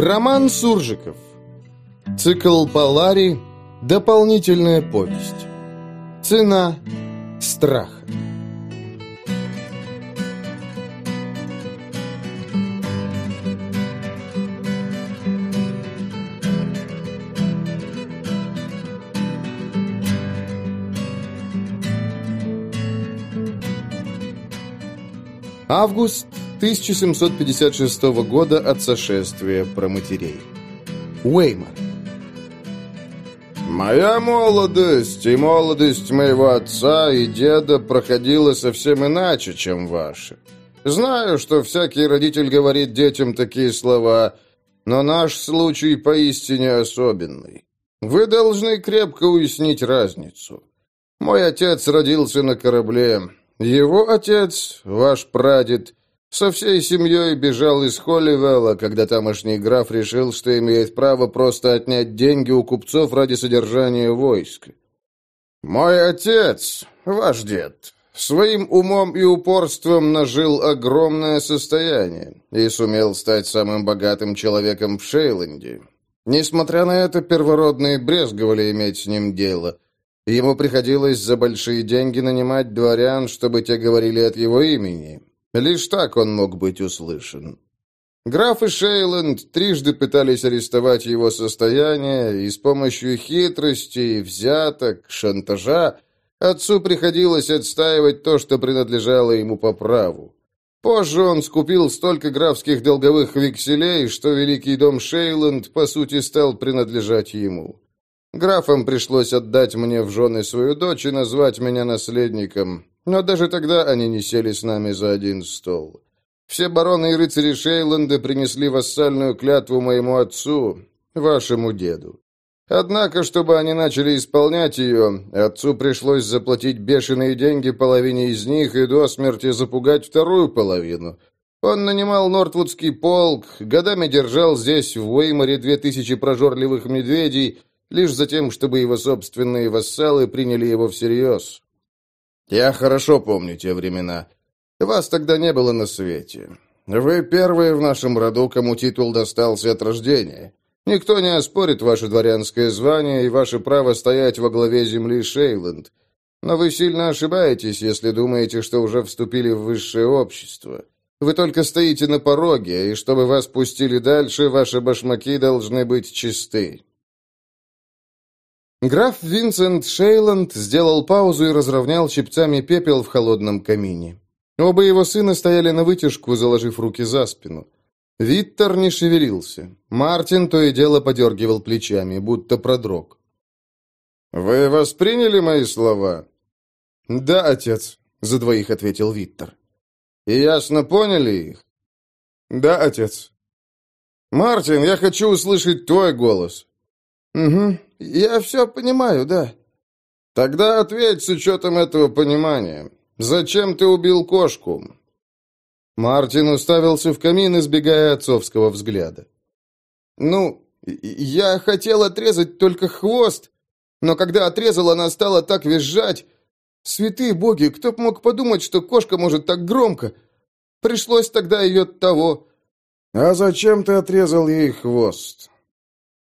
Роман Суржиков. Цикл Полари. Дополнительная повесть. Цена страха. Август 1756 года от сошествия проматерей. Уэймар. Моя молодость и молодость моего отца и деда проходила совсем иначе, чем ваша. Знаю, что всякий родитель говорит детям такие слова, но наш случай поистине особенный. Вы должны крепко уяснить разницу. Мой отец родился на корабле, его отец, ваш прадед, со всей семьей бежал из Холливелла, когда тамошний граф решил, что имеет право просто отнять деньги у купцов ради содержания войск. Мой отец, ваш дед, своим умом и упорством нажил огромное состояние и сумел стать самым богатым человеком в Шейланде. Несмотря на это, первородные брезговали иметь с ним дело – Ему приходилось за большие деньги нанимать дворян, чтобы те говорили от его имени. Лишь так он мог быть услышан. Граф и Шейланд трижды пытались арестовать его состояние, и с помощью хитрости, взяток, шантажа отцу приходилось отстаивать то, что принадлежало ему по праву. Позже он скупил столько графских долговых векселей, что великий дом Шейланд, по сути, стал принадлежать ему. Графам пришлось отдать мне в жены свою дочь и назвать меня наследником, но даже тогда они не сели с нами за один стол. Все бароны и рыцари Шейланда принесли вассальную клятву моему отцу, вашему деду. Однако, чтобы они начали исполнять ее, отцу пришлось заплатить бешеные деньги половине из них и до смерти запугать вторую половину. Он нанимал Нортвудский полк, годами держал здесь, в Уэйморе, две тысячи прожорливых медведей лишь за тем, чтобы его собственные вассалы приняли его всерьез. Я хорошо помню те времена. Вас тогда не было на свете. Вы первые в нашем роду, кому титул достался от рождения. Никто не оспорит ваше дворянское звание и ваше право стоять во главе земли Шейланд. Но вы сильно ошибаетесь, если думаете, что уже вступили в высшее общество. Вы только стоите на пороге, и чтобы вас пустили дальше, ваши башмаки должны быть чисты. Граф Винсент Шейланд сделал паузу и разровнял щипцами пепел в холодном камине. Оба его сына стояли на вытяжку, заложив руки за спину. Виттер не шевелился. Мартин то и дело подергивал плечами, будто продрог. «Вы восприняли мои слова?» «Да, отец», — за двоих ответил Виттер. «И ясно поняли их?» «Да, отец». «Мартин, я хочу услышать твой голос». «Угу, я все понимаю, да». «Тогда ответь с учетом этого понимания. Зачем ты убил кошку?» Мартин уставился в камин, избегая отцовского взгляда. «Ну, я хотел отрезать только хвост, но когда отрезал, она стала так визжать. Святые боги, кто б мог подумать, что кошка может так громко? Пришлось тогда ее того...» «А зачем ты отрезал ей хвост?»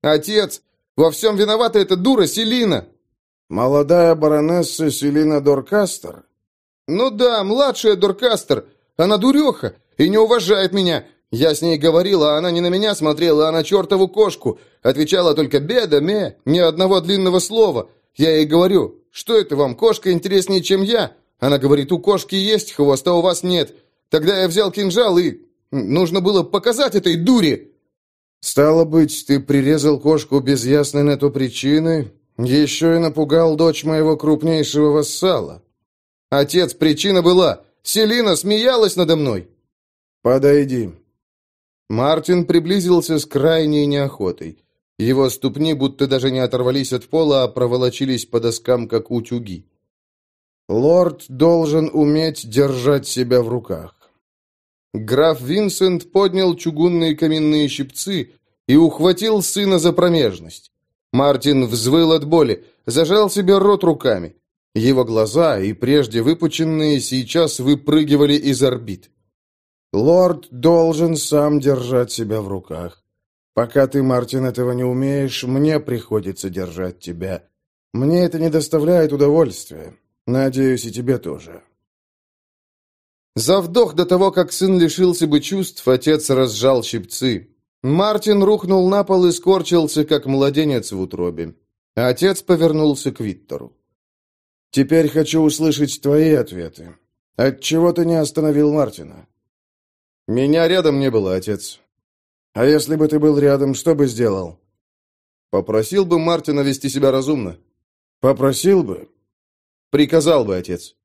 «Отец, во всем виновата эта дура Селина!» «Молодая баронесса Селина Доркастер?» «Ну да, младшая Доркастер. Она дуреха и не уважает меня. Я с ней говорила, а она не на меня смотрела, а на чертову кошку. Отвечала только «беда, ме», ни одного длинного слова. Я ей говорю, что это вам, кошка интереснее, чем я? Она говорит, у кошки есть хвост, а у вас нет. Тогда я взял кинжал и... Нужно было показать этой дуре. «Стало быть, ты прирезал кошку без ясной на то причины, еще и напугал дочь моего крупнейшего вассала». «Отец, причина была. Селина смеялась надо мной». «Подойди». Мартин приблизился с крайней неохотой. Его ступни будто даже не оторвались от пола, а проволочились по доскам, как утюги. «Лорд должен уметь держать себя в руках. Граф Винсент поднял чугунные каминные щипцы и ухватил сына за промежность. Мартин взвыл от боли, зажал себе рот руками. Его глаза, и прежде выпученные, сейчас выпрыгивали из орбит. «Лорд должен сам держать себя в руках. Пока ты, Мартин, этого не умеешь, мне приходится держать тебя. Мне это не доставляет удовольствия. Надеюсь, и тебе тоже. За вдох до того, как сын лишился бы чувств, отец разжал щипцы. Мартин рухнул на пол и скорчился, как младенец в утробе. Отец повернулся к Виттору. «Теперь хочу услышать твои ответы. Отчего ты не остановил Мартина?» «Меня рядом не было, отец». «А если бы ты был рядом, что бы сделал?» «Попросил бы Мартина вести себя разумно». «Попросил бы?» «Приказал бы, отец».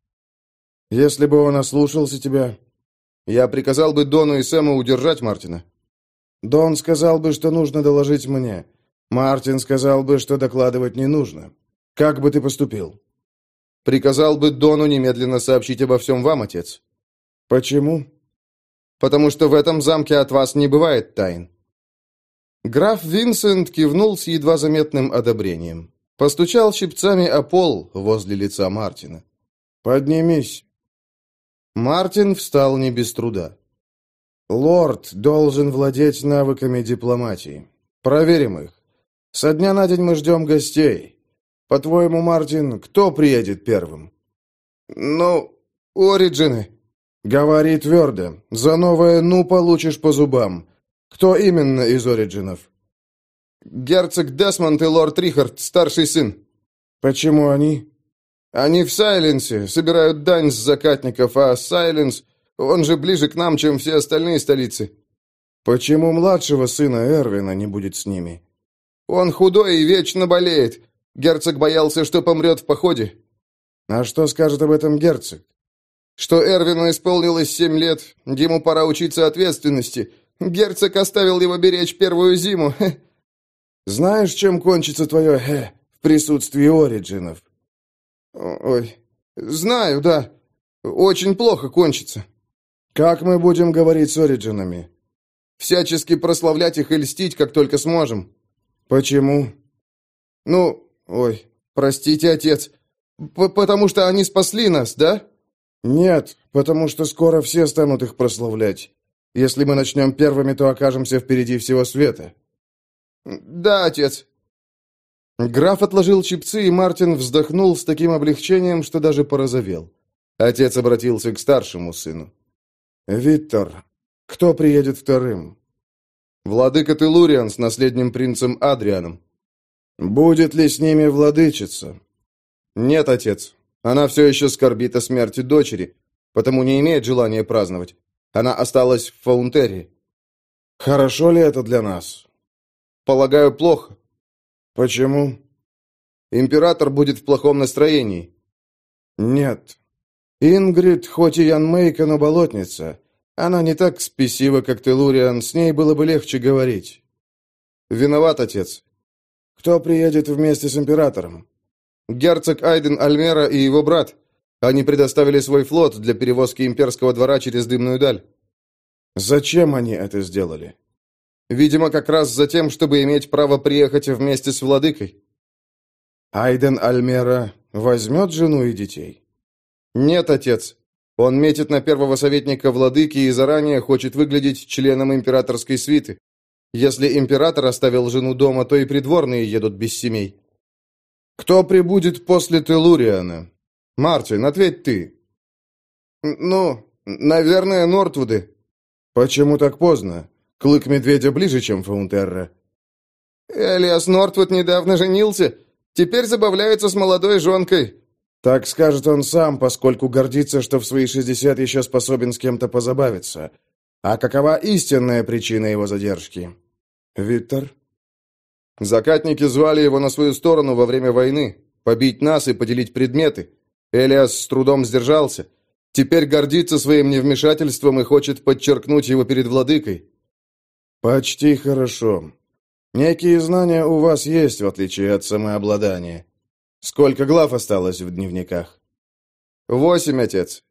«Если бы он ослушался тебя?» «Я приказал бы Дону и Сэму удержать Мартина». «Дон сказал бы, что нужно доложить мне. Мартин сказал бы, что докладывать не нужно. Как бы ты поступил?» «Приказал бы Дону немедленно сообщить обо всем вам, отец». «Почему?» «Потому что в этом замке от вас не бывает тайн». Граф Винсент кивнул с едва заметным одобрением. Постучал щипцами о пол возле лица Мартина. «Поднимись». Мартин встал не без труда. «Лорд должен владеть навыками дипломатии. Проверим их. Со дня на день мы ждем гостей. По-твоему, Мартин, кто приедет первым?» «Ну, Ориджины». «Говори твердо. За новое «ну» получишь по зубам. Кто именно из Ориджинов?» «Герцог Десмонд и лорд Рихард, старший сын». «Почему они?» «Они в Сайленсе, собирают дань с закатников, а Сайленс, он же ближе к нам, чем все остальные столицы». «Почему младшего сына Эрвина не будет с ними?» Он худой и вечно болеет. Герцог боялся, что помрет в походе. А что скажет об этом герцог? Что Эрвину исполнилось семь лет, ему пора учиться ответственности. Герцог оставил его беречь первую зиму. Знаешь, чем кончится твое «хе» в присутствии Ориджинов? Ой, знаю, да. Очень плохо кончится. Как мы будем говорить с Ориджинами? Всячески прославлять их и льстить, как только сможем. «Почему?» «Ну, ой, простите, отец. П потому что они спасли нас, да?» «Нет, потому что скоро все станут их прославлять. Если мы начнем первыми, то окажемся впереди всего света». «Да, отец». Граф отложил чипцы, и Мартин вздохнул с таким облегчением, что даже порозовел. Отец обратился к старшему сыну. «Виктор, кто приедет вторым?» Владыка Телуриан с наследным принцем Адрианом. Будет ли с ними владычица? Нет, отец. Она все еще скорбит о смерти дочери, потому не имеет желания праздновать. Она осталась в Фаунтерии. Хорошо ли это для нас? Полагаю, плохо. Почему? Император будет в плохом настроении. Нет. Ингрид, хоть и Ян Мейка, но болотница. Она не так спесива, как Телуриан, с ней было бы легче говорить. Виноват, отец. Кто приедет вместе с императором? Герцог Айден Альмера и его брат. Они предоставили свой флот для перевозки имперского двора через дымную даль. Зачем они это сделали? Видимо, как раз за тем, чтобы иметь право приехать вместе с владыкой. Айден Альмера возьмет жену и детей? Нет, отец. Он метит на первого советника владыки и заранее хочет выглядеть членом императорской свиты. Если император оставил жену дома, то и придворные едут без семей. Кто прибудет после Телуриана? Мартин, ответь ты. Ну, наверное, Нортвуды. Почему так поздно? Клык медведя ближе, чем Фаунтерра. Элиас Нортвуд недавно женился. Теперь забавляется с молодой женкой. Так скажет он сам, поскольку гордится, что в свои шестьдесят еще способен с кем-то позабавиться. А какова истинная причина его задержки? Виктор? Закатники звали его на свою сторону во время войны. Побить нас и поделить предметы. Элиас с трудом сдержался. Теперь гордится своим невмешательством и хочет подчеркнуть его перед владыкой. Почти хорошо. Некие знания у вас есть, в отличие от самообладания. Сколько глав осталось в дневниках? Восемь, отец.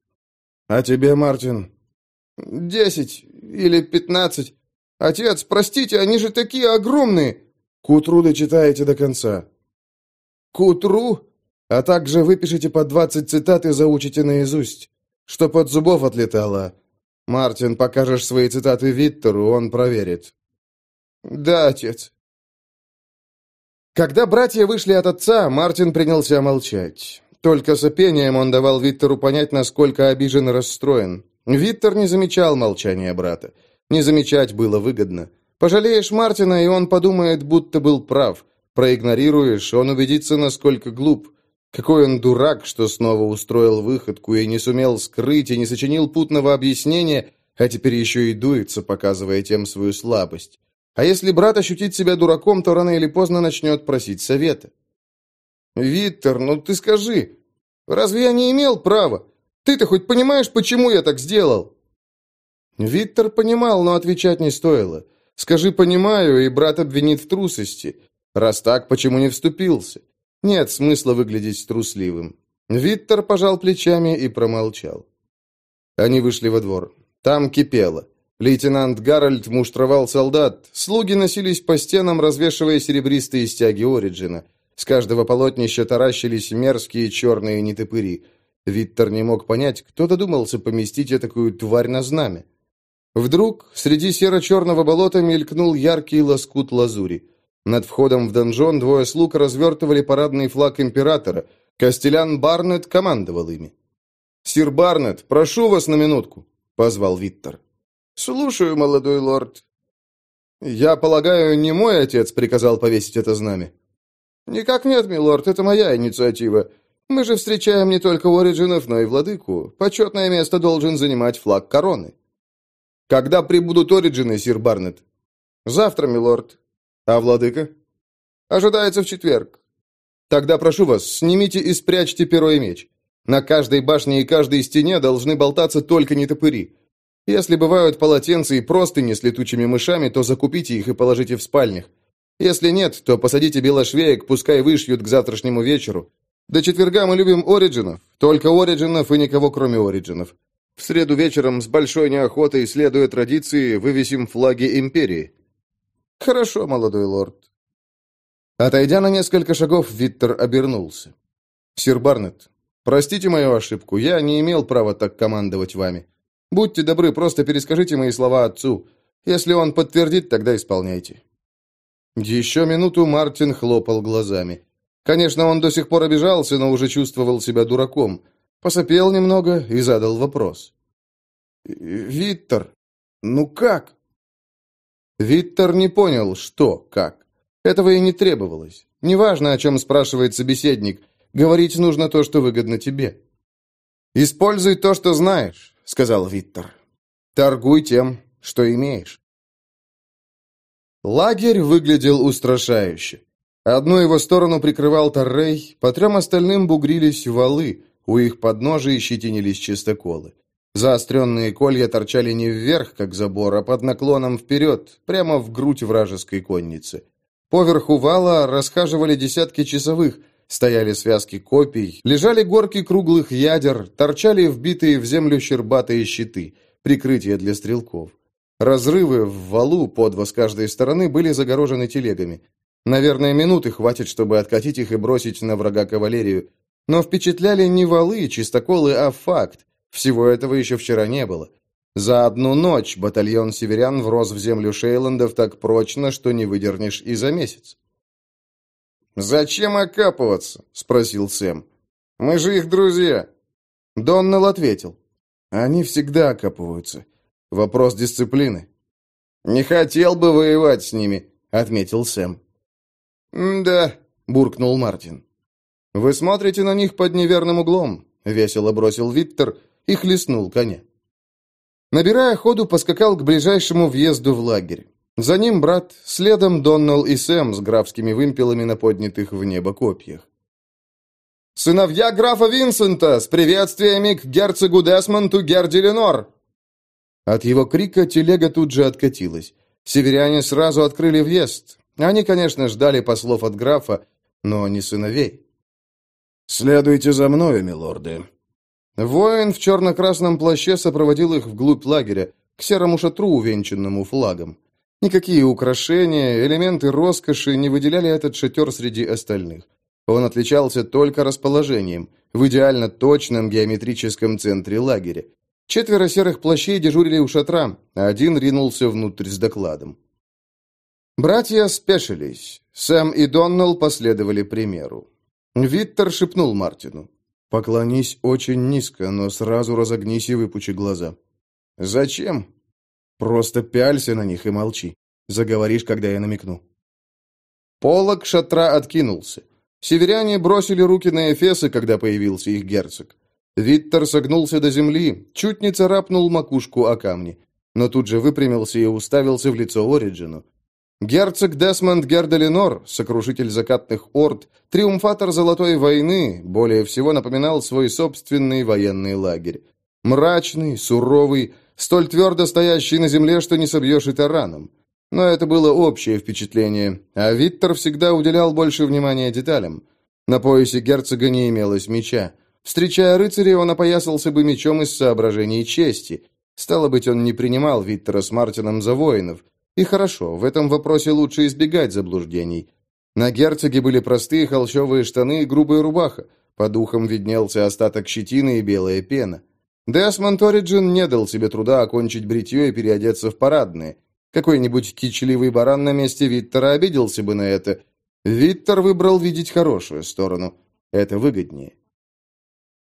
А тебе, Мартин? Десять или пятнадцать. Отец, простите, они же такие огромные. К утру дочитаете до конца. К утру? А также выпишите по двадцать цитат и заучите наизусть. Что под зубов отлетало. Мартин, покажешь свои цитаты Виттеру, он проверит. «Да, отец». Когда братья вышли от отца, Мартин принялся молчать. Только сопением он давал Виттеру понять, насколько обижен и расстроен. Виттер не замечал молчания брата. Не замечать было выгодно. Пожалеешь Мартина, и он подумает, будто был прав. Проигнорируешь, он убедится, насколько глуп. Какой он дурак, что снова устроил выходку и не сумел скрыть, и не сочинил путного объяснения, а теперь еще и дуется, показывая тем свою слабость. А если брат ощутит себя дураком, то рано или поздно начнет просить совета. «Виттер, ну ты скажи, разве я не имел права? Ты-то хоть понимаешь, почему я так сделал?» Виттер понимал, но отвечать не стоило. «Скажи, понимаю, и брат обвинит в трусости. Раз так, почему не вступился? Нет смысла выглядеть трусливым». Виттер пожал плечами и промолчал. Они вышли во двор. Там кипело. Лейтенант Гарольд муштровал солдат. Слуги носились по стенам, развешивая серебристые стяги Ориджина. С каждого полотнища таращились мерзкие черные нетопыри. Виттер не мог понять, кто додумался поместить такую тварь на знамя. Вдруг среди серо-черного болота мелькнул яркий лоскут лазури. Над входом в донжон двое слуг развертывали парадный флаг императора. Костелян Барнетт командовал ими. «Сир Барнетт, прошу вас на минутку», — позвал Виттер. «Слушаю, молодой лорд». «Я полагаю, не мой отец приказал повесить это знамя?» «Никак нет, милорд, это моя инициатива. Мы же встречаем не только Ориджинов, но и владыку. Почетное место должен занимать флаг короны». «Когда прибудут Ориджины, сир Барнетт?» «Завтра, милорд». «А владыка?» «Ожидается в четверг». «Тогда прошу вас, снимите и спрячьте перо и меч. На каждой башне и каждой стене должны болтаться только нетопыри. Если бывают полотенца и простыни с летучими мышами, то закупите их и положите в спальнях. Если нет, то посадите белошвеек, пускай вышьют к завтрашнему вечеру. До четверга мы любим Ориджинов, только Ориджинов и никого кроме Ориджинов. В среду вечером с большой неохотой, следуя традиции, вывесим флаги Империи. Хорошо, молодой лорд. Отойдя на несколько шагов, Виттер обернулся. «Сир Барнетт, простите мою ошибку, я не имел права так командовать вами. Будьте добры, просто перескажите мои слова отцу. Если он подтвердит, тогда исполняйте». Еще минуту Мартин хлопал глазами. Конечно, он до сих пор обижался, но уже чувствовал себя дураком. Посопел немного и задал вопрос. «Виттер, ну как?» Виттер не понял, что, как. Этого и не требовалось. Неважно, о чем спрашивает собеседник. Говорить нужно то, что выгодно тебе. «Используй то, что знаешь сказал Виттер. «Торгуй тем, что имеешь». Лагерь выглядел устрашающе. Одну его сторону прикрывал Торрей, по трем остальным бугрились валы, у их подножия щетинились чистоколы. Заостренные колья торчали не вверх, как забор, а под наклоном вперед, прямо в грудь вражеской конницы. Поверху вала расхаживали десятки часовых – Стояли связки копий, лежали горки круглых ядер, торчали вбитые в землю щербатые щиты, прикрытие для стрелков. Разрывы в валу по два с каждой стороны были загорожены телегами. Наверное, минуты хватит, чтобы откатить их и бросить на врага кавалерию. Но впечатляли не валы и чистоколы, а факт. Всего этого еще вчера не было. За одну ночь батальон северян врос в землю Шейландов так прочно, что не выдернешь и за месяц. «Зачем окапываться?» — спросил Сэм. «Мы же их друзья». Доннелл ответил. «Они всегда окапываются. Вопрос дисциплины». «Не хотел бы воевать с ними», — отметил Сэм. «Да», — буркнул Мартин. «Вы смотрите на них под неверным углом», — весело бросил Виттер и хлестнул коня. Набирая ходу, поскакал к ближайшему въезду в лагерь. За ним брат, следом Доннелл и Сэм с графскими вымпелами на поднятых в небо копьях. «Сыновья графа Винсента! С приветствиями к герцогу Десмонту Герди Ленор!» От его крика телега тут же откатилась. Северяне сразу открыли въезд. Они, конечно, ждали послов от графа, но не сыновей. «Следуйте за мной, милорды». Воин в черно-красном плаще сопроводил их вглубь лагеря, к серому шатру, увенчанному флагом. Никакие украшения, элементы роскоши не выделяли этот шатер среди остальных. Он отличался только расположением, в идеально точном геометрическом центре лагеря. Четверо серых плащей дежурили у шатра, а один ринулся внутрь с докладом. Братья спешились. Сэм и Доннелл последовали примеру. Виттер шепнул Мартину. «Поклонись очень низко, но сразу разогнись и выпучи глаза». «Зачем?» «Просто пялься на них и молчи. Заговоришь, когда я намекну». Полок шатра откинулся. Северяне бросили руки на эфесы, когда появился их герцог. Виттер согнулся до земли, чуть не царапнул макушку о камни, но тут же выпрямился и уставился в лицо Ориджину. Герцог Десмонд Герделинор, сокрушитель закатных орд, триумфатор Золотой войны, более всего напоминал свой собственный военный лагерь. Мрачный, суровый, столь твердо стоящий на земле, что не собьешь и тараном. Но это было общее впечатление, а Виттер всегда уделял больше внимания деталям. На поясе герцога не имелось меча. Встречая рыцаря, он опоясался бы мечом из соображений чести. Стало быть, он не принимал Виттера с Мартином за воинов – и хорошо, в этом вопросе лучше избегать заблуждений. На герцоге были простые холщовые штаны и грубая рубаха. По духам виднелся остаток щетины и белая пена. Десмонд Ориджин не дал себе труда окончить бритье и переодеться в парадные. Какой-нибудь кичливый баран на месте Виттера обиделся бы на это. Виттер выбрал видеть хорошую сторону. Это выгоднее.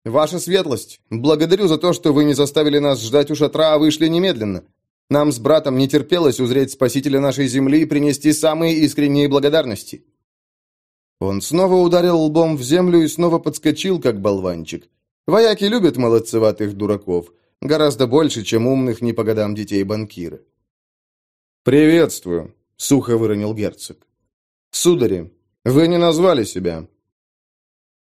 «Ваша светлость, благодарю за то, что вы не заставили нас ждать у шатра, а вышли немедленно. Нам с братом не терпелось узреть спасителя нашей земли и принести самые искренние благодарности». Он снова ударил лбом в землю и снова подскочил, как болванчик. Вояки любят молодцеватых дураков, гораздо больше, чем умных не по годам детей банкира. «Приветствую», — сухо выронил герцог. «Судари, вы не назвали себя».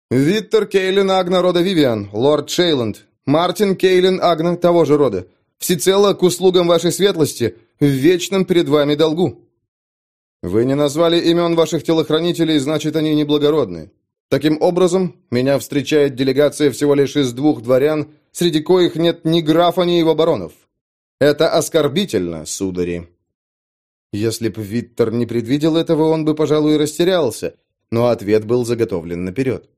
«Виттер Кейлин Агна рода Вивиан, лорд Шейланд, Мартин Кейлин Агна того же рода всецело к услугам вашей светлости, в вечном перед вами долгу». «Вы не назвали имен ваших телохранителей, значит, они неблагородны. Таким образом, меня встречает делегация всего лишь из двух дворян, среди коих нет ни графа, ни его баронов. Это оскорбительно, судари». Если б Виттер не предвидел этого, он бы, пожалуй, растерялся, но ответ был заготовлен наперед.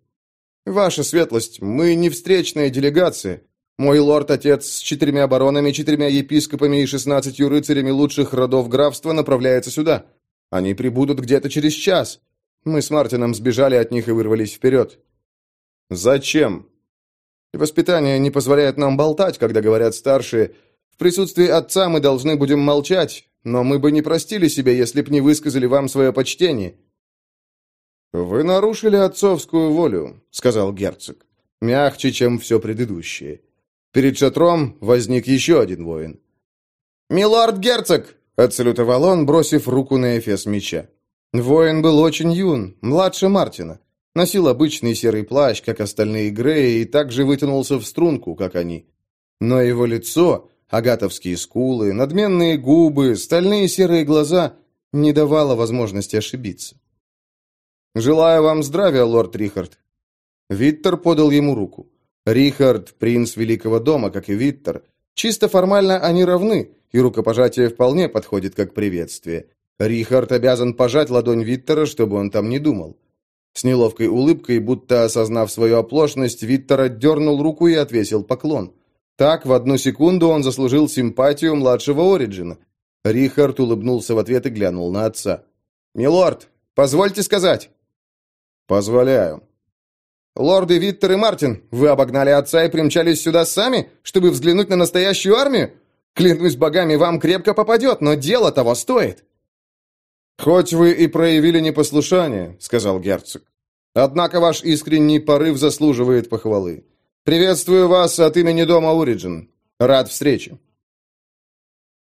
«Ваша светлость, мы не встречная делегация. Мой лорд-отец с четырьмя баронами, четырьмя епископами и шестнадцатью рыцарями лучших родов графства направляется сюда. Они прибудут где-то через час. Мы с Мартином сбежали от них и вырвались вперед». «Зачем?» «Воспитание не позволяет нам болтать, когда говорят старшие. В присутствии отца мы должны будем молчать, но мы бы не простили себе, если б не высказали вам свое почтение». «Вы нарушили отцовскую волю», — сказал герцог. «Мягче, чем все предыдущее. Перед шатром возник еще один воин. «Милорд-герцог!» — отсалютовал он, бросив руку на эфес меча. Воин был очень юн, младше Мартина. Носил обычный серый плащ, как остальные Греи, и также вытянулся в струнку, как они. Но его лицо, агатовские скулы, надменные губы, стальные серые глаза не давало возможности ошибиться. «Желаю вам здравия, лорд Рихард». Виттер подал ему руку. Рихард – принц Великого дома, как и Виттер. Чисто формально они равны, и рукопожатие вполне подходит как приветствие. Рихард обязан пожать ладонь Виттера, чтобы он там не думал. С неловкой улыбкой, будто осознав свою оплошность, Виттер отдернул руку и отвесил поклон. Так, в одну секунду он заслужил симпатию младшего Ориджина. Рихард улыбнулся в ответ и глянул на отца. «Милорд, позвольте сказать». «Позволяю», «Лорды Виттер и Мартин, вы обогнали отца и примчались сюда сами, чтобы взглянуть на настоящую армию? Клянусь богами, вам крепко попадет, но дело того стоит». «Хоть вы и проявили непослушание», — сказал герцог. «Однако ваш искренний порыв заслуживает похвалы. Приветствую вас от имени дома Уриджин. Рад встрече».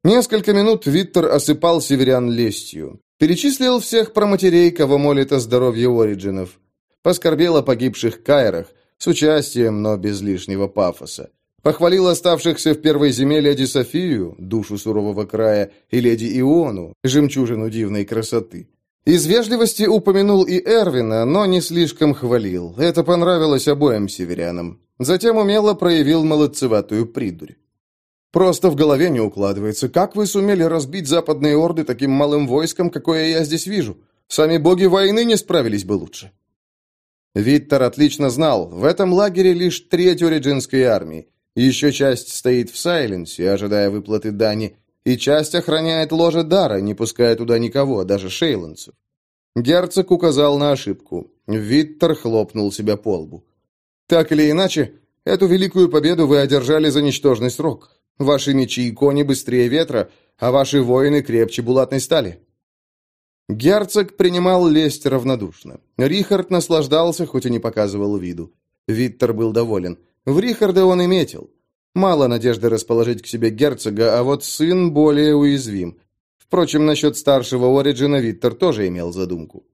Несколько минут Виттер осыпал северян лестью. Перечислил всех проматерей, кого молит о здоровье Ориджинов поскорбел о погибших кайрах, с участием, но без лишнего пафоса. Похвалил оставшихся в первой зиме леди Софию, душу сурового края, и леди Иону, жемчужину дивной красоты. Из вежливости упомянул и Эрвина, но не слишком хвалил. Это понравилось обоим северянам. Затем умело проявил молодцеватую придурь. Просто в голове не укладывается. Как вы сумели разбить западные орды таким малым войском, какое я здесь вижу? Сами боги войны не справились бы лучше. Виттер отлично знал, в этом лагере лишь треть ориджинской армии. Еще часть стоит в Сайленсе, ожидая выплаты дани, и часть охраняет ложе Дара, не пуская туда никого, даже шейландцев. Герцог указал на ошибку. Виттер хлопнул себя по лбу. «Так или иначе, эту великую победу вы одержали за ничтожный срок. Ваши мечи и кони быстрее ветра, а ваши воины крепче булатной стали». Герцог принимал лесть равнодушно. Рихард наслаждался, хоть и не показывал виду. Виттер был доволен. В Рихарда он и метил. Мало надежды расположить к себе герцога, а вот сын более уязвим. Впрочем, насчет старшего Ориджина Виттер тоже имел задумку.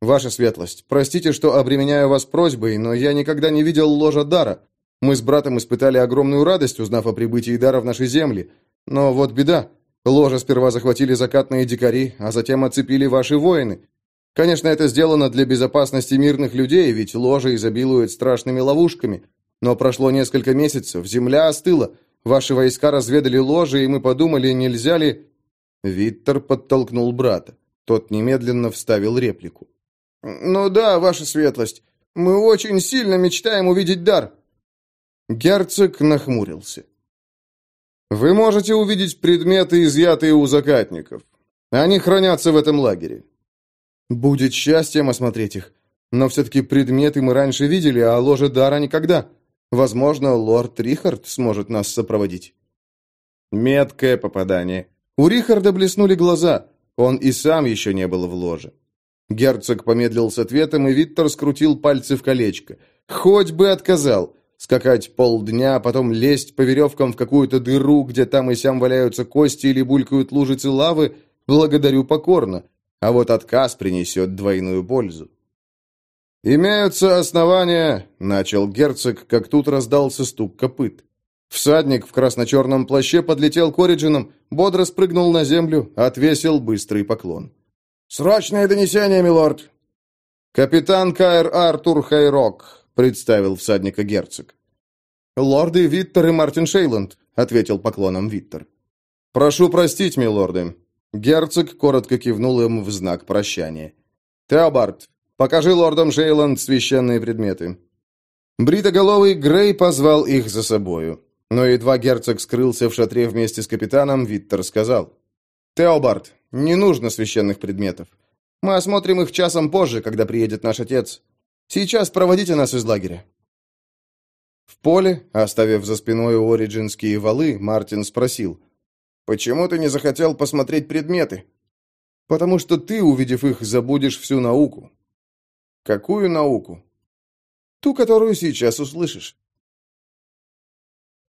«Ваша светлость, простите, что обременяю вас просьбой, но я никогда не видел ложа дара. Мы с братом испытали огромную радость, узнав о прибытии дара в нашей земли. Но вот беда. Ложа сперва захватили закатные дикари, а затем оцепили ваши воины. Конечно, это сделано для безопасности мирных людей, ведь ложа изобилует страшными ловушками. Но прошло несколько месяцев, земля остыла. Ваши войска разведали ложи, и мы подумали, нельзя ли...» Виттер подтолкнул брата. Тот немедленно вставил реплику. «Ну да, ваша светлость, мы очень сильно мечтаем увидеть дар». Герцог нахмурился. «Вы можете увидеть предметы, изъятые у закатников. Они хранятся в этом лагере. Будет счастьем осмотреть их. Но все-таки предметы мы раньше видели, а ложе дара никогда. Возможно, лорд Рихард сможет нас сопроводить». Меткое попадание. У Рихарда блеснули глаза. Он и сам еще не был в ложе. Герцог помедлил с ответом, и Виттер скрутил пальцы в колечко. «Хоть бы отказал!» Скакать полдня, а потом лезть по веревкам в какую-то дыру, где там и сям валяются кости или булькают лужицы лавы, благодарю покорно. А вот отказ принесет двойную пользу. «Имеются основания», — начал герцог, как тут раздался стук копыт. Всадник в красно-черном плаще подлетел к Ориджинам, бодро спрыгнул на землю, отвесил быстрый поклон. «Срочное донесение, милорд!» «Капитан Каэр Артур Хайрок», — представил всадника герцог. «Лорды Виттер и Мартин Шейланд», — ответил поклоном Виттер. «Прошу простить, милорды». Герцог коротко кивнул им в знак прощания. «Теобард, покажи лордам Шейланд священные предметы». Бритоголовый Грей позвал их за собою. Но едва герцог скрылся в шатре вместе с капитаном, Виттер сказал. «Теобард, не нужно священных предметов. Мы осмотрим их часом позже, когда приедет наш отец. Сейчас проводите нас из лагеря». В поле, оставив за спиной ориджинские валы, Мартин спросил. «Почему ты не захотел посмотреть предметы?» «Потому что ты, увидев их, забудешь всю науку». «Какую науку?» «Ту, которую сейчас услышишь».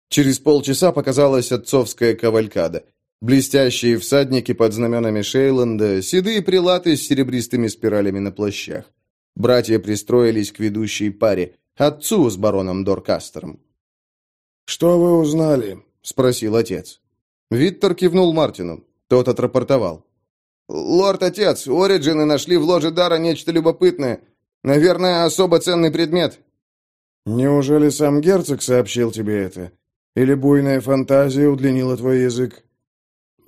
Через полчаса показалась отцовская кавалькада – Блестящие всадники под знаменами Шейланда, седые прилаты с серебристыми спиралями на плащах. Братья пристроились к ведущей паре, отцу с бароном Доркастером. «Что вы узнали?» — спросил отец. Виттер кивнул Мартину. Тот отрапортовал. «Лорд-отец, Ориджины нашли в ложе Дара нечто любопытное. Наверное, особо ценный предмет». «Неужели сам герцог сообщил тебе это? Или буйная фантазия удлинила твой язык?»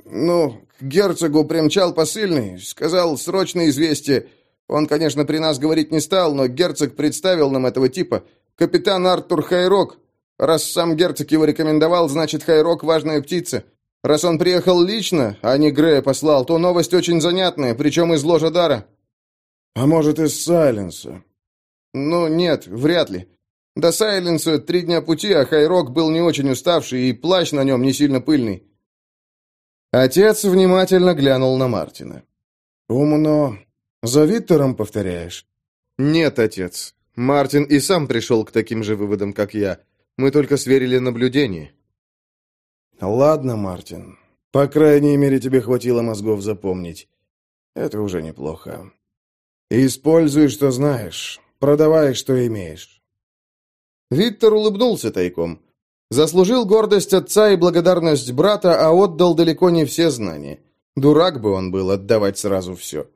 «Ну, к герцогу примчал посыльный, сказал срочное известие. Он, конечно, при нас говорить не стал, но герцог представил нам этого типа. Капитан Артур Хайрок. Раз сам герцог его рекомендовал, значит, Хайрок важная птица. Раз он приехал лично, а не Грея послал, то новость очень занятная, причем из ложа дара». «А может, из Сайленса?» «Ну, нет, вряд ли. До Сайленса три дня пути, а Хайрок был не очень уставший, и плащ на нем не сильно пыльный. Отец внимательно глянул на Мартина. «Умно. За Виттером повторяешь?» «Нет, отец. Мартин и сам пришел к таким же выводам, как я. Мы только сверили наблюдение». «Ладно, Мартин. По крайней мере, тебе хватило мозгов запомнить. Это уже неплохо. Используй, что знаешь. Продавай, что имеешь». Виктор улыбнулся тайком. Заслужил гордость отца и благодарность брата, а отдал далеко не все знания. Дурак бы он был отдавать сразу все.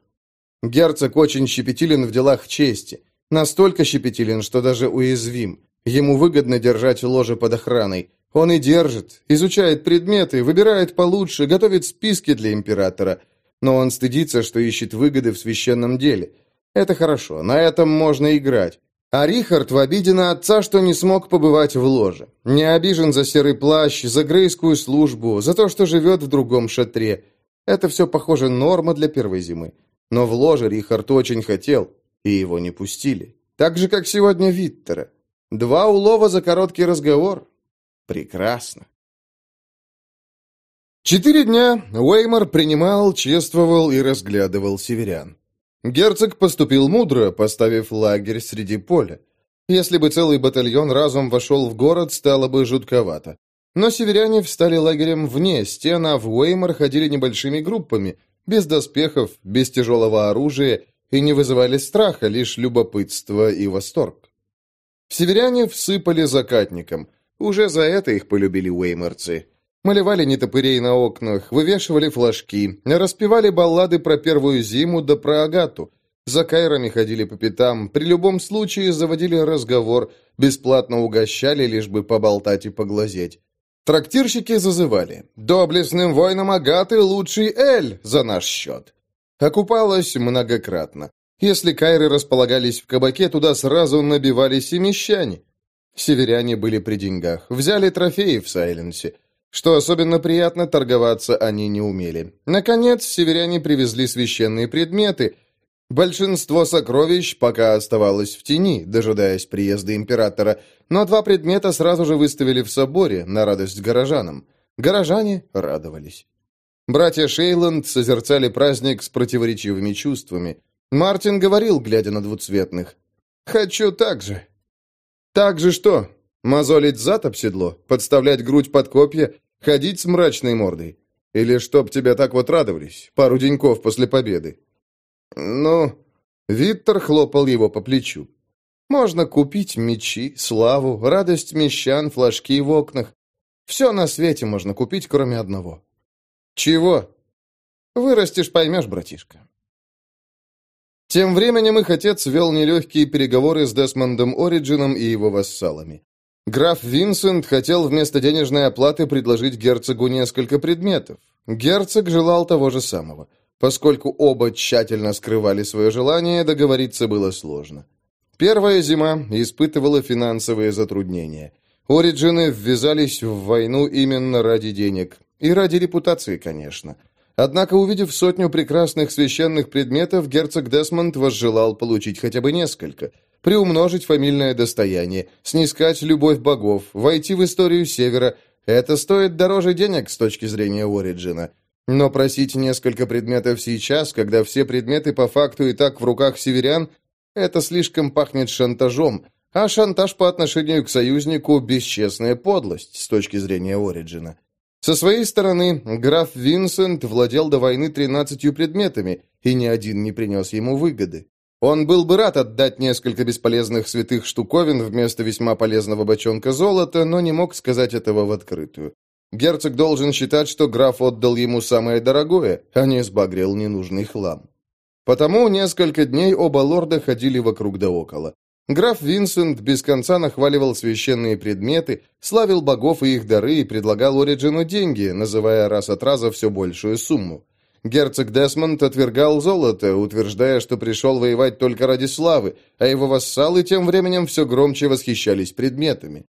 Герцог очень щепетилен в делах чести. Настолько щепетилен, что даже уязвим. Ему выгодно держать ложе под охраной. Он и держит, изучает предметы, выбирает получше, готовит списки для императора. Но он стыдится, что ищет выгоды в священном деле. Это хорошо, на этом можно играть. А Рихард в обиде на отца, что не смог побывать в ложе. Не обижен за серый плащ, за грейскую службу, за то, что живет в другом шатре. Это все, похоже, норма для первой зимы. Но в ложе Рихард очень хотел, и его не пустили. Так же, как сегодня Виттера. Два улова за короткий разговор. Прекрасно. Четыре дня Уэймор принимал, чествовал и разглядывал северян. Герцог поступил мудро, поставив лагерь среди поля. Если бы целый батальон разом вошел в город, стало бы жутковато. Но северяне встали лагерем вне стен, а в Уэймор ходили небольшими группами, без доспехов, без тяжелого оружия, и не вызывали страха, лишь любопытство и восторг. Северяне всыпали закатником. Уже за это их полюбили уэйморцы. Малевали нетопырей на окнах, вывешивали флажки, распевали баллады про первую зиму да про Агату. За кайрами ходили по пятам, при любом случае заводили разговор, бесплатно угощали, лишь бы поболтать и поглазеть. Трактирщики зазывали. «Доблестным воинам Агаты лучший Эль за наш счет». Окупалось многократно. Если кайры располагались в кабаке, туда сразу набивались и мещане. Северяне были при деньгах, взяли трофеи в Сайленсе. Что особенно приятно, торговаться они не умели. Наконец, северяне привезли священные предметы. Большинство сокровищ пока оставалось в тени, дожидаясь приезда императора, но два предмета сразу же выставили в соборе, на радость горожанам. Горожане радовались. Братья Шейланд созерцали праздник с противоречивыми чувствами. Мартин говорил, глядя на двуцветных. «Хочу так же». «Так же что? Мозолить зад об седло? Подставлять грудь под копья? Ходить с мрачной мордой? Или чтоб тебя так вот радовались, пару деньков после победы? Ну, Виттер хлопал его по плечу. Можно купить мечи, славу, радость мещан, флажки в окнах. Все на свете можно купить, кроме одного. Чего? Вырастешь, поймешь, братишка. Тем временем их отец вел нелегкие переговоры с Десмондом Ориджином и его вассалами. Граф Винсент хотел вместо денежной оплаты предложить герцогу несколько предметов. Герцог желал того же самого. Поскольку оба тщательно скрывали свое желание, договориться было сложно. Первая зима испытывала финансовые затруднения. Ориджины ввязались в войну именно ради денег. И ради репутации, конечно. Однако, увидев сотню прекрасных священных предметов, герцог Десмонд возжелал получить хотя бы несколько – приумножить фамильное достояние, снискать любовь богов, войти в историю Севера. Это стоит дороже денег с точки зрения Ориджина. Но просить несколько предметов сейчас, когда все предметы по факту и так в руках северян, это слишком пахнет шантажом, а шантаж по отношению к союзнику – бесчестная подлость с точки зрения Ориджина. Со своей стороны, граф Винсент владел до войны тринадцатью предметами, и ни один не принес ему выгоды. Он был бы рад отдать несколько бесполезных святых штуковин вместо весьма полезного бочонка золота, но не мог сказать этого в открытую. Герцог должен считать, что граф отдал ему самое дорогое, а не сбагрил ненужный хлам. Потому несколько дней оба лорда ходили вокруг да около. Граф Винсент без конца нахваливал священные предметы, славил богов и их дары и предлагал Ориджину деньги, называя раз от раза все большую сумму. Герцог Десмонд отвергал золото, утверждая, что пришел воевать только ради славы, а его вассалы тем временем все громче восхищались предметами.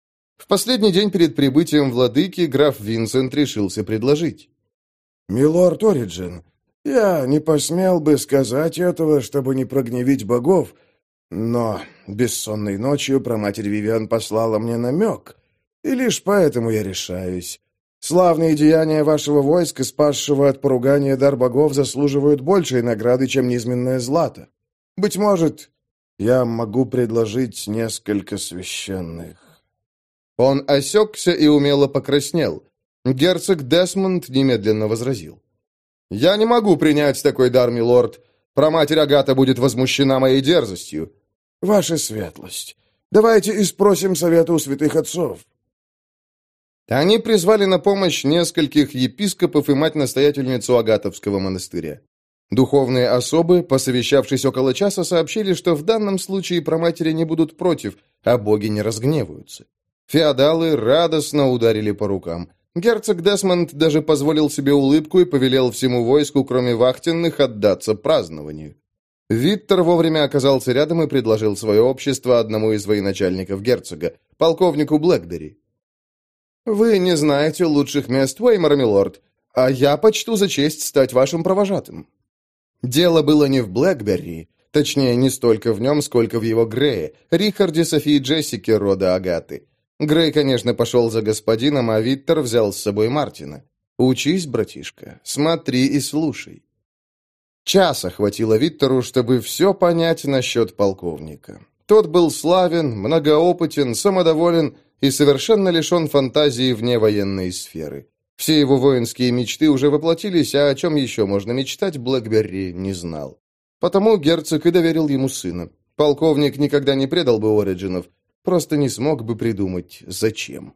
В последний день перед прибытием владыки граф Винсент решился предложить. «Милорд Ориджин, я не посмел бы сказать этого, чтобы не прогневить богов, но бессонной ночью проматерь Вивиан послала мне намек, и лишь поэтому я решаюсь. Славные деяния вашего войска, спасшего от поругания дар богов, заслуживают большей награды, чем низменное злато. Быть может, я могу предложить несколько священных». Он осекся и умело покраснел. Герцог Десмонд немедленно возразил. «Я не могу принять такой дар, милорд. Проматерь Агата будет возмущена моей дерзостью». «Ваша светлость, давайте и спросим совета у святых отцов. Они призвали на помощь нескольких епископов и мать-настоятельницу Агатовского монастыря. Духовные особы, посовещавшись около часа, сообщили, что в данном случае проматери не будут против, а боги не разгневаются. Феодалы радостно ударили по рукам. Герцог Десмонд даже позволил себе улыбку и повелел всему войску, кроме вахтенных, отдаться празднованию. Виттер вовремя оказался рядом и предложил свое общество одному из военачальников герцога, полковнику Блэкбери. «Вы не знаете лучших мест Уэймора, милорд, а я почту за честь стать вашим провожатым». Дело было не в Блэкберри, точнее, не столько в нем, сколько в его Грее, Рихарде, Софии Джессике рода Агаты. Грей, конечно, пошел за господином, а Виттер взял с собой Мартина. «Учись, братишка, смотри и слушай». Часа хватило Виттеру, чтобы все понять насчет полковника. Тот был славен, многоопытен, самодоволен и совершенно лишен фантазии вне военной сферы. Все его воинские мечты уже воплотились, а о чем еще можно мечтать, Блэкберри не знал. Потому герцог и доверил ему сына. Полковник никогда не предал бы Ориджинов, просто не смог бы придумать, зачем.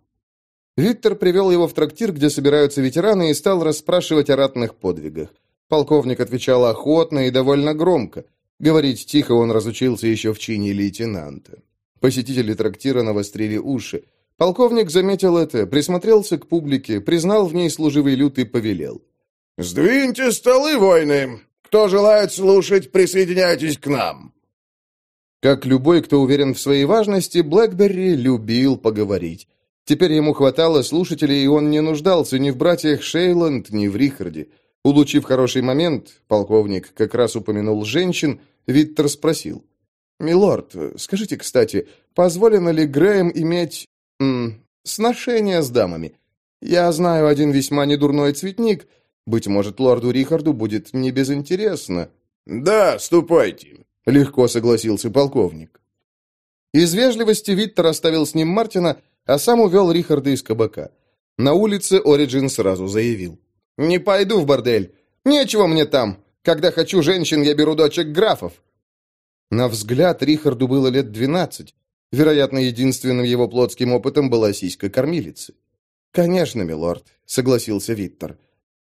Виктор привел его в трактир, где собираются ветераны, и стал расспрашивать о ратных подвигах. Полковник отвечал охотно и довольно громко. Говорить тихо он разучился еще в чине лейтенанта. Посетители трактира навострили уши. Полковник заметил это, присмотрелся к публике, признал в ней служивый люд и повелел. «Сдвиньте столы, воины! Кто желает слушать, присоединяйтесь к нам!» Как любой, кто уверен в своей важности, Блэкберри любил поговорить. Теперь ему хватало слушателей, и он не нуждался ни в братьях Шейланд, ни в Рихарде. Улучив хороший момент, полковник как раз упомянул женщин, Виттер спросил. «Милорд, скажите, кстати, позволено ли Грэем иметь... М, сношения с дамами? Я знаю один весьма недурной цветник. Быть может, лорду Рихарду будет не безинтересно». «Да, ступайте», — легко согласился полковник. Из вежливости Виттер оставил с ним Мартина, а сам увел Рихарда из кабака. На улице Ориджин сразу заявил. «Не пойду в бордель. Нечего мне там. Когда хочу женщин, я беру дочек графов». На взгляд Рихарду было лет двенадцать. Вероятно, единственным его плотским опытом была сиська кормилицы. «Конечно, милорд», — согласился Виттер.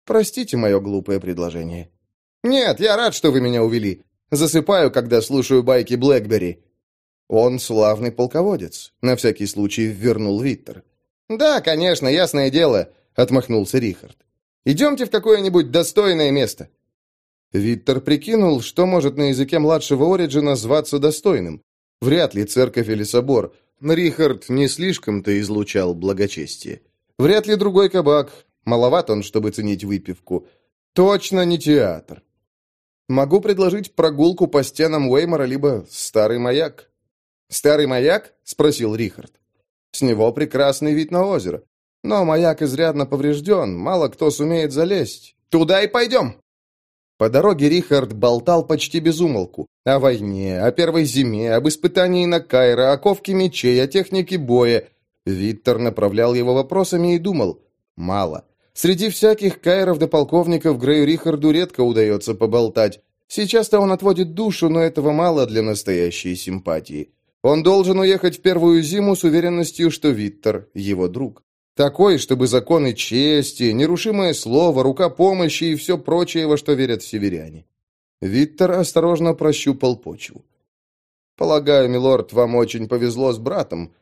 «Простите мое глупое предложение». «Нет, я рад, что вы меня увели. Засыпаю, когда слушаю байки Блэкбери». «Он славный полководец», — на всякий случай вернул Виттер. «Да, конечно, ясное дело», — отмахнулся Рихард. Идемте в какое-нибудь достойное место». Виттер прикинул, что может на языке младшего Ориджина зваться достойным. Вряд ли церковь или собор. Рихард не слишком-то излучал благочестие. Вряд ли другой кабак. Маловат он, чтобы ценить выпивку. Точно не театр. Могу предложить прогулку по стенам Уэймора, либо старый маяк. «Старый маяк?» — спросил Рихард. «С него прекрасный вид на озеро. Но маяк изрядно поврежден, мало кто сумеет залезть. Туда и пойдем!» По дороге Рихард болтал почти без умолку. О войне, о первой зиме, об испытании на Кайра, о ковке мечей, о технике боя. Виттер направлял его вопросами и думал. Мало. Среди всяких Кайров до полковников Грею Рихарду редко удается поболтать. Сейчас-то он отводит душу, но этого мало для настоящей симпатии. Он должен уехать в первую зиму с уверенностью, что Виттер — его друг. Такой, чтобы законы чести, нерушимое слово, рука помощи и все прочее, во что верят северяне. Виттер осторожно прощупал почву. «Полагаю, милорд, вам очень повезло с братом.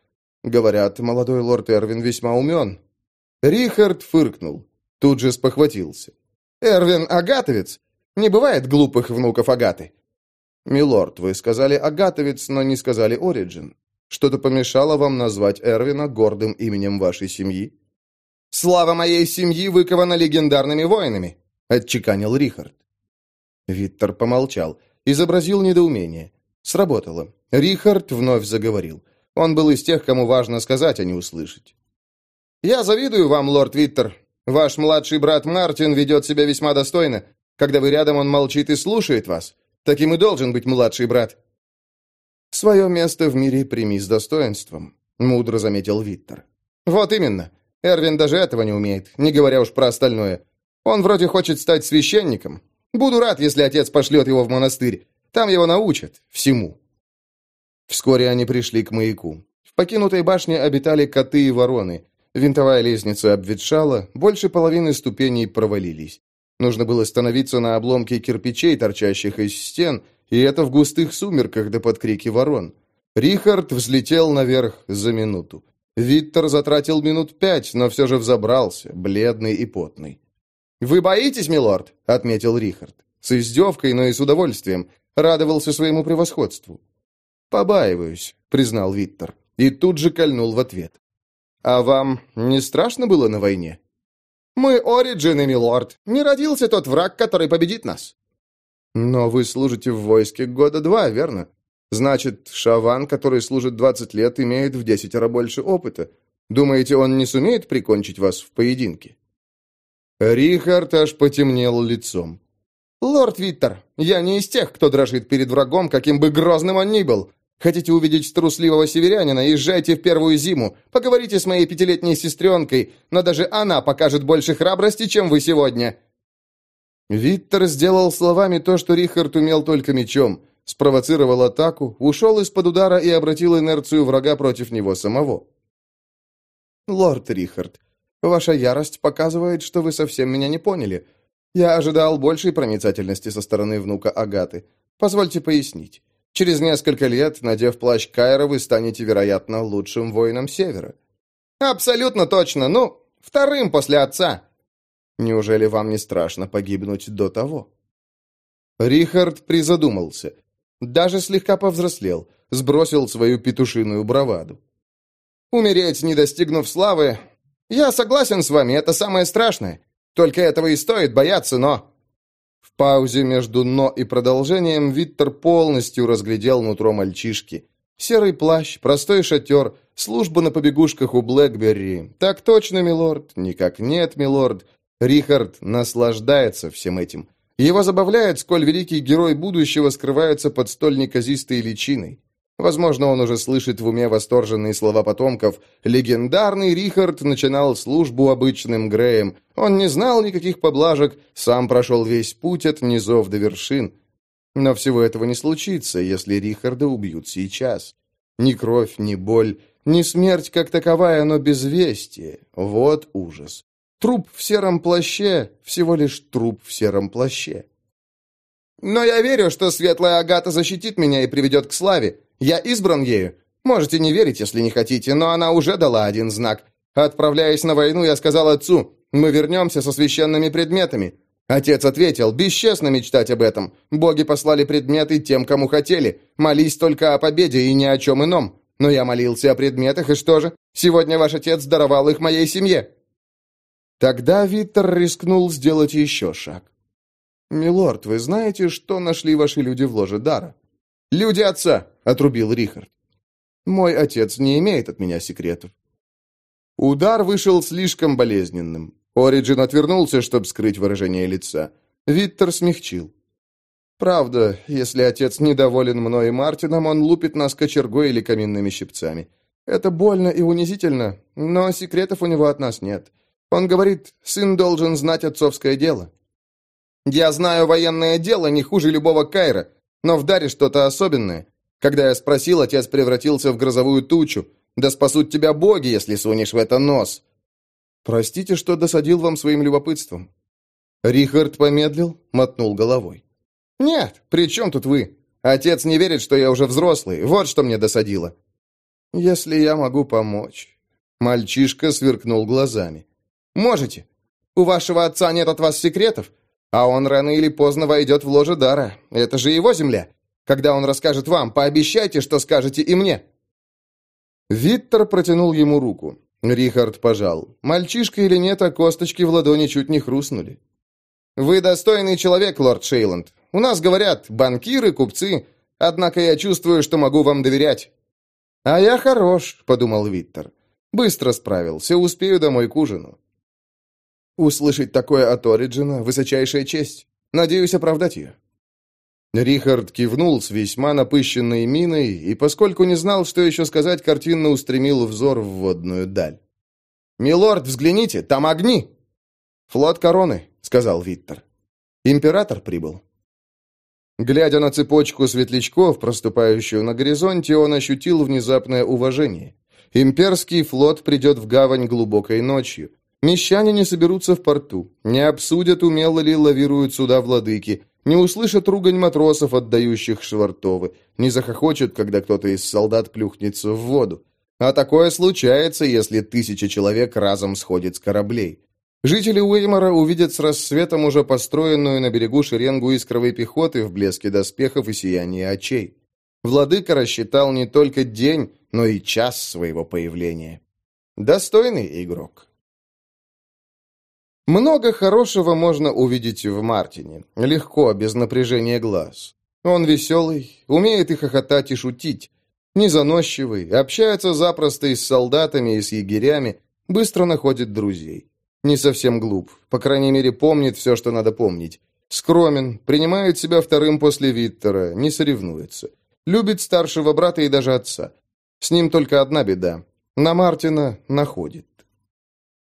Говорят, молодой лорд Эрвин весьма умен». Рихард фыркнул. Тут же спохватился. «Эрвин Агатовец? Не бывает глупых внуков Агаты». «Милорд, вы сказали Агатовец, но не сказали Ориджин. Что-то помешало вам назвать Эрвина гордым именем вашей семьи?» «Слава моей семьи выкована легендарными воинами», — отчеканил Рихард. Виттер помолчал, изобразил недоумение. Сработало. Рихард вновь заговорил. Он был из тех, кому важно сказать, а не услышать. «Я завидую вам, лорд Виттер. Ваш младший брат Мартин ведет себя весьма достойно. Когда вы рядом, он молчит и слушает вас. Таким и должен быть младший брат. «Свое место в мире прими с достоинством», — мудро заметил Виттер. «Вот именно. Эрвин даже этого не умеет, не говоря уж про остальное. Он вроде хочет стать священником. Буду рад, если отец пошлет его в монастырь. Там его научат всему». Вскоре они пришли к маяку. В покинутой башне обитали коты и вороны. Винтовая лестница обветшала, больше половины ступеней провалились. Нужно было становиться на обломке кирпичей, торчащих из стен, и это в густых сумерках да под крики ворон. Рихард взлетел наверх за минуту. Виттер затратил минут пять, но все же взобрался, бледный и потный. «Вы боитесь, милорд?» — отметил Рихард. С издевкой, но и с удовольствием. Радовался своему превосходству. «Побаиваюсь», — признал Виттер, и тут же кольнул в ответ. «А вам не страшно было на войне?» «Мы Ориджины, милорд. Не родился тот враг, который победит нас». «Но вы служите в войске года два, верно? Значит, Шаван, который служит двадцать лет, имеет в десятеро больше опыта. Думаете, он не сумеет прикончить вас в поединке?» Рихард аж потемнел лицом. «Лорд Виттер, я не из тех, кто дрожит перед врагом, каким бы грозным он ни был. Хотите увидеть трусливого северянина, езжайте в первую зиму, поговорите с моей пятилетней сестренкой, но даже она покажет больше храбрости, чем вы сегодня». Виттер сделал словами то, что Рихард умел только мечом, спровоцировал атаку, ушел из-под удара и обратил инерцию врага против него самого. «Лорд Рихард, ваша ярость показывает, что вы совсем меня не поняли. Я ожидал большей проницательности со стороны внука Агаты. Позвольте пояснить. Через несколько лет, надев плащ Кайра, вы станете, вероятно, лучшим воином Севера». «Абсолютно точно. Ну, вторым после отца». «Неужели вам не страшно погибнуть до того?» Рихард призадумался. Даже слегка повзрослел, сбросил свою петушиную браваду. Умереть, не достигнув славы... Я согласен с вами, это самое страшное. Только этого и стоит бояться, но...» Паузе между «но» и продолжением Виттер полностью разглядел нутро мальчишки. Серый плащ, простой шатер, служба на побегушках у Блэкберри. Так точно, милорд? Никак нет, милорд. Рихард наслаждается всем этим. Его забавляет, сколь великий герой будущего скрывается под столь неказистой личиной. Возможно, он уже слышит в уме восторженные слова потомков. Легендарный Рихард начинал службу обычным Греем. Он не знал никаких поблажек, сам прошел весь путь от низов до вершин. Но всего этого не случится, если Рихарда убьют сейчас. Ни кровь, ни боль, ни смерть как таковая, но безвестие. Вот ужас. Труп в сером плаще, всего лишь труп в сером плаще. «Но я верю, что светлая Агата защитит меня и приведет к славе. Я избран ею. Можете не верить, если не хотите, но она уже дала один знак. Отправляясь на войну, я сказал отцу, мы вернемся со священными предметами. Отец ответил, бесчестно мечтать об этом. Боги послали предметы тем, кому хотели. Молись только о победе и ни о чем ином. Но я молился о предметах, и что же? Сегодня ваш отец даровал их моей семье». Тогда Виттер рискнул сделать еще шаг. «Милорд, вы знаете, что нашли ваши люди в ложе дара?» «Люди отца!» — отрубил Рихард. «Мой отец не имеет от меня секретов». Удар вышел слишком болезненным. Ориджин отвернулся, чтобы скрыть выражение лица. Виттер смягчил. «Правда, если отец недоволен мной и Мартином, он лупит нас кочергой или каминными щипцами. Это больно и унизительно, но секретов у него от нас нет. Он говорит, сын должен знать отцовское дело». «Я знаю военное дело не хуже любого Кайра, но в Даре что-то особенное. Когда я спросил, отец превратился в грозовую тучу. Да спасут тебя боги, если сунешь в это нос. Простите, что досадил вам своим любопытством. Рихард помедлил, мотнул головой. Нет, при чем тут вы? Отец не верит, что я уже взрослый. Вот что мне досадило. Если я могу помочь. Мальчишка сверкнул глазами. Можете. У вашего отца нет от вас секретов, а он рано или поздно войдет в ложе дара. Это же его земля. Когда он расскажет вам, пообещайте, что скажете и мне». Виттер протянул ему руку. Рихард пожал. Мальчишка или нет, а косточки в ладони чуть не хрустнули. «Вы достойный человек, лорд Шейланд. У нас говорят банкиры, купцы. Однако я чувствую, что могу вам доверять». «А я хорош», — подумал Виттер. «Быстро справился, успею домой к ужину». Услышать такое от Ориджина — высочайшая честь. Надеюсь оправдать ее. Рихард кивнул с весьма напыщенной миной, и, поскольку не знал, что еще сказать, картинно устремил взор в водную даль. «Милорд, взгляните, там огни!» «Флот короны», — сказал Виттер. «Император прибыл». Глядя на цепочку светлячков, проступающую на горизонте, он ощутил внезапное уважение. Имперский флот придет в гавань глубокой ночью. Мещане не соберутся в порту, не обсудят, умело ли лавируют суда владыки, не услышат ругань матросов, отдающих швартовы, не захохочет, когда кто-то из солдат плюхнется в воду. А такое случается, если тысяча человек разом сходит с кораблей. Жители Уэймора увидят с рассветом уже построенную на берегу шеренгу искровой пехоты в блеске доспехов и сиянии очей. Владыка рассчитал не только день, но и час своего появления. Достойный игрок. Много хорошего можно увидеть в Мартине. Легко, без напряжения глаз. Он веселый, умеет и хохотать, и шутить. Незаносчивый, общается запросто и с солдатами, и с егерями, быстро находит друзей. Не совсем глуп, по крайней мере, помнит все, что надо помнить. Скромен, принимает себя вторым после Виттера, не соревнуется. Любит старшего брата и даже отца. С ним только одна беда. На Мартина находит.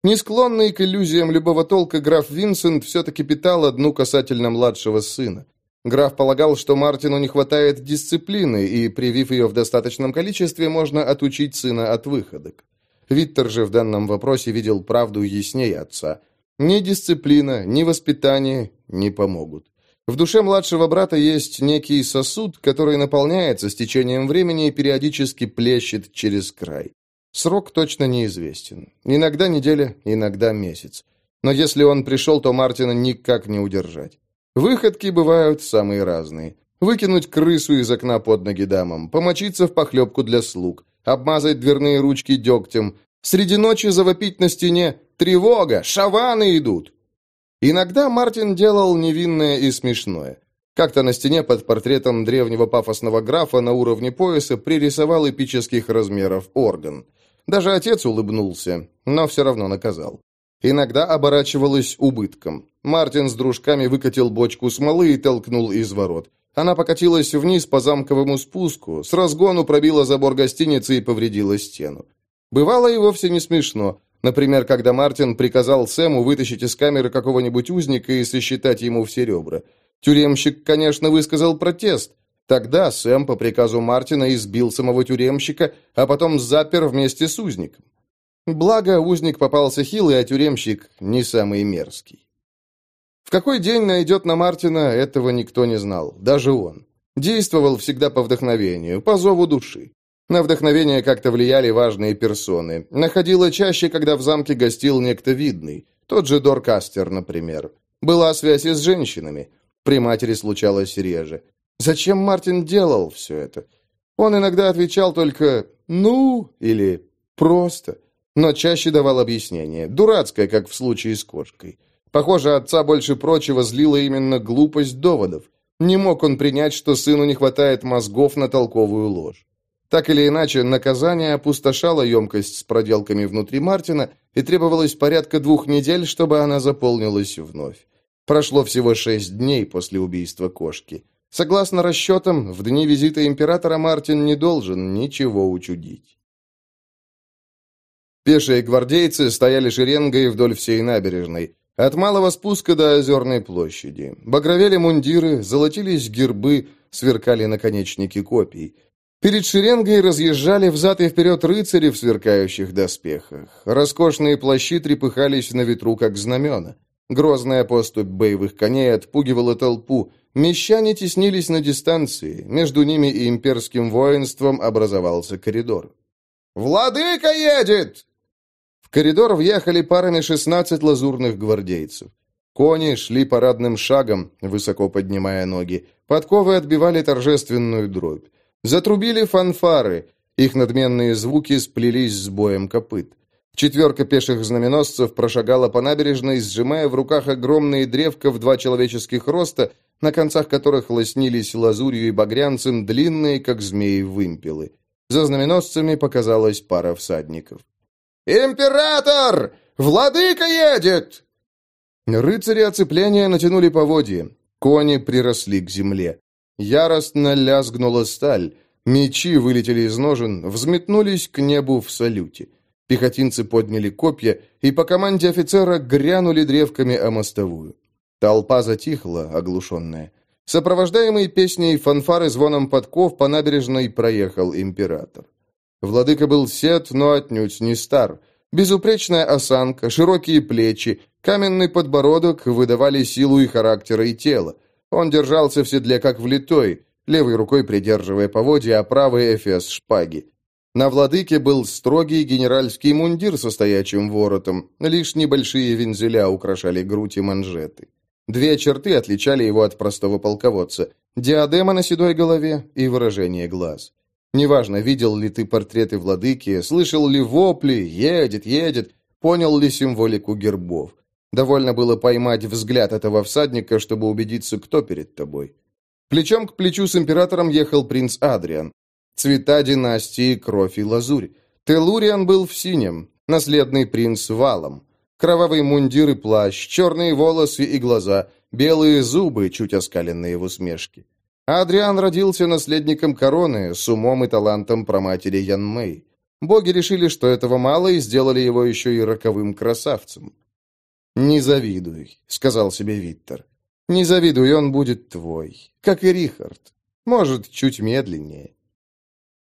Не склонный к иллюзиям любого толка граф Винсент все-таки питал одну касательно младшего сына. Граф полагал, что Мартину не хватает дисциплины, и, привив ее в достаточном количестве, можно отучить сына от выходок. Виттер же в данном вопросе видел правду яснее отца. Ни дисциплина, ни воспитание не помогут. В душе младшего брата есть некий сосуд, который наполняется с течением времени и периодически плещет через край. Срок точно неизвестен. Иногда неделя, иногда месяц. Но если он пришел, то Мартина никак не удержать. Выходки бывают самые разные. Выкинуть крысу из окна под ноги дамам, помочиться в похлебку для слуг, обмазать дверные ручки дегтем, среди ночи завопить на стене «Тревога! Шаваны идут!». Иногда Мартин делал невинное и смешное. Как-то на стене под портретом древнего пафосного графа на уровне пояса пририсовал эпических размеров орган. Даже отец улыбнулся, но все равно наказал. Иногда оборачивалась убытком. Мартин с дружками выкатил бочку смолы и толкнул из ворот. Она покатилась вниз по замковому спуску, с разгону пробила забор гостиницы и повредила стену. Бывало и вовсе не смешно. Например, когда Мартин приказал Сэму вытащить из камеры какого-нибудь узника и сосчитать ему все ребра. Тюремщик, конечно, высказал протест. Тогда Сэм по приказу Мартина избил самого тюремщика, а потом запер вместе с узником. Благо, узник попался хилый, а тюремщик не самый мерзкий. В какой день найдет на Мартина, этого никто не знал, даже он. Действовал всегда по вдохновению, по зову души. На вдохновение как-то влияли важные персоны. Находила чаще, когда в замке гостил некто видный. Тот же Доркастер, например. Была связь и с женщинами. При матери случалось реже. Зачем Мартин делал все это? Он иногда отвечал только «ну» или «просто» но чаще давал объяснение, дурацкое, как в случае с кошкой. Похоже, отца больше прочего злила именно глупость доводов. Не мог он принять, что сыну не хватает мозгов на толковую ложь. Так или иначе, наказание опустошало емкость с проделками внутри Мартина, и требовалось порядка двух недель, чтобы она заполнилась вновь. Прошло всего шесть дней после убийства кошки. Согласно расчетам, в дни визита императора Мартин не должен ничего учудить. Пешие гвардейцы стояли шеренгой вдоль всей набережной. От малого спуска до озерной площади. Багровели мундиры, золотились гербы, сверкали наконечники копий. Перед шеренгой разъезжали взад и вперед рыцари в сверкающих доспехах. Роскошные плащи трепыхались на ветру, как знамена. Грозная поступь боевых коней отпугивала толпу. Мещане теснились на дистанции. Между ними и имперским воинством образовался коридор. «Владыка едет!» коридор въехали парами 16 лазурных гвардейцев. Кони шли парадным шагом, высоко поднимая ноги. Подковы отбивали торжественную дробь. Затрубили фанфары. Их надменные звуки сплелись с боем копыт. Четверка пеших знаменосцев прошагала по набережной, сжимая в руках огромные древка в два человеческих роста, на концах которых лоснились лазурью и багрянцем длинные, как змеи, вымпелы. За знаменосцами показалась пара всадников. «Император! Владыка едет!» Рыцари оцепления натянули поводья. Кони приросли к земле. Яростно лязгнула сталь. Мечи вылетели из ножен, взметнулись к небу в салюте. Пехотинцы подняли копья и по команде офицера грянули древками о мостовую. Толпа затихла, оглушенная. Сопровождаемый песней фанфары звоном подков по набережной проехал император. Владыка был сед, но отнюдь не стар. Безупречная осанка, широкие плечи, каменный подбородок выдавали силу и характера и тела. Он держался в седле как влитой, левой рукой придерживая поводья, а правой эфес шпаги. На владыке был строгий генеральский мундир со стоячим воротом, лишь небольшие вензеля украшали грудь и манжеты. Две черты отличали его от простого полководца – диадема на седой голове и выражение глаз. Неважно, видел ли ты портреты владыки, слышал ли вопли «едет, едет», понял ли символику гербов. Довольно было поймать взгляд этого всадника, чтобы убедиться, кто перед тобой. Плечом к плечу с императором ехал принц Адриан. Цвета династии кровь и лазурь. Телуриан был в синем, наследный принц валом. Кровавый мундир и плащ, черные волосы и глаза, белые зубы, чуть оскаленные в усмешке. Адриан родился наследником короны с умом и талантом праматери Ян Мэй. Боги решили, что этого мало, и сделали его еще и роковым красавцем. «Не завидуй», — сказал себе Виттер. «Не завидуй, он будет твой, как и Рихард. Может, чуть медленнее».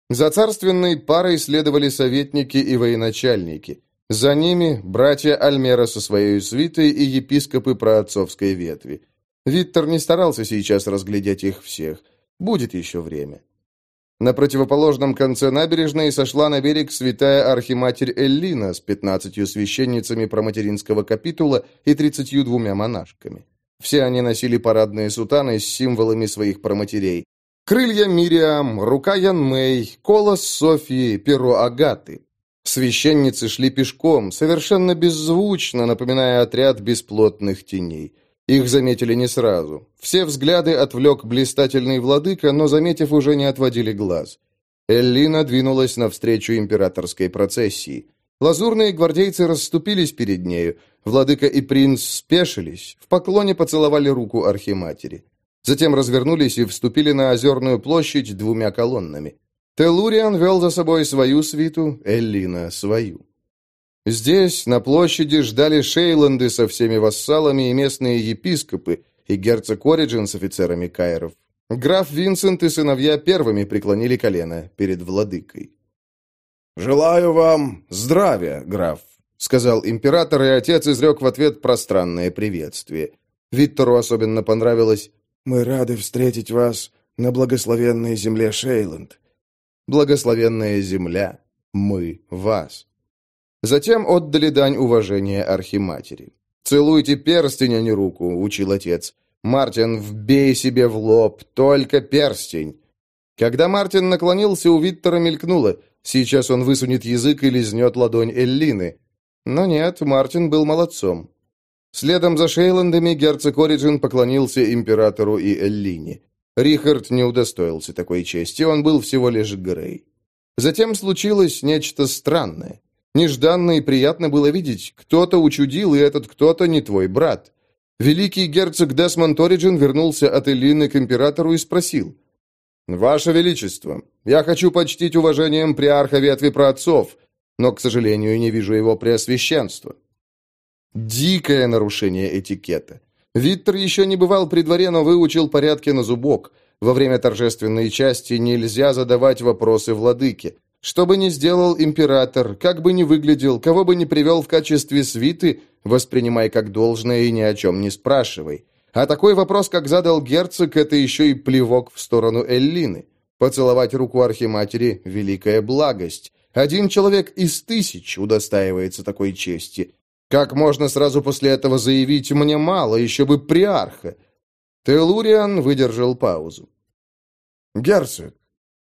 За царственной парой следовали советники и военачальники. За ними братья Альмера со своей свитой и епископы проотцовской ветви. Виттер не старался сейчас разглядеть их всех. Будет еще время. На противоположном конце набережной сошла на берег святая архиматерь Эллина с пятнадцатью священницами проматеринского капитула и тридцатью двумя монашками. Все они носили парадные сутаны с символами своих проматерей. Крылья Мириам, рука Ян Мэй, колос Софии, перо Агаты. Священницы шли пешком, совершенно беззвучно, напоминая отряд бесплотных теней. Их заметили не сразу. Все взгляды отвлек блистательный владыка, но, заметив, уже не отводили глаз. Эллина двинулась навстречу императорской процессии. Лазурные гвардейцы расступились перед нею. Владыка и принц спешились, в поклоне поцеловали руку архиматери. Затем развернулись и вступили на озерную площадь двумя колоннами. Телуриан вел за собой свою свиту, Эллина — свою. Здесь, на площади, ждали шейланды со всеми вассалами и местные епископы, и герцог Ориджин с офицерами кайров. Граф Винсент и сыновья первыми преклонили колено перед владыкой. «Желаю вам здравия, граф», — сказал император, и отец изрек в ответ пространное приветствие. Виктору особенно понравилось «Мы рады встретить вас на благословенной земле Шейланд». «Благословенная земля, мы вас». Затем отдали дань уважения архиматери. «Целуйте перстень, а не руку», — учил отец. «Мартин, вбей себе в лоб, только перстень». Когда Мартин наклонился, у Виттера мелькнуло. Сейчас он высунет язык и лизнет ладонь Эллины. Но нет, Мартин был молодцом. Следом за Шейландами герцог Ориджин поклонился императору и Эллине. Рихард не удостоился такой чести, он был всего лишь Грей. Затем случилось нечто странное. Нежданно и приятно было видеть, кто-то учудил, и этот кто-то не твой брат. Великий герцог Десмонд Ориджин вернулся от Эллины к императору и спросил. «Ваше Величество, я хочу почтить уважением приарха ветви праотцов, но, к сожалению, не вижу его преосвященства». Дикое нарушение этикета. Виттер еще не бывал при дворе, но выучил порядки на зубок. Во время торжественной части нельзя задавать вопросы владыке. Что бы ни сделал император, как бы ни выглядел, кого бы ни привел в качестве свиты, воспринимай как должное и ни о чем не спрашивай. А такой вопрос, как задал герцог, это еще и плевок в сторону Эллины. Поцеловать руку архиматери – великая благость. Один человек из тысяч удостаивается такой чести. Как можно сразу после этого заявить «мне мало, еще бы приарха»? Телуриан выдержал паузу. «Герцог,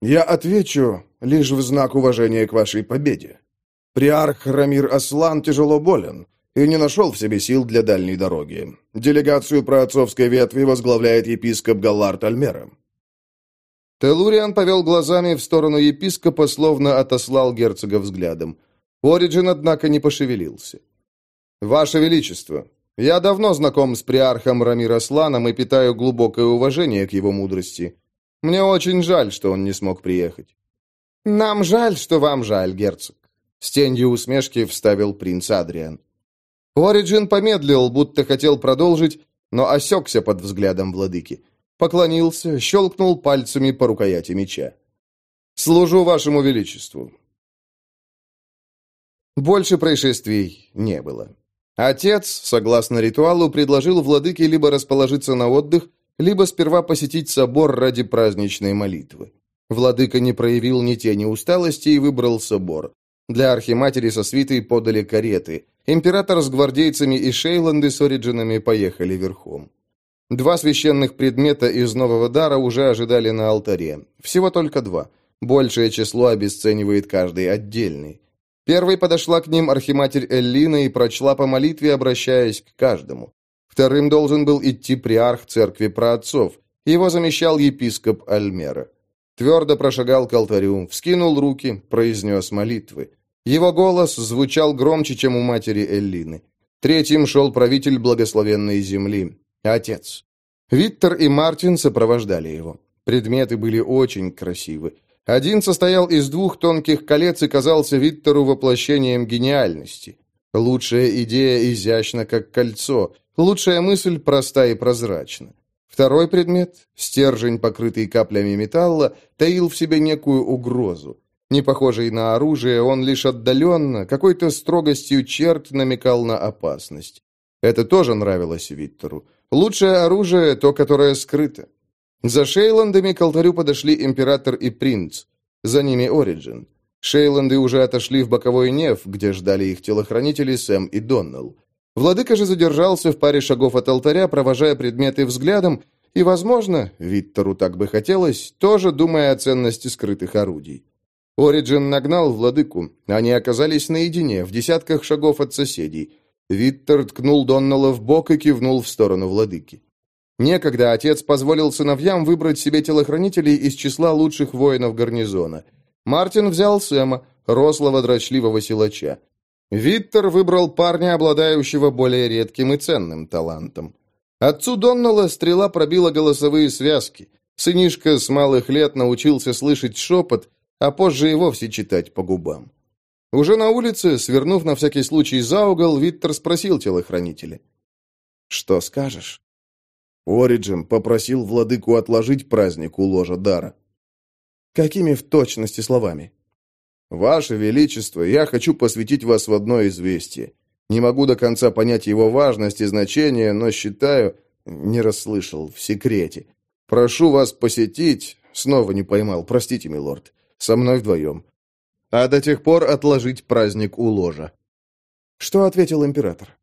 я отвечу лишь в знак уважения к вашей победе. Приарх Рамир Аслан тяжело болен и не нашел в себе сил для дальней дороги. Делегацию праотцовской ветви возглавляет епископ Галлард Альмера. Телуриан повел глазами в сторону епископа, словно отослал герцога взглядом. Ориджин, однако, не пошевелился. «Ваше Величество, я давно знаком с приархом Рамир Асланом и питаю глубокое уважение к его мудрости. Мне очень жаль, что он не смог приехать». «Нам жаль, что вам жаль, герцог», — с тенью усмешки вставил принц Адриан. Ориджин помедлил, будто хотел продолжить, но осекся под взглядом владыки. Поклонился, щелкнул пальцами по рукояти меча. «Служу вашему величеству». Больше происшествий не было. Отец, согласно ритуалу, предложил владыке либо расположиться на отдых, либо сперва посетить собор ради праздничной молитвы. Владыка не проявил ни тени усталости и выбрал собор. Для архиматери со свитой подали кареты. Император с гвардейцами и Шейланды с Ориджинами поехали верхом. Два священных предмета из нового дара уже ожидали на алтаре. Всего только два. Большее число обесценивает каждый отдельный. Первой подошла к ним архиматерь Эллина и прочла по молитве, обращаясь к каждому. Вторым должен был идти приарх церкви праотцов. Его замещал епископ Альмера. Твердо прошагал к алтарю, вскинул руки, произнес молитвы. Его голос звучал громче, чем у матери Эллины. Третьим шел правитель благословенной земли, отец. Виктор и Мартин сопровождали его. Предметы были очень красивы. Один состоял из двух тонких колец и казался Виктору воплощением гениальности. Лучшая идея изящна, как кольцо. Лучшая мысль проста и прозрачна. Второй предмет, стержень, покрытый каплями металла, таил в себе некую угрозу. Не похожий на оружие, он лишь отдаленно, какой-то строгостью черт намекал на опасность. Это тоже нравилось Виттеру. Лучшее оружие — то, которое скрыто. За Шейландами к алтарю подошли император и принц. За ними Ориджин. Шейланды уже отошли в боковой неф, где ждали их телохранители Сэм и Доннелл. Владыка же задержался в паре шагов от алтаря, провожая предметы взглядом, и, возможно, Виттеру так бы хотелось, тоже думая о ценности скрытых орудий. Ориджин нагнал владыку. Они оказались наедине, в десятках шагов от соседей. Виттер ткнул Доннелла в бок и кивнул в сторону владыки. Некогда отец позволил сыновьям выбрать себе телохранителей из числа лучших воинов гарнизона. Мартин взял Сэма, рослого дрочливого силача. Виттер выбрал парня, обладающего более редким и ценным талантом. Отцу Доннелла стрела пробила голосовые связки. Сынишка с малых лет научился слышать шепот, а позже и вовсе читать по губам. Уже на улице, свернув на всякий случай за угол, Виттер спросил телохранителя. «Что скажешь?» Ориджин попросил владыку отложить праздник у ложа дара. «Какими в точности словами?» «Ваше Величество, я хочу посвятить вас в одно известие. Не могу до конца понять его важность и значение, но считаю...» Не расслышал, в секрете. «Прошу вас посетить...» Снова не поймал, простите, милорд. Со мной вдвоем. А до тех пор отложить праздник у ложа. Что ответил император?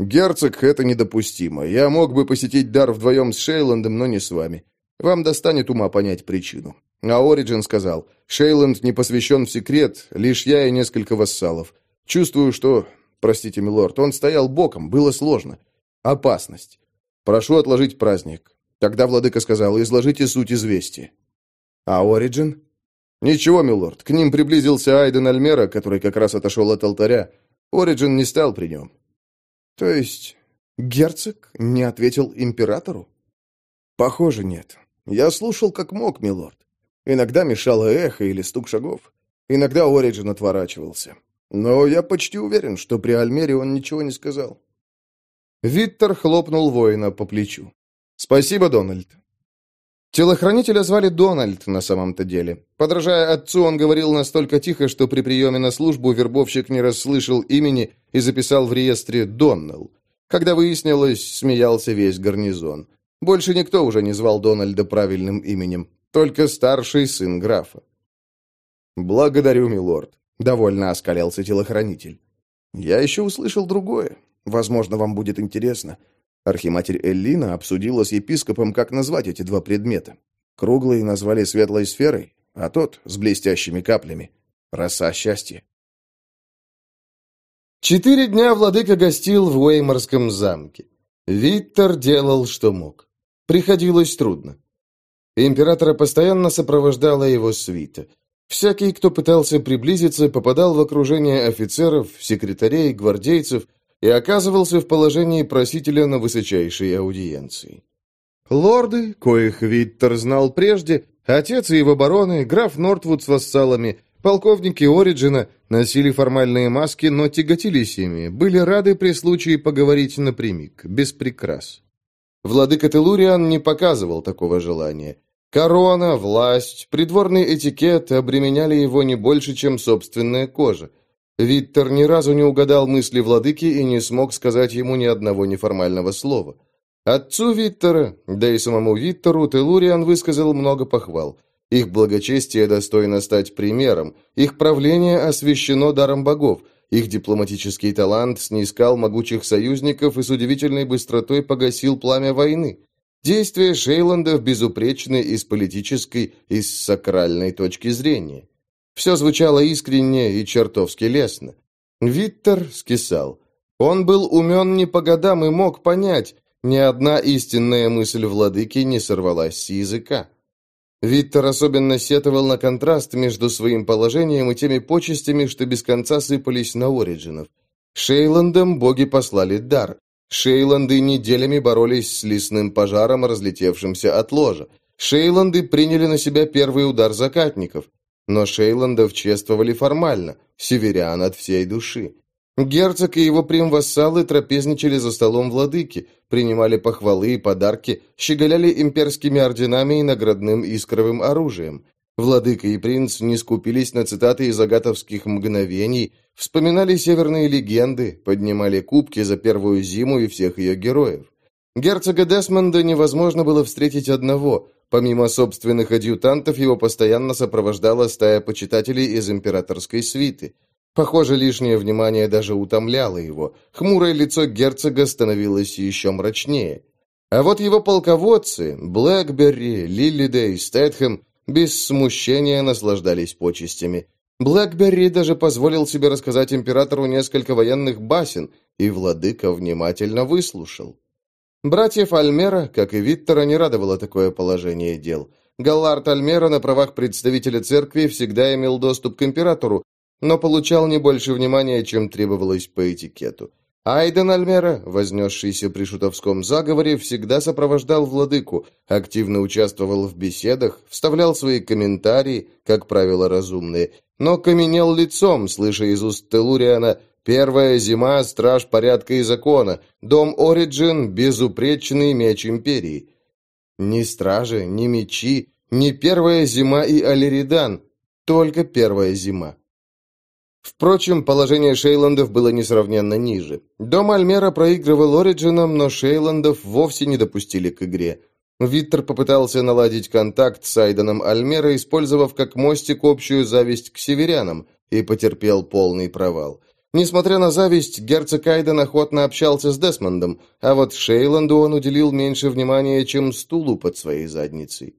«Герцог, это недопустимо. Я мог бы посетить дар вдвоем с Шейландом, но не с вами. Вам достанет ума понять причину. А Ориджин сказал, Шейланд не посвящен в секрет, лишь я и несколько вассалов. Чувствую, что... Простите, милорд, он стоял боком, было сложно. Опасность. Прошу отложить праздник. Тогда владыка сказал, изложите суть известия. А Ориджин? Ничего, милорд, к ним приблизился Айден Альмера, который как раз отошел от алтаря. Ориджин не стал при нем. То есть герцог не ответил императору? Похоже, нет. Я слушал как мог, милорд. Иногда мешало эхо или стук шагов. Иногда Ориджин отворачивался. Но я почти уверен, что при Альмере он ничего не сказал. Виттер хлопнул воина по плечу. «Спасибо, Дональд». Телохранителя звали Дональд на самом-то деле. Подражая отцу, он говорил настолько тихо, что при приеме на службу вербовщик не расслышал имени и записал в реестре «Доннелл». Когда выяснилось, смеялся весь гарнизон. Больше никто уже не звал Дональда правильным именем. Только старший сын графа. «Благодарю, милорд», — довольно оскалялся телохранитель. «Я еще услышал другое. Возможно, вам будет интересно. Архиматерь Эллина обсудила с епископом, как назвать эти два предмета. Круглый назвали светлой сферой, а тот с блестящими каплями — роса счастья. Четыре дня владыка гостил в Уэйморском замке. Виктор делал, что мог. Приходилось трудно. Императора постоянно сопровождала его свита. Всякий, кто пытался приблизиться, попадал в окружение офицеров, секретарей, гвардейцев и оказывался в положении просителя на высочайшей аудиенции. Лорды, коих Виттер знал прежде, отец и его бароны, граф Нортвуд с вассалами, полковники Ориджина носили формальные маски, но тяготились ими, были рады при случае поговорить напрямик, без прикрас. Владыка Телуриан не показывал такого желания. Корона, власть, придворный этикет обременяли его не больше, чем собственная кожа. Виттер ни разу не угадал мысли владыки и не смог сказать ему ни одного неформального слова. Отцу Виттера, да и самому Виттеру, Телуриан высказал много похвал. Их благочестие достойно стать примером, их правление освящено даром богов, их дипломатический талант снискал могучих союзников и с удивительной быстротой погасил пламя войны. Действия Шейландов безупречны и с политической, и с сакральной точки зрения. Все звучало искренне и чертовски лестно. Виттер скисал. Он был умен не по годам и мог понять, ни одна истинная мысль владыки не сорвалась с языка. Виттер особенно сетовал на контраст между своим положением и теми почестями, что без конца сыпались на Ориджинов. Шейландам боги послали дар. Шейланды неделями боролись с лесным пожаром, разлетевшимся от ложа. Шейланды приняли на себя первый удар закатников. Но Шейландов чествовали формально, северян от всей души. Герцог и его прим-вассалы трапезничали за столом владыки, принимали похвалы и подарки, щеголяли имперскими орденами и наградным искровым оружием. Владыка и принц не скупились на цитаты из агатовских мгновений, вспоминали северные легенды, поднимали кубки за первую зиму и всех ее героев. Герцога Десмонда невозможно было встретить одного. Помимо собственных адъютантов, его постоянно сопровождала стая почитателей из императорской свиты – Похоже, лишнее внимание даже утомляло его. Хмурое лицо герцога становилось еще мрачнее. А вот его полководцы, Блэкберри, Лиллидей, Стэтхэм, без смущения наслаждались почестями. Блэкберри даже позволил себе рассказать императору несколько военных басен, и владыка внимательно выслушал. Братьев Альмера, как и Виттера, не радовало такое положение дел. Галлард Альмера на правах представителя церкви всегда имел доступ к императору, но получал не больше внимания, чем требовалось по этикету. Айден Альмера, вознесшийся при шутовском заговоре, всегда сопровождал владыку, активно участвовал в беседах, вставлял свои комментарии, как правило, разумные, но каменел лицом, слыша из уст Телуриана «Первая зима, страж порядка и закона, дом Ориджин, безупречный меч империи». Не стражи, не мечи, не первая зима и Алеридан, только первая зима. Впрочем, положение Шейландов было несравненно ниже. Дом Альмера проигрывал Ориджинам, но Шейландов вовсе не допустили к игре. Виттер попытался наладить контакт с Айденом Альмера, использовав как мостик общую зависть к северянам, и потерпел полный провал. Несмотря на зависть, герцог Айден охотно общался с Десмондом, а вот Шейланду он уделил меньше внимания, чем стулу под своей задницей.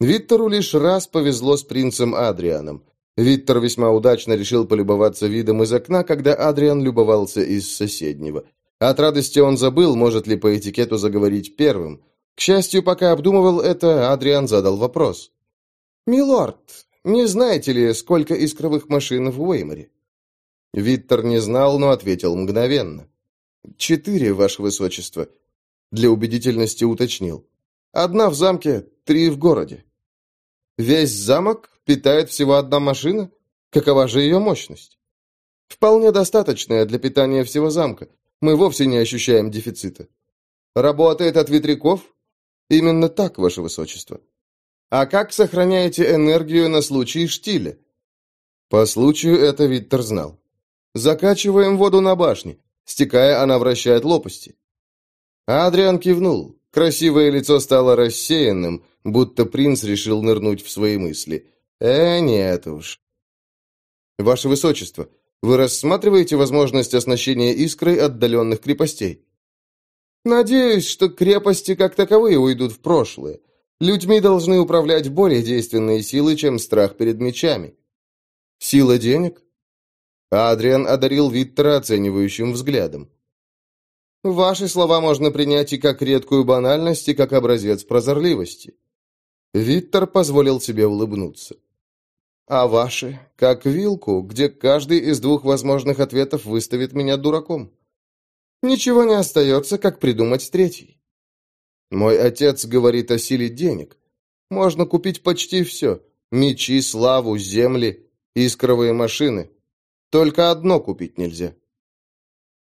Виттеру лишь раз повезло с принцем Адрианом. Виктор весьма удачно решил полюбоваться видом из окна, когда Адриан любовался из соседнего. От радости он забыл, может ли по этикету заговорить первым. К счастью, пока обдумывал это, Адриан задал вопрос. «Милорд, не знаете ли, сколько искровых машин в Уэйморе?» Виттер не знал, но ответил мгновенно. «Четыре, ваше высочество». Для убедительности уточнил. «Одна в замке, три в городе». «Весь замок?» питает всего одна машина? Какова же ее мощность? Вполне достаточная для питания всего замка. Мы вовсе не ощущаем дефицита. Работает от ветряков? Именно так, ваше высочество. А как сохраняете энергию на случай штиля? По случаю это Виттер знал. Закачиваем воду на башне. Стекая, она вращает лопасти. Адриан кивнул. Красивое лицо стало рассеянным, будто принц решил нырнуть в свои мысли. Э, нет уж. Ваше Высочество, вы рассматриваете возможность оснащения искрой отдаленных крепостей? Надеюсь, что крепости как таковые уйдут в прошлое. Людьми должны управлять более действенные силы, чем страх перед мечами. Сила денег? Адриан одарил Виттера оценивающим взглядом. Ваши слова можно принять и как редкую банальность, и как образец прозорливости. Виттер позволил себе улыбнуться. А ваши, как вилку, где каждый из двух возможных ответов выставит меня дураком. Ничего не остается, как придумать третий. Мой отец говорит о силе денег. Можно купить почти все. Мечи, славу, земли, искровые машины. Только одно купить нельзя.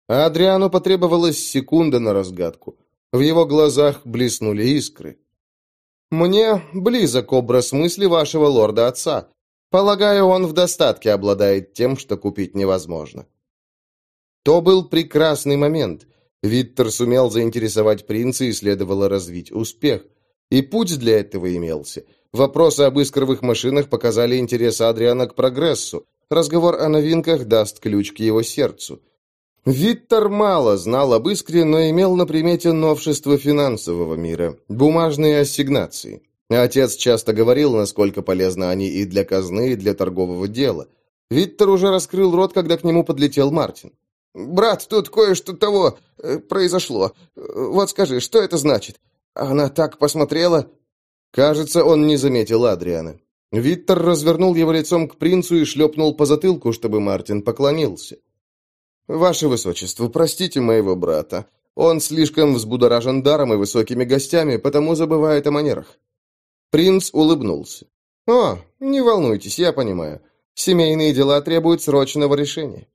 А Адриану потребовалась секунда на разгадку. В его глазах блеснули искры. «Мне близок образ мысли вашего лорда-отца. Полагаю, он в достатке обладает тем, что купить невозможно. То был прекрасный момент. Виттер сумел заинтересовать принца и следовало развить успех. И путь для этого имелся. Вопросы об искровых машинах показали интерес Адриана к прогрессу. Разговор о новинках даст ключ к его сердцу. Виттер мало знал об искре, но имел на примете новшество финансового мира – бумажные ассигнации. Отец часто говорил, насколько полезны они и для казны, и для торгового дела. Виттер уже раскрыл рот, когда к нему подлетел Мартин. «Брат, тут кое-что того э, произошло. Вот скажи, что это значит? Она так посмотрела...» Кажется, он не заметил Адриана. Виттер развернул его лицом к принцу и шлепнул по затылку, чтобы Мартин поклонился. «Ваше Высочество, простите моего брата. Он слишком взбудоражен даром и высокими гостями, потому забывает о манерах». Принц улыбнулся. «О, не волнуйтесь, я понимаю. Семейные дела требуют срочного решения».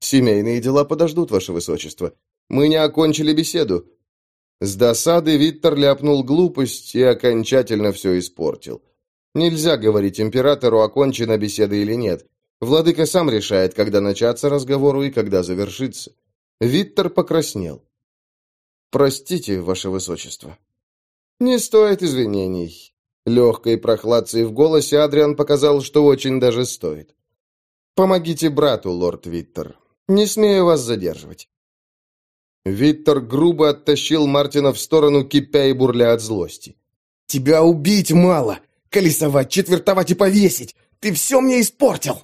«Семейные дела подождут, Ваше Высочество. Мы не окончили беседу». С досады Виттер ляпнул глупость и окончательно все испортил. Нельзя говорить императору, окончена беседа или нет. Владыка сам решает, когда начаться разговору и когда завершиться. Виттер покраснел. «Простите, ваше высочество». «Не стоит извинений». Легкой прохладцей в голосе Адриан показал, что очень даже стоит. «Помогите брату, лорд Виттер. Не смею вас задерживать». Виттер грубо оттащил Мартина в сторону, кипя и бурля от злости. «Тебя убить мало! Колесовать, четвертовать и повесить! Ты все мне испортил!»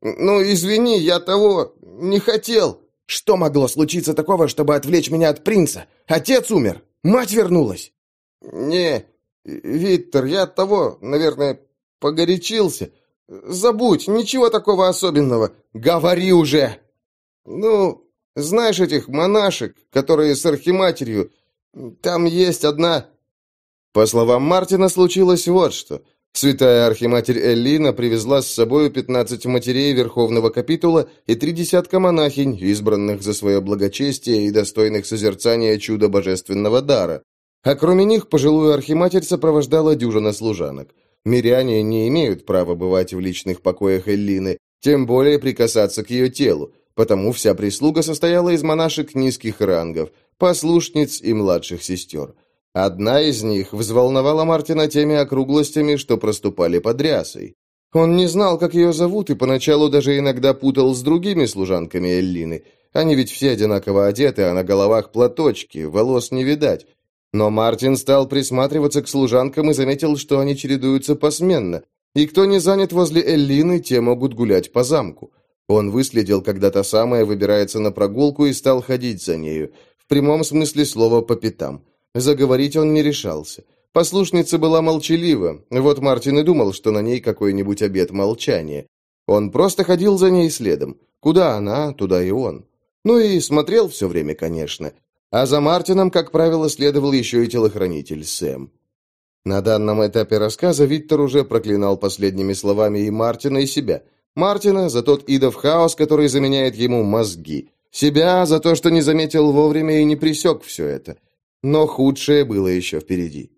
«Ну, извини, я того не хотел». «Что могло случиться такого, чтобы отвлечь меня от принца? Отец умер, мать вернулась». «Не, Виктор, я от того, наверное, погорячился. Забудь, ничего такого особенного. Говори уже!» «Ну, знаешь этих монашек, которые с архиматерью? Там есть одна...» По словам Мартина, случилось вот что. Святая архиматерь Эллина привезла с собой пятнадцать матерей Верховного Капитула и три десятка монахинь, избранных за свое благочестие и достойных созерцания чуда божественного дара. А кроме них пожилую архиматерь сопровождала дюжина служанок. Миряне не имеют права бывать в личных покоях Эллины, тем более прикасаться к ее телу, потому вся прислуга состояла из монашек низких рангов, послушниц и младших сестер. Одна из них взволновала Мартина теми округлостями, что проступали под рясой. Он не знал, как ее зовут, и поначалу даже иногда путал с другими служанками Эллины. Они ведь все одинаково одеты, а на головах платочки, волос не видать. Но Мартин стал присматриваться к служанкам и заметил, что они чередуются посменно. И кто не занят возле Эллины, те могут гулять по замку. Он выследил, когда та самая выбирается на прогулку и стал ходить за нею. В прямом смысле слова по пятам. Заговорить он не решался. Послушница была молчалива, вот Мартин и думал, что на ней какой-нибудь обет молчания. Он просто ходил за ней следом. Куда она, туда и он. Ну и смотрел все время, конечно. А за Мартином, как правило, следовал еще и телохранитель Сэм. На данном этапе рассказа Виктор уже проклинал последними словами и Мартина, и себя. Мартина за тот идов хаос, который заменяет ему мозги. Себя за то, что не заметил вовремя и не пресек все это. Но худшее было еще впереди.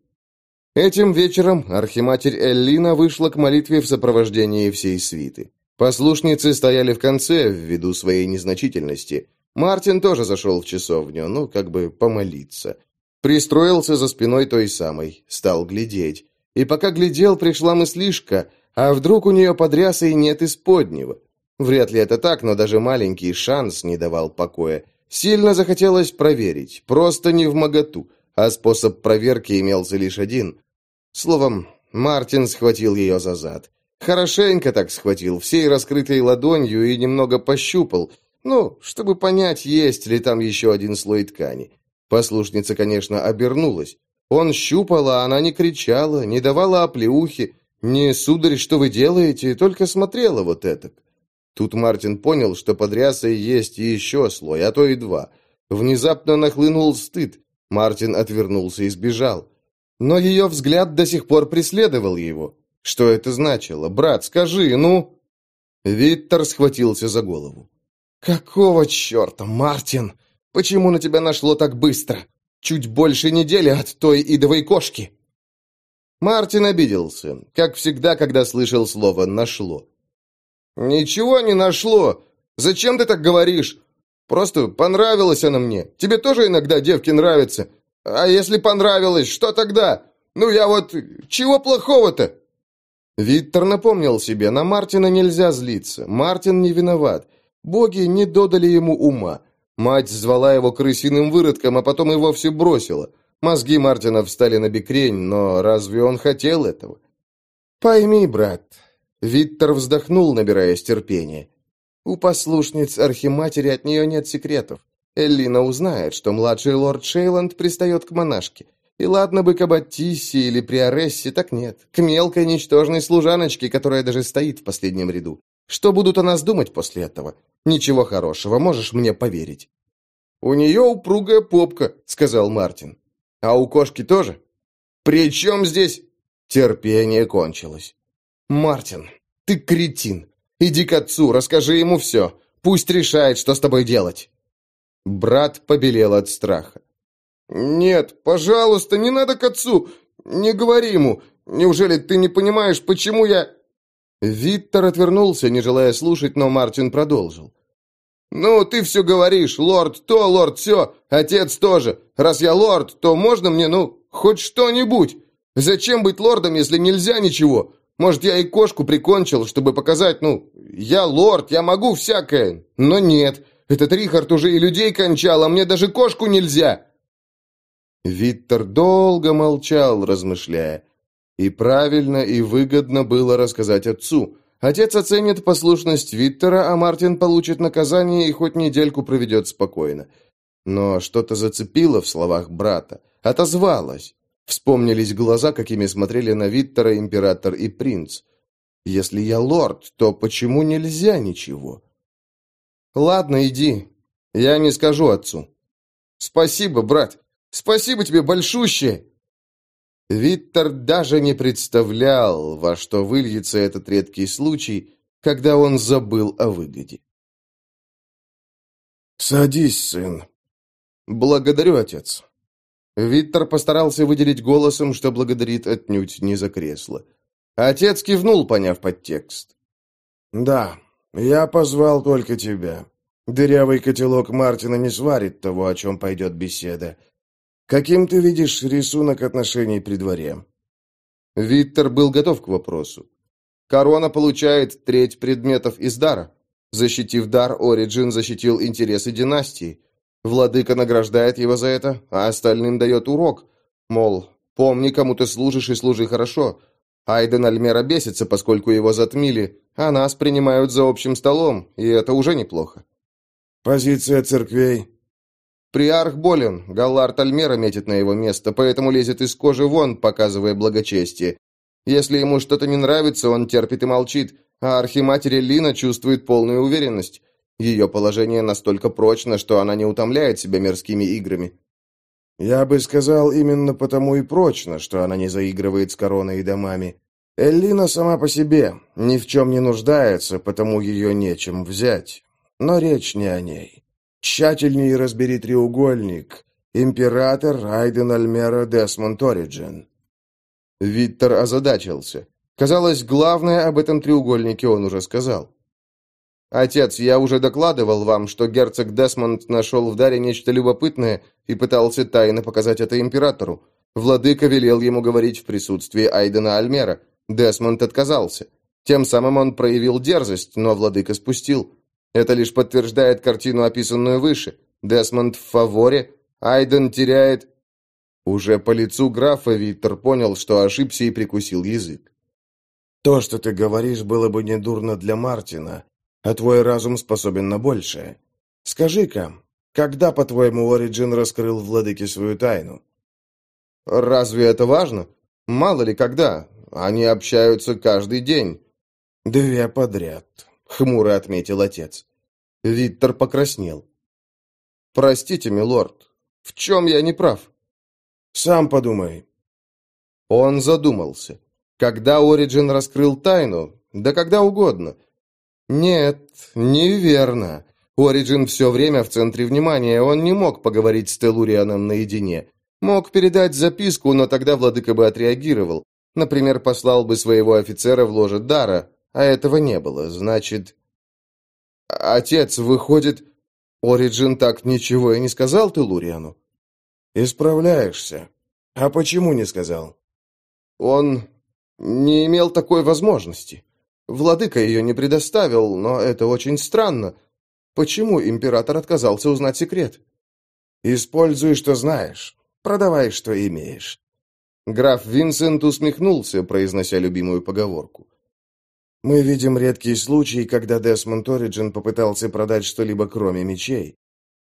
Этим вечером архиматерь Эллина вышла к молитве в сопровождении всей свиты. Послушницы стояли в конце, ввиду своей незначительности. Мартин тоже зашел в часовню, ну, как бы помолиться. Пристроился за спиной той самой, стал глядеть. И пока глядел, пришла мыслишка, а вдруг у нее под рясой нет исподнего? Вряд ли это так, но даже маленький шанс не давал покоя. Сильно захотелось проверить, просто не в моготу, а способ проверки имелся лишь один. Словом, Мартин схватил ее за зад. Хорошенько так схватил, всей раскрытой ладонью и немного пощупал, ну, чтобы понять, есть ли там еще один слой ткани. Послушница, конечно, обернулась. Он щупал, а она не кричала, не давала оплеухи. «Не, сударь, что вы делаете?» Только смотрела вот это. Тут Мартин понял, что под рясой есть еще слой, а то и два. Внезапно нахлынул стыд. Мартин отвернулся и сбежал. Но ее взгляд до сих пор преследовал его. Что это значило? «Брат, скажи, ну...» Виттер схватился за голову. «Какого черта, Мартин? Почему на тебя нашло так быстро? Чуть больше недели от той идовой кошки!» Мартин обиделся, как всегда, когда слышал слово «нашло». «Ничего не нашло. Зачем ты так говоришь? Просто понравилась она мне. Тебе тоже иногда девки нравятся. А если понравилось, что тогда? Ну я вот... Чего плохого-то?» Виттер напомнил себе, на Мартина нельзя злиться. Мартин не виноват. Боги не додали ему ума. Мать звала его крысиным выродком, а потом и вовсе бросила. Мозги Мартина встали на бекрень, но разве он хотел этого? «Пойми, брат», — Виттер вздохнул, набираясь терпения. «У послушниц Архиматери от нее нет секретов. Эллина узнает, что младший лорд Шейланд пристает к монашке. И ладно бы к Аббатиссе или Приорессе, так нет. К мелкой ничтожной служаночке, которая даже стоит в последнем ряду. Что будут о нас думать после этого? Ничего хорошего, можешь мне поверить». «У нее упругая попка», — сказал Мартин. «А у кошки тоже?» «При чем здесь?» Терпение кончилось. «Мартин, ты кретин. Иди к отцу, расскажи ему все. Пусть решает, что с тобой делать». Брат побелел от страха. «Нет, пожалуйста, не надо к отцу. Не говори ему. Неужели ты не понимаешь, почему я...» Виттер отвернулся, не желая слушать, но Мартин продолжил. «Ну, ты все говоришь, лорд то, лорд все, отец тоже. Раз я лорд, то можно мне, ну, хоть что-нибудь? Зачем быть лордом, если нельзя ничего? Может, я и кошку прикончил, чтобы показать, ну, я лорд, я могу всякое. Но нет, этот Рихард уже и людей кончал, а мне даже кошку нельзя. Виттер долго молчал, размышляя. И правильно и выгодно было рассказать отцу. Отец оценит послушность Виттера, а Мартин получит наказание и хоть недельку проведет спокойно. Но что-то зацепило в словах брата, отозвалось. Вспомнились глаза, какими смотрели на Виттера император и принц. Если я лорд, то почему нельзя ничего? Ладно, иди. Я не скажу отцу. Спасибо, брат. Спасибо тебе большущее!» Виттер даже не представлял, во что выльется этот редкий случай, когда он забыл о выгоде. «Садись, сын». «Благодарю, отец». Виттер постарался выделить голосом, что благодарит отнюдь не за кресло. Отец кивнул, поняв подтекст. «Да, я позвал только тебя. Дырявый котелок Мартина не сварит того, о чем пойдет беседа. Каким ты видишь рисунок отношений при дворе? Виттер был готов к вопросу. Корона получает треть предметов из дара. Защитив дар, Ориджин защитил интересы династии. Владыка награждает его за это, а остальным дает урок. Мол, помни, кому ты служишь и служи хорошо. Айден Альмера бесится, поскольку его затмили, а нас принимают за общим столом, и это уже неплохо. Позиция церквей Приарх болен, Галлард Альмера метит на его место, поэтому лезет из кожи вон, показывая благочестие. Если ему что-то не нравится, он терпит и молчит, а архиматерь Лина чувствует полную уверенность. Ее положение настолько прочно, что она не утомляет себя мирскими играми. Я бы сказал, именно потому и прочно, что она не заигрывает с короной и домами. Эллина сама по себе, ни в чем не нуждается, потому ее нечем взять. Но речь не о ней. Тщательнее разбери треугольник. Император Айден Альмера Десмонд Ориджин. Виттер озадачился. Казалось, главное об этом треугольнике он уже сказал. «Отец, я уже докладывал вам, что герцог Десмонд нашел в даре нечто любопытное и пытался тайно показать это императору. Владыка велел ему говорить в присутствии Айдена Альмера. Десмонд отказался. Тем самым он проявил дерзость, но владыка спустил. Это лишь подтверждает картину, описанную выше. Десмонд в фаворе, Айден теряет... Уже по лицу графа Виттер понял, что ошибся и прикусил язык. «То, что ты говоришь, было бы недурно для Мартина, а твой разум способен на большее. Скажи-ка, когда, по-твоему, Ориджин раскрыл владыке свою тайну?» «Разве это важно? Мало ли когда. Они общаются каждый день». «Две подряд. — хмуро отметил отец. Виттер покраснел. «Простите, милорд, в чем я не прав?» «Сам подумай». Он задумался. Когда Ориджин раскрыл тайну? Да когда угодно. Нет, неверно. Ориджин все время в центре внимания, он не мог поговорить с Телурианом наедине. Мог передать записку, но тогда владыка бы отреагировал. Например, послал бы своего офицера в ложе Дара, а этого не было, значит... Отец, выходит... Ориджин так ничего и не сказал Телуриану? Исправляешься. А почему не сказал? Он не имел такой возможности. Владыка ее не предоставил, но это очень странно. Почему император отказался узнать секрет? Используй, что знаешь. Продавай, что имеешь. Граф Винсент усмехнулся, произнося любимую поговорку. Мы видим редкий случай, когда Десмонд Ориджин попытался продать что-либо кроме мечей.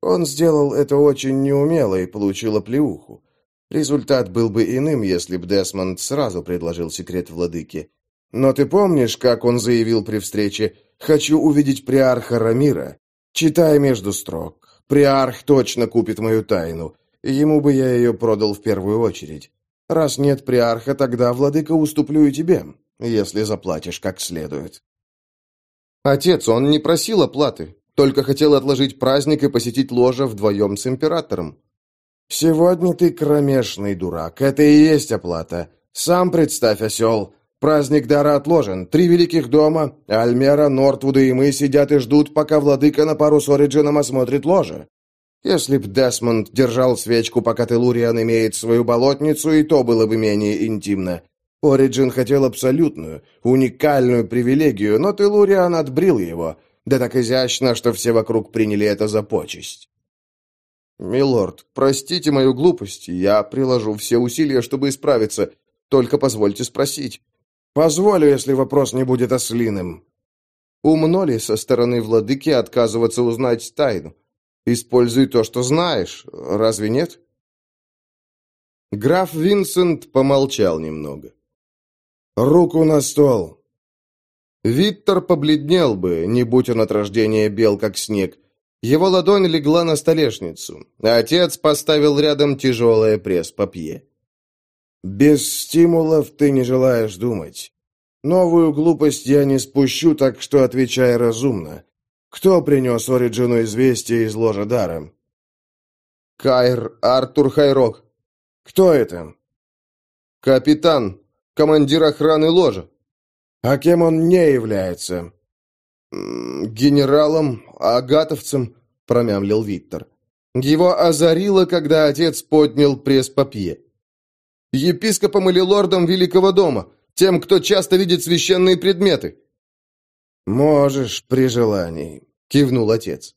Он сделал это очень неумело и получил оплеуху. Результат был бы иным, если б Десмонд сразу предложил секрет владыке. Но ты помнишь, как он заявил при встрече «Хочу увидеть приарха Рамира»? Читай между строк. Приарх точно купит мою тайну. Ему бы я ее продал в первую очередь. Раз нет приарха, тогда, владыка, уступлю и тебе если заплатишь как следует. Отец, он не просил оплаты, только хотел отложить праздник и посетить ложа вдвоем с императором. Сегодня ты кромешный дурак, это и есть оплата. Сам представь, осел. Праздник дара отложен. Три великих дома, Альмера, Нортвуда и мы сидят и ждут, пока владыка на пару с Ориджином осмотрит ложе. Если б Десмонд держал свечку, пока Телуриан имеет свою болотницу, и то было бы менее интимно. Ориджин хотел абсолютную, уникальную привилегию, но Телуриан отбрил его, да так изящно, что все вокруг приняли это за почесть. «Милорд, простите мою глупость, я приложу все усилия, чтобы исправиться. Только позвольте спросить». «Позволю, если вопрос не будет ослиным». «Умно ли со стороны владыки отказываться узнать тайну? Используй то, что знаешь, разве нет?» Граф Винсент помолчал немного. «Руку на стол!» Виктор побледнел бы, не будь он от рождения бел, как снег. Его ладонь легла на столешницу, отец поставил рядом тяжелое пресс-папье. «Без стимулов ты не желаешь думать. Новую глупость я не спущу, так что отвечай разумно. Кто принес Ориджину известие из ложа даром?» «Кайр Артур Хайрок». «Кто это?» «Капитан командир охраны ложа. А кем он не является? Генералом, агатовцем, промямлил Виктор. Его озарило, когда отец поднял пресс-папье. Епископом или лордом Великого дома, тем, кто часто видит священные предметы. Можешь при желании, кивнул отец.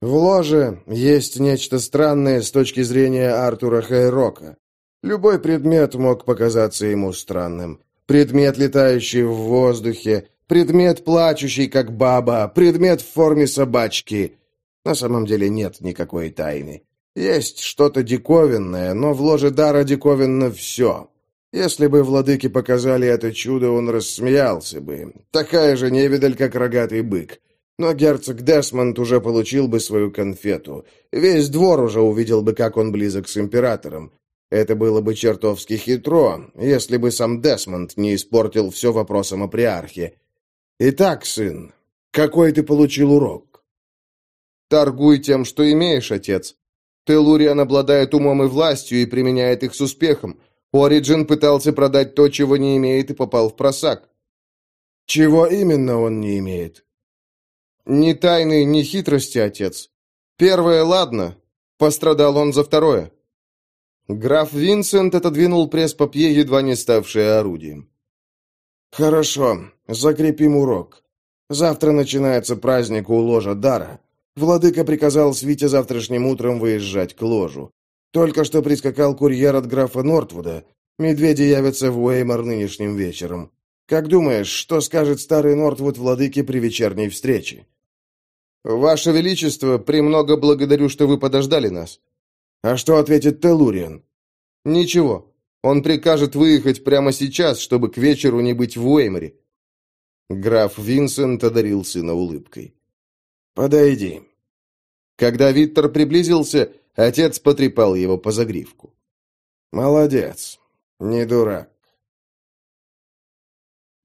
В ложе есть нечто странное с точки зрения Артура Хайрока. Любой предмет мог показаться ему странным. Предмет, летающий в воздухе, предмет, плачущий, как баба, предмет в форме собачки. На самом деле нет никакой тайны. Есть что-то диковинное, но в ложе дара диковинно все. Если бы владыки показали это чудо, он рассмеялся бы. Такая же невидаль, как рогатый бык. Но герцог Десмонд уже получил бы свою конфету. Весь двор уже увидел бы, как он близок с императором. Это было бы чертовски хитро, если бы сам Десмонд не испортил все вопросом о приархе. Итак, сын, какой ты получил урок? Торгуй тем, что имеешь, отец. Телуриан обладает умом и властью и применяет их с успехом. Ориджин пытался продать то, чего не имеет, и попал в просак. Чего именно он не имеет? Ни тайны, ни хитрости, отец. Первое, ладно. Пострадал он за второе. Граф Винсент отодвинул пресс-папье, едва не ставшее орудием. «Хорошо, закрепим урок. Завтра начинается праздник у ложа Дара. Владыка приказал Свите завтрашним утром выезжать к ложу. Только что прискакал курьер от графа Нортвуда. Медведи явятся в Уэймор нынешним вечером. Как думаешь, что скажет старый Нортвуд владыке при вечерней встрече?» «Ваше Величество, премного благодарю, что вы подождали нас. А что ответит Телуриан? Ничего. Он прикажет выехать прямо сейчас, чтобы к вечеру не быть в Уэйморе. Граф Винсент одарил сына улыбкой. «Подойди». Когда Виттер приблизился, отец потрепал его по загривку. «Молодец. Не дурак».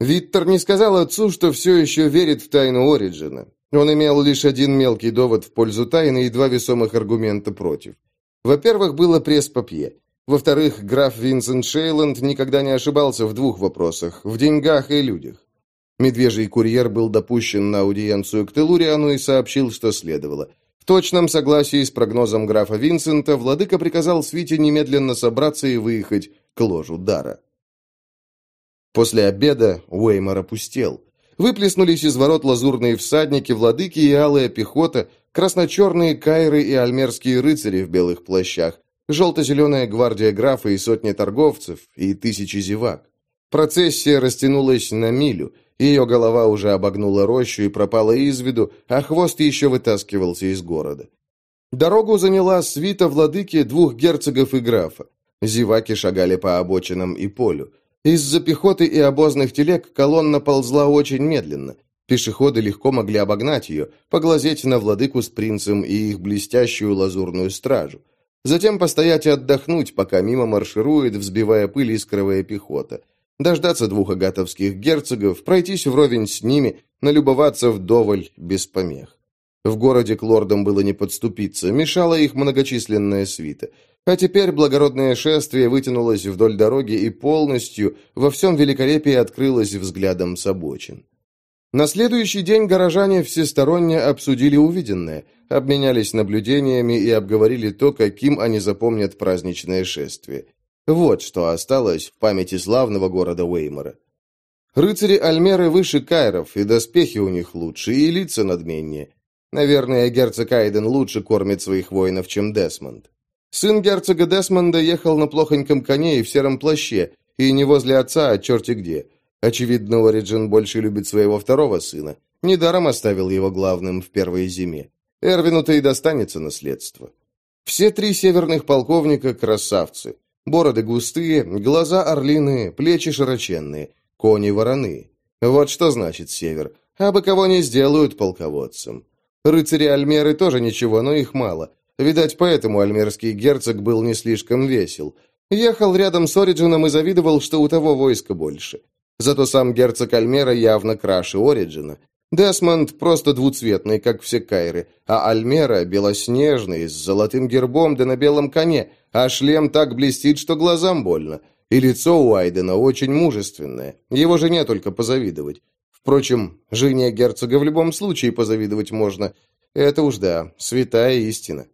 Виттер не сказал отцу, что все еще верит в тайну Ориджина. Он имел лишь один мелкий довод в пользу тайны и два весомых аргумента против. Во-первых, было пресс-папье. Во-вторых, граф Винсент Шейланд никогда не ошибался в двух вопросах – в деньгах и людях. Медвежий курьер был допущен на аудиенцию к Телуриану и сообщил, что следовало. В точном согласии с прогнозом графа Винсента, владыка приказал Свите немедленно собраться и выехать к ложу Дара. После обеда Уэймор опустел. Выплеснулись из ворот лазурные всадники, владыки и алая пехота, красно-черные кайры и альмерские рыцари в белых плащах, желто-зеленая гвардия графа и сотни торговцев, и тысячи зевак. Процессия растянулась на милю, ее голова уже обогнула рощу и пропала из виду, а хвост еще вытаскивался из города. Дорогу заняла свита владыки двух герцогов и графа. Зеваки шагали по обочинам и полю. Из-за пехоты и обозных телег колонна ползла очень медленно. Пешеходы легко могли обогнать ее, поглазеть на владыку с принцем и их блестящую лазурную стражу. Затем постоять и отдохнуть, пока мимо марширует, взбивая пыль искровая пехота. Дождаться двух агатовских герцогов, пройтись вровень с ними, налюбоваться вдоволь, без помех. В городе к лордам было не подступиться, мешала их многочисленная свита. А теперь благородное шествие вытянулось вдоль дороги и полностью, во всем великолепии открылось взглядом с. На следующий день горожане всесторонне обсудили увиденное, обменялись наблюдениями и обговорили то, каким они запомнят праздничное шествие. Вот что осталось в памяти славного города Уэймора. Рыцари Альмеры выше кайров, и доспехи у них лучше, и лица надменнее. Наверное, герцог Айден лучше кормит своих воинов, чем Десмонд. Сын герцога Десмонда ехал на плохоньком коне и в сером плаще, и не возле отца, а черти где. Очевидно, Ориджин больше любит своего второго сына. Недаром оставил его главным в первой зиме. Эрвину-то и достанется наследство. Все три северных полковника – красавцы. Бороды густые, глаза орлиные, плечи широченные, кони вороные. Вот что значит север. А бы кого не сделают полководцем. Рыцари Альмеры тоже ничего, но их мало. Видать, поэтому альмерский герцог был не слишком весел. Ехал рядом с Ориджином и завидовал, что у того войска больше. Зато сам герцог Альмера явно краше Ориджина. Десмонд просто двуцветный, как все кайры, а Альмера белоснежный, с золотым гербом да на белом коне, а шлем так блестит, что глазам больно. И лицо у Айдена очень мужественное. Его жене только позавидовать. Впрочем, жене герцога в любом случае позавидовать можно. Это уж да, святая истина.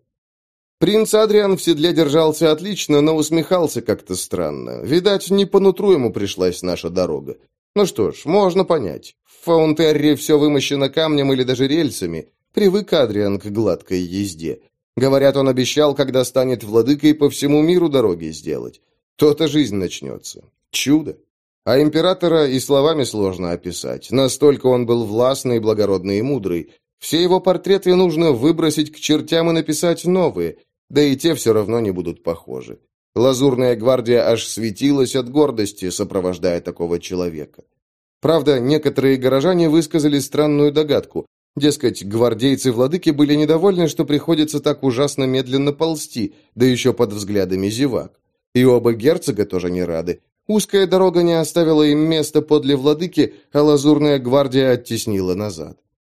Принц Адриан в седле держался отлично, но усмехался как-то странно. Видать, не по нутру ему пришлась наша дорога. Ну что ж, можно понять. В Фаунтерре все вымощено камнем или даже рельсами. Привык Адриан к гладкой езде. Говорят, он обещал, когда станет владыкой, по всему миру дороги сделать. То-то жизнь начнется. Чудо. А императора и словами сложно описать. Настолько он был властный, благородный и мудрый. Все его портреты нужно выбросить к чертям и написать новые, да и те все равно не будут похожи. Лазурная гвардия аж светилась от гордости, сопровождая такого человека. Правда, некоторые горожане высказали странную догадку. Дескать, гвардейцы владыки были недовольны, что приходится так ужасно медленно ползти, да еще под взглядами зевак. И оба герцога тоже не рады. Узкая дорога не оставила им места подле владыки, а лазурная гвардия оттеснила назад.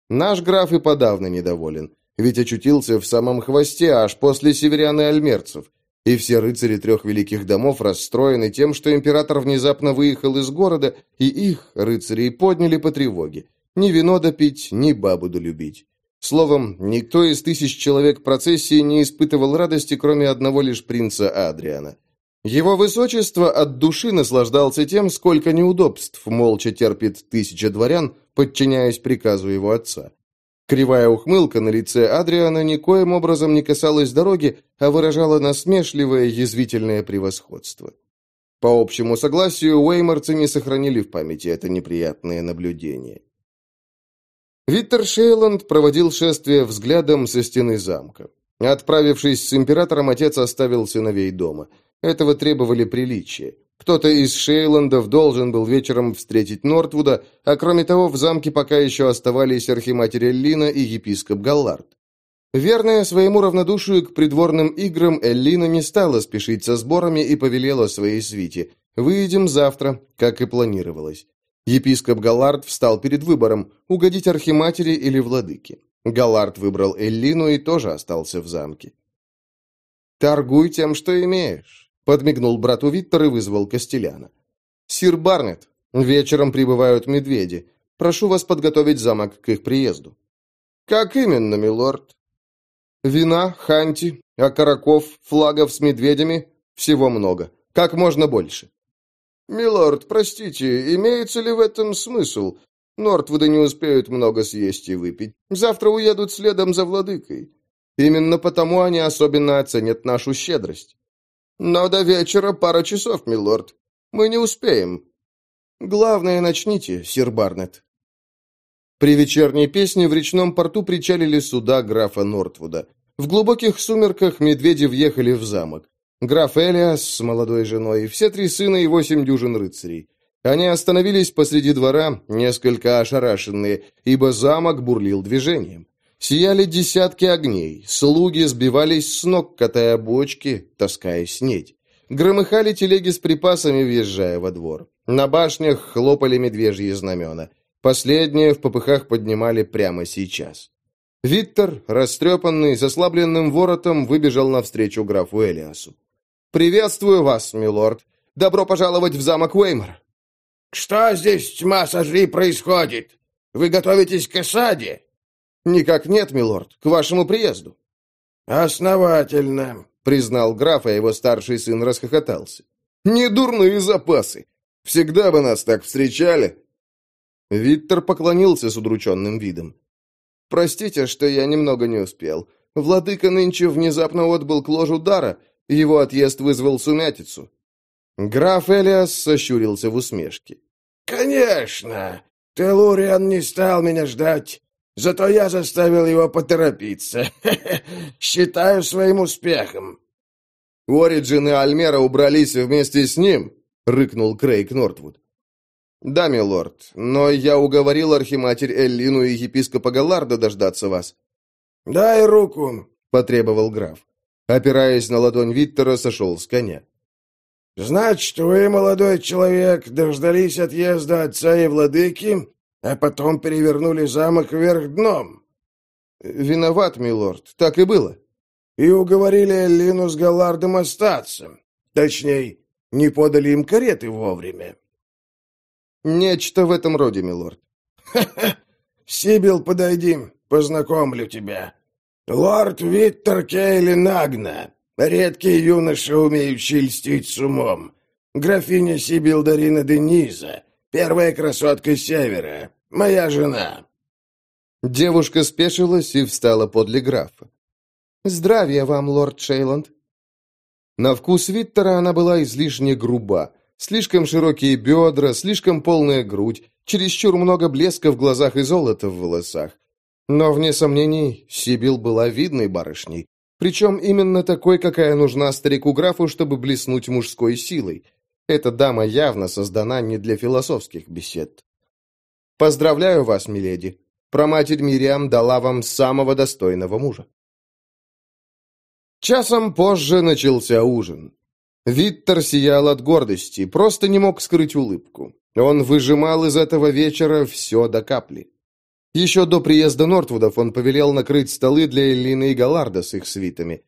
Наш граф и подавно недоволен, ведь очутился в самом хвосте аж после северян и альмерцев. И все рыцари трех великих домов расстроены тем, что император внезапно выехал из города, и их, рыцарей, подняли по тревоге. Ни вино допить, ни бабу долюбить. Словом, никто из тысяч человек процессии не испытывал радости, кроме одного лишь принца Адриана. Его высочество от души наслаждался тем, сколько неудобств молча терпит тысяча дворян, подчиняясь приказу его отца. Кривая ухмылка на лице Адриана никоим образом не касалась дороги, а выражала насмешливое, язвительное превосходство. По общему согласию, уэйморцы не сохранили в памяти это неприятное наблюдение. Виттер Шейланд проводил шествие взглядом со стены замка. Отправившись с императором, отец оставил сыновей дома – этого требовали приличия. Кто-то из Шейландов должен был вечером встретить Нортвуда, а кроме того, в замке пока еще оставались архиматерь Эллина и епископ Галлард. Верная своему равнодушию к придворным играм, Эллина не стала спешить со сборами и повелела своей свите. «Выйдем завтра», как и планировалось. Епископ Галлард встал перед выбором – угодить архиматери или владыке. Галлард выбрал Эллину и тоже остался в замке. «Торгуй тем, что имеешь». Подмигнул брату Виттер и вызвал Костеляна. «Сир Барнет, вечером прибывают медведи. Прошу вас подготовить замок к их приезду». «Как именно, милорд?» «Вина, ханти, окороков, флагов с медведями. Всего много. Как можно больше». «Милорд, простите, имеется ли в этом смысл? Нортвуды не успеют много съесть и выпить. Завтра уедут следом за владыкой. Именно потому они особенно оценят нашу щедрость. Но до вечера пара часов, милорд. Мы не успеем. Главное, начните, сир Барнетт. При вечерней песне в речном порту причалили суда графа Нортвуда. В глубоких сумерках медведи въехали в замок. Граф Элиас с молодой женой, все три сына и восемь дюжин рыцарей. Они остановились посреди двора, несколько ошарашенные, ибо замок бурлил движением. Сияли десятки огней, слуги сбивались с ног, катая бочки, таская снедь. Громыхали телеги с припасами, въезжая во двор. На башнях хлопали медвежьи знамена. Последние в попыхах поднимали прямо сейчас. Виктор, растрепанный, с ослабленным воротом, выбежал навстречу графу Элиасу. «Приветствую вас, милорд! Добро пожаловать в замок Уэймор!» «Что здесь, тьма сожри, происходит? Вы готовитесь к осаде?» «Никак нет, милорд, к вашему приезду». «Основательно», — признал граф, а его старший сын расхохотался. «Недурные запасы! Всегда бы нас так встречали!» Виктор поклонился с удрученным видом. «Простите, что я немного не успел. Владыка нынче внезапно отбыл к ложу дара, его отъезд вызвал сумятицу». Граф Элиас сощурился в усмешке. «Конечно! Телуриан не стал меня ждать. Зато я заставил его поторопиться. Считаю своим успехом. Ориджин и Альмера убрались вместе с ним, рыкнул Крейг Нортвуд. Да, милорд, но я уговорил архиматерь Эллину и епископа Галарда дождаться вас. Дай руку, потребовал граф. Опираясь на ладонь Виттера, сошел с коня. «Значит, вы, молодой человек, дождались отъезда отца и владыки а потом перевернули замок вверх дном. Виноват, милорд, так и было. И уговорили Лину с Галардом остаться. Точнее, не подали им кареты вовремя. Нечто в этом роде, милорд. Ха-ха! Сибил, подойди, познакомлю тебя. Лорд Виктор Кейли Нагна, редкий юноша, умеющий льстить с умом. Графиня Сибил Дарина Дениза, Первая красотка севера. Моя жена». Девушка спешилась и встала подле графа. «Здравия вам, лорд Шейланд». На вкус Виттера она была излишне груба. Слишком широкие бедра, слишком полная грудь, чересчур много блеска в глазах и золота в волосах. Но, вне сомнений, Сибил была видной барышней. Причем именно такой, какая нужна старику-графу, чтобы блеснуть мужской силой. Эта дама явно создана не для философских бесед. Поздравляю вас, миледи. Проматерь Мириам дала вам самого достойного мужа. Часом позже начался ужин. Виттер сиял от гордости, просто не мог скрыть улыбку. Он выжимал из этого вечера все до капли. Еще до приезда Нортвудов он повелел накрыть столы для Эллины и Галарда с их свитами.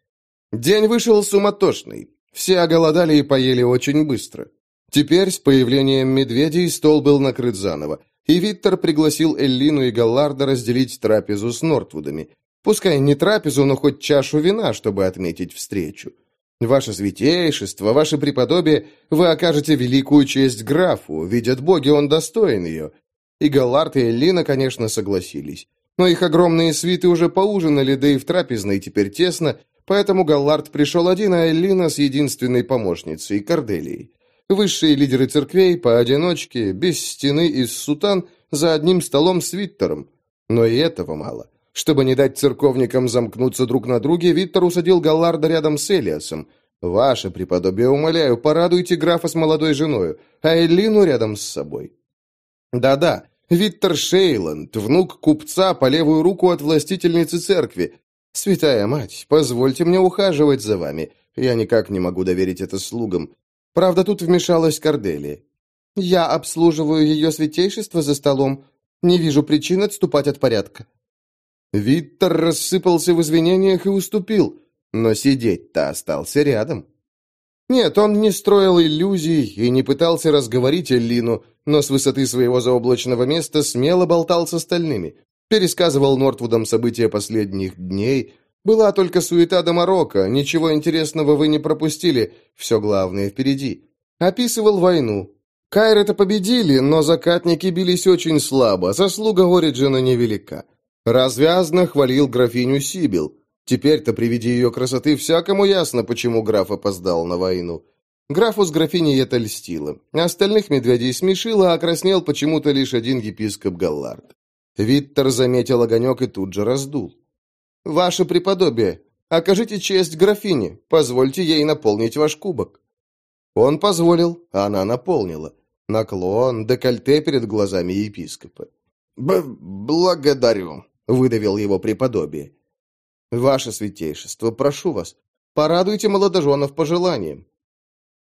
День вышел суматошный. Все оголодали и поели очень быстро. Теперь, с появлением медведей, стол был накрыт заново, и Виттер пригласил Эллину и Галларда разделить трапезу с Нортвудами. Пускай не трапезу, но хоть чашу вина, чтобы отметить встречу. Ваше святейшество, ваше преподобие, вы окажете великую честь графу, видят боги, он достоин ее. И Галлард и Эллина, конечно, согласились. Но их огромные свиты уже поужинали, да и в трапезной теперь тесно, Поэтому Галлард пришел один, а Эллина с единственной помощницей, Корделией. Высшие лидеры церквей поодиночке, без стены из сутан, за одним столом с Виттером. Но и этого мало. Чтобы не дать церковникам замкнуться друг на друге, Виттер усадил Галларда рядом с Элиасом. «Ваше преподобие, умоляю, порадуйте графа с молодой женою, а Эллину рядом с собой». «Да-да, Виттер Шейланд, внук купца по левую руку от властительницы церкви, «Святая мать, позвольте мне ухаживать за вами. Я никак не могу доверить это слугам. Правда, тут вмешалась Корделия. Я обслуживаю ее святейшество за столом. Не вижу причин отступать от порядка». Виттер рассыпался в извинениях и уступил, но сидеть-то остался рядом. Нет, он не строил иллюзий и не пытался разговорить Эллину, но с высоты своего заоблачного места смело болтал с остальными пересказывал Нортвудам события последних дней. Была только суета до Марокко, ничего интересного вы не пропустили, все главное впереди. Описывал войну. Кайрета победили, но закатники бились очень слабо, заслуга Ориджина невелика. Развязно хвалил графиню Сибил. Теперь-то при виде ее красоты всякому ясно, почему граф опоздал на войну. Графу с графиней это льстило. Остальных медведей смешило, а краснел почему-то лишь один епископ Галлард. Виттер заметил огонек и тут же раздул. «Ваше преподобие, окажите честь графине, позвольте ей наполнить ваш кубок». Он позволил, а она наполнила. Наклон, декольте перед глазами епископа. Б «Благодарю», — выдавил его преподобие. «Ваше святейшество, прошу вас, порадуйте молодоженов пожеланием».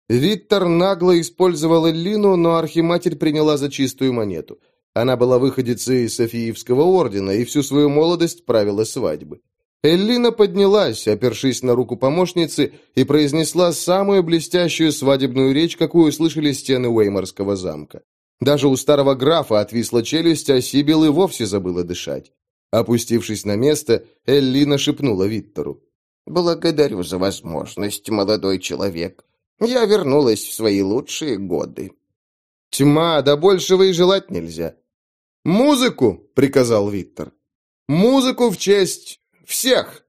Виттер нагло использовал Эллину, но архиматерь приняла за чистую монету. Она была выходицей из Софиевского ордена и всю свою молодость правила свадьбы. Эллина поднялась, опершись на руку помощницы, и произнесла самую блестящую свадебную речь, какую слышали стены Уэйморского замка. Даже у старого графа отвисла челюсть, а Сибил и вовсе забыла дышать. Опустившись на место, Эллина шепнула Виттеру. «Благодарю за возможность, молодой человек. Я вернулась в свои лучшие годы». «Тьма, да большего и желать нельзя». «Музыку!» — приказал Виттер. «Музыку в честь всех!»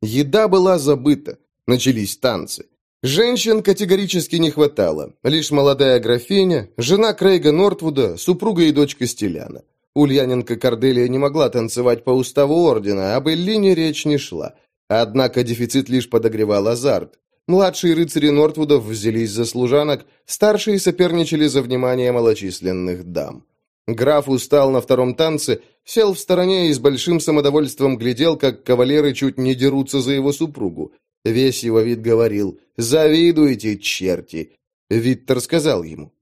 Еда была забыта. Начались танцы. Женщин категорически не хватало. Лишь молодая графиня, жена Крейга Нортвуда, супруга и дочка Стиляна. Ульяненко Корделия не могла танцевать по уставу ордена, об Эллине речь не шла. Однако дефицит лишь подогревал азарт. Младшие рыцари Нортвудов взялись за служанок, старшие соперничали за внимание малочисленных дам. Граф устал на втором танце, сел в стороне и с большим самодовольством глядел, как кавалеры чуть не дерутся за его супругу. Весь его вид говорил «Завидуйте, черти!» Виттер сказал ему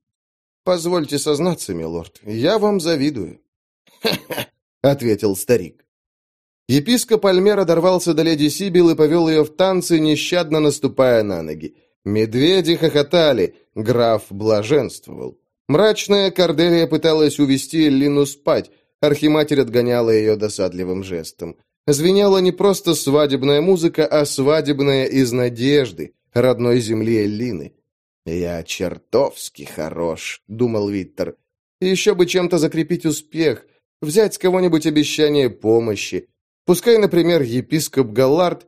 «Позвольте сознаться, милорд, я вам завидую». «Ха-ха!» — ответил старик. Епископ Альмера дорвался до леди Сибил и повел ее в танцы, нещадно наступая на ноги. Медведи хохотали, граф блаженствовал. Мрачная Корделия пыталась увести Эллину спать, архиматерь отгоняла ее досадливым жестом. Звенела не просто свадебная музыка, а свадебная из надежды, родной земли Эллины. «Я чертовски хорош», — думал Виттер. «Еще бы чем-то закрепить успех, взять с кого-нибудь обещание помощи. Пускай, например, епископ Галлард...»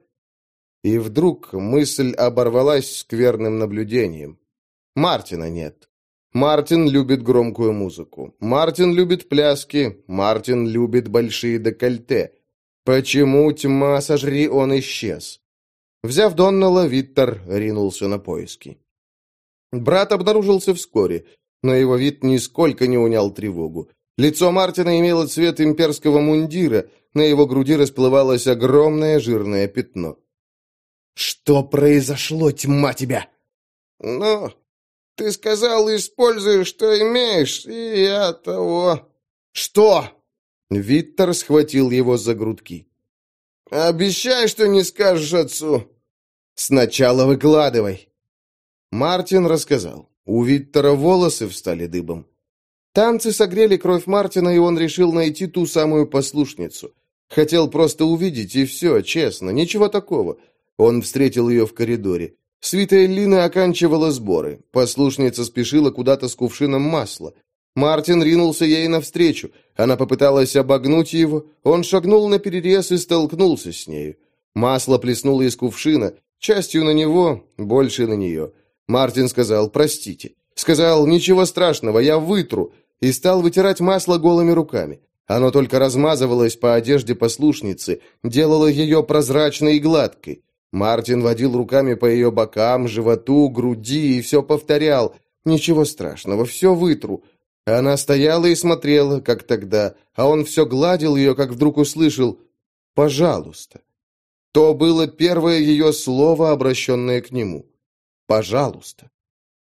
И вдруг мысль оборвалась скверным наблюдением. Мартина нет. Мартин любит громкую музыку. Мартин любит пляски. Мартин любит большие декольте. Почему, тьма, сожри, он исчез? Взяв Доннелла, Виттер ринулся на поиски. Брат обнаружился вскоре, но его вид нисколько не унял тревогу. Лицо Мартина имело цвет имперского мундира, на его груди расплывалось огромное жирное пятно. «Что произошло, тьма тебя?» «Ну, ты сказал, используй, что имеешь, и я того...» «Что?» Виттер схватил его за грудки. «Обещай, что не скажешь отцу». «Сначала выкладывай». Мартин рассказал. У Виттера волосы встали дыбом. Танцы согрели кровь Мартина, и он решил найти ту самую послушницу. Хотел просто увидеть, и все, честно, ничего такого. Он встретил ее в коридоре. Свита Эллины оканчивала сборы. Послушница спешила куда-то с кувшином масла. Мартин ринулся ей навстречу. Она попыталась обогнуть его. Он шагнул на перерез и столкнулся с нею. Масло плеснуло из кувшина. Частью на него, больше на нее. Мартин сказал «Простите». Сказал «Ничего страшного, я вытру». И стал вытирать масло голыми руками. Оно только размазывалось по одежде послушницы, делало ее прозрачной и гладкой. Мартин водил руками по ее бокам, животу, груди и все повторял. «Ничего страшного, все вытру». Она стояла и смотрела, как тогда, а он все гладил ее, как вдруг услышал «пожалуйста». То было первое ее слово, обращенное к нему. «Пожалуйста».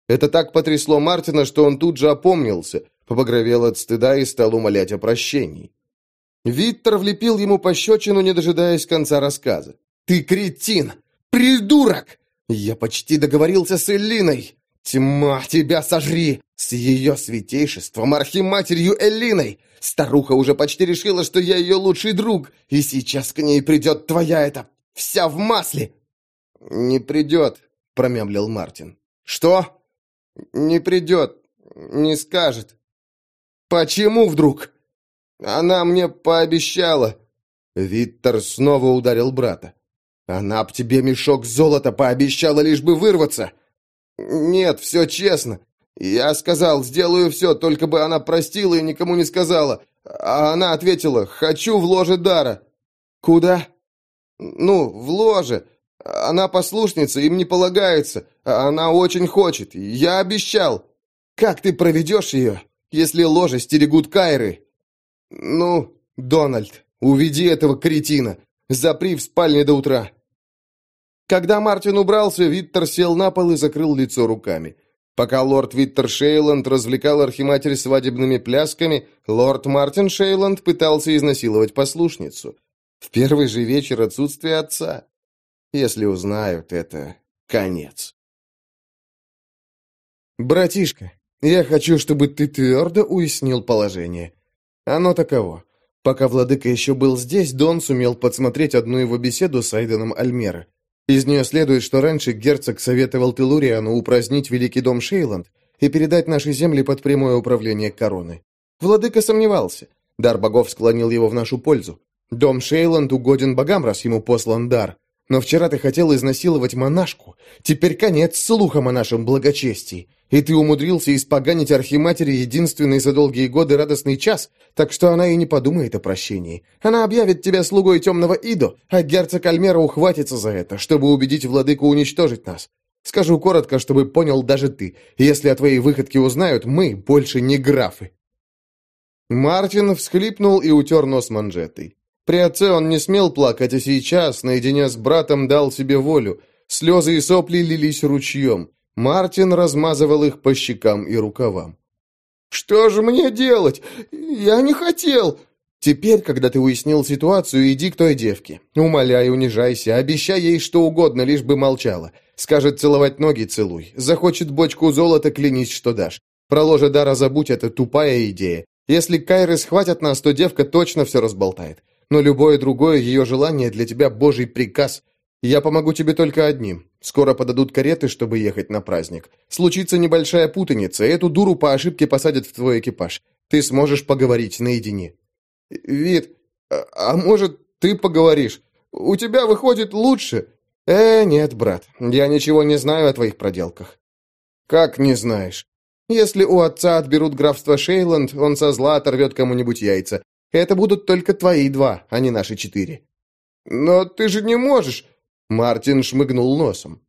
Это так потрясло Мартина, что он тут же опомнился, побагровел от стыда и стал умолять о прощении. Виттер влепил ему пощечину, не дожидаясь конца рассказа. «Ты кретин! Придурок! Я почти договорился с Эллиной! Тьма, тебя сожри! С ее святейшеством, архиматерью Эллиной! Старуха уже почти решила, что я ее лучший друг, и сейчас к ней придет твоя эта... вся в масле!» «Не придет», — промямлил Мартин. «Что?» Не придет, не скажет. Почему вдруг? Она мне пообещала. Виттер снова ударил брата. Она б тебе мешок золота пообещала, лишь бы вырваться. Нет, все честно. Я сказал, сделаю все, только бы она простила и никому не сказала. А она ответила, хочу в ложе дара. Куда? Ну, в ложе. Она послушница, им не полагается. Она очень хочет. Я обещал. Как ты проведешь ее, если ложе стерегут Кайры? Ну, Дональд, уведи этого кретина. Запри в спальне до утра. Когда Мартин убрался, Виттер сел на пол и закрыл лицо руками. Пока лорд Виттер Шейланд развлекал архиматерь свадебными плясками, лорд Мартин Шейланд пытался изнасиловать послушницу. В первый же вечер отсутствия отца. Если узнают, это конец. «Братишка, я хочу, чтобы ты твердо уяснил положение. Оно таково. Пока владыка еще был здесь, Дон сумел подсмотреть одну его беседу с Айденом Альмера. Из нее следует, что раньше герцог советовал Телуриану упразднить Великий дом Шейланд и передать наши земли под прямое управление короны. Владыка сомневался. Дар богов склонил его в нашу пользу. Дом Шейланд угоден богам, раз ему послан дар. Но вчера ты хотел изнасиловать монашку. Теперь конец слухам о нашем благочестии. И ты умудрился испоганить архиматери единственный за долгие годы радостный час, так что она и не подумает о прощении. Она объявит тебя слугой темного Идо, а герцог Альмера ухватится за это, чтобы убедить владыку уничтожить нас. Скажу коротко, чтобы понял даже ты. Если о твоей выходке узнают, мы больше не графы». Мартин всхлипнул и утер нос манжетой. При отце он не смел плакать, а сейчас, наедине с братом, дал себе волю. Слезы и сопли лились ручьем. Мартин размазывал их по щекам и рукавам. «Что же мне делать? Я не хотел!» «Теперь, когда ты уяснил ситуацию, иди к той девке. Умоляй, унижайся, обещай ей что угодно, лишь бы молчала. Скажет целовать ноги, целуй. Захочет бочку золота, клянись, что дашь. Про ложе дара забудь, это тупая идея. Если Кайры схватят нас, то девка точно все разболтает но любое другое ее желание для тебя божий приказ. Я помогу тебе только одним. Скоро подадут кареты, чтобы ехать на праздник. Случится небольшая путаница, эту дуру по ошибке посадят в твой экипаж. Ты сможешь поговорить наедине. Вид, а, а может, ты поговоришь? У тебя выходит лучше. Э, нет, брат, я ничего не знаю о твоих проделках. Как не знаешь? Если у отца отберут графство Шейланд, он со зла оторвет кому-нибудь яйца. Это будут только твои два, а не наши четыре». «Но ты же не можешь!» Мартин шмыгнул носом.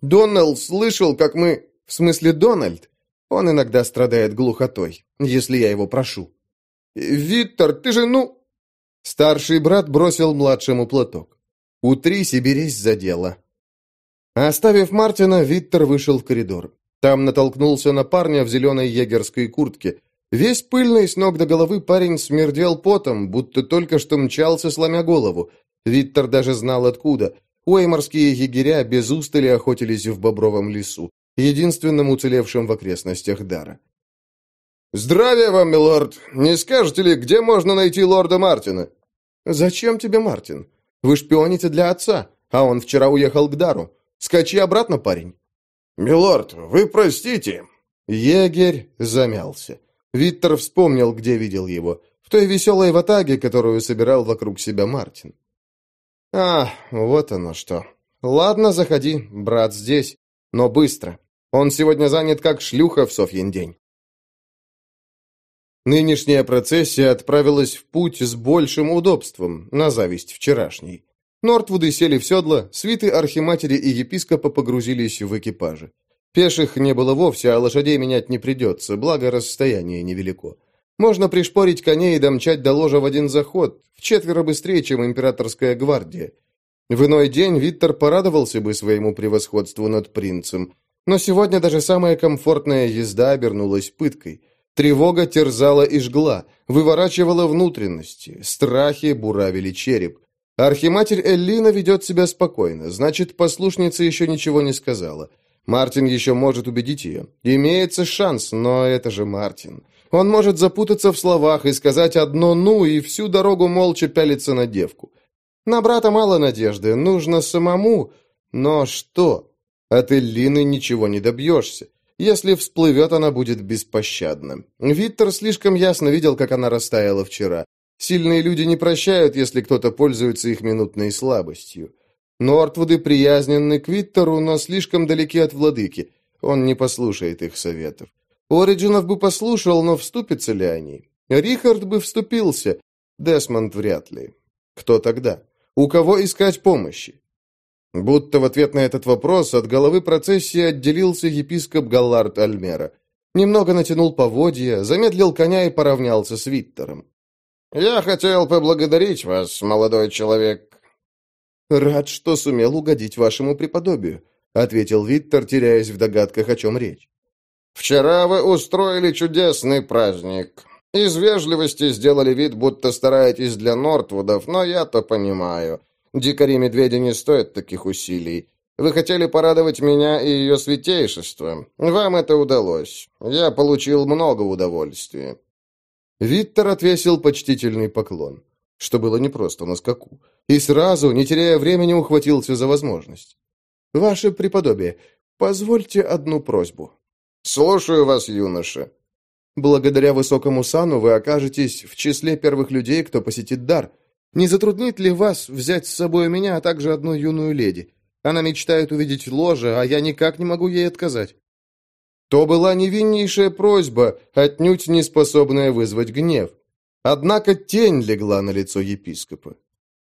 «Дональд слышал, как мы...» «В смысле Дональд? Он иногда страдает глухотой, если я его прошу». «Виктор, ты же, ну...» Старший брат бросил младшему платок. «Утрись и берись за дело». Оставив Мартина, Виктор вышел в коридор. Там натолкнулся на парня в зеленой егерской куртке. Весь пыльный с ног до головы парень смердел потом, будто только что мчался, сломя голову. Виттер даже знал откуда. Уэйморские егеря без устали охотились в Бобровом лесу, единственном уцелевшем в окрестностях Дара. «Здравия вам, милорд! Не скажете ли, где можно найти лорда Мартина?» «Зачем тебе Мартин? Вы шпионите для отца, а он вчера уехал к Дару. Скачи обратно, парень». «Милорд, вы простите!» Егерь замялся. Виттер вспомнил, где видел его. В той веселой ватаге, которую собирал вокруг себя Мартин. «А, вот оно что. Ладно, заходи, брат здесь. Но быстро. Он сегодня занят как шлюха в Софьин день». Нынешняя процессия отправилась в путь с большим удобством, на зависть вчерашней. Нортвуды сели в седла, свиты архиматери и епископа погрузились в экипажи. Пеших не было вовсе, а лошадей менять не придется, благо расстояние невелико. Можно пришпорить коней и домчать до ложа в один заход, в четверо быстрее, чем императорская гвардия. В иной день Виттер порадовался бы своему превосходству над принцем, но сегодня даже самая комфортная езда обернулась пыткой. Тревога терзала и жгла, выворачивала внутренности, страхи буравили череп. Архиматерь Эллина ведет себя спокойно, значит, послушница еще ничего не сказала. Мартин еще может убедить ее. Имеется шанс, но это же Мартин. Он может запутаться в словах и сказать одно «ну» и всю дорогу молча пялиться на девку. На брата мало надежды, нужно самому. Но что? От Эллины ничего не добьешься. Если всплывет, она будет беспощадна. Виттер слишком ясно видел, как она растаяла вчера. Сильные люди не прощают, если кто-то пользуется их минутной слабостью. Нортвуды приязненны к Виттеру, но слишком далеки от владыки. Он не послушает их советов. Ориджинов бы послушал, но вступятся ли они? Рихард бы вступился. Десмонд вряд ли. Кто тогда? У кого искать помощи? Будто в ответ на этот вопрос от головы процессии отделился епископ Галлард Альмера. Немного натянул поводья, замедлил коня и поравнялся с Виттером. «Я хотел поблагодарить вас, молодой человек». «Рад, что сумел угодить вашему преподобию», — ответил Виттер, теряясь в догадках, о чем речь. «Вчера вы устроили чудесный праздник. Из вежливости сделали вид, будто стараетесь для Нортвудов, но я-то понимаю. Дикари-медведи не стоят таких усилий. Вы хотели порадовать меня и ее святейшество. Вам это удалось. Я получил много удовольствия». Виттер отвесил почтительный поклон, что было непросто на скаку, и сразу, не теряя времени, ухватился за возможность. «Ваше преподобие, позвольте одну просьбу». «Слушаю вас, юноша». «Благодаря высокому сану вы окажетесь в числе первых людей, кто посетит дар. Не затруднит ли вас взять с собой меня, а также одну юную леди? Она мечтает увидеть ложе, а я никак не могу ей отказать». То была невиннейшая просьба, отнюдь не способная вызвать гнев. Однако тень легла на лицо епископа.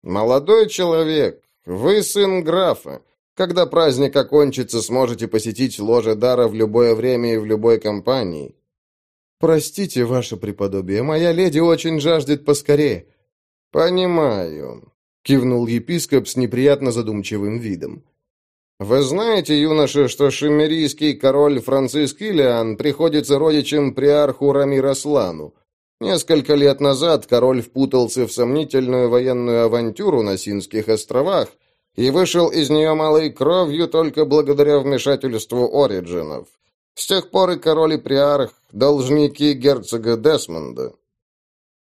«Молодой человек, вы сын графа. Когда праздник окончится, сможете посетить ложе дара в любое время и в любой компании». «Простите, ваше преподобие, моя леди очень жаждет поскорее». «Понимаю», — кивнул епископ с неприятно задумчивым видом. Вы знаете, юноша, что шиммерийский король Франциск Илиан приходится родичем приарху Рамираслану. Несколько лет назад король впутался в сомнительную военную авантюру на Синских островах и вышел из нее малой кровью только благодаря вмешательству Ориджинов. С тех пор и король и приарх – должники герцога Десмонда.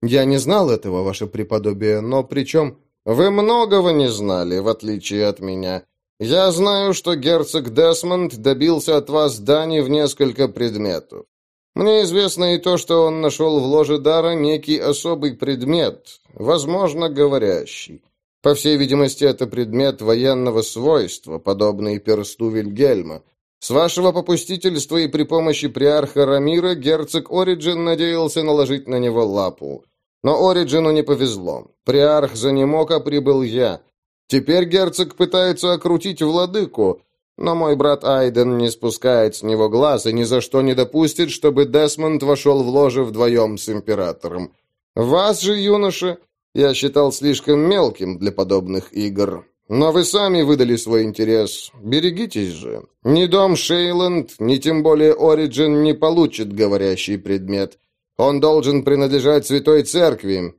Я не знал этого, ваше преподобие, но причем... Вы многого не знали, в отличие от меня. Я знаю, что герцог Десмонд добился от вас дани в несколько предметов. Мне известно и то, что он нашел в ложе дара некий особый предмет, возможно, говорящий. По всей видимости, это предмет военного свойства, подобный персту Вильгельма. С вашего попустительства и при помощи приарха Рамира герцог Ориджин надеялся наложить на него лапу. Но Ориджину не повезло. Приарх занемог, а прибыл я. Теперь герцог пытается окрутить владыку, но мой брат Айден не спускает с него глаз и ни за что не допустит, чтобы Десмонд вошел в ложе вдвоем с императором. Вас же, юноша, я считал слишком мелким для подобных игр. Но вы сами выдали свой интерес. Берегитесь же. Ни дом Шейланд, ни тем более Ориджин не получит говорящий предмет. Он должен принадлежать Святой Церкви.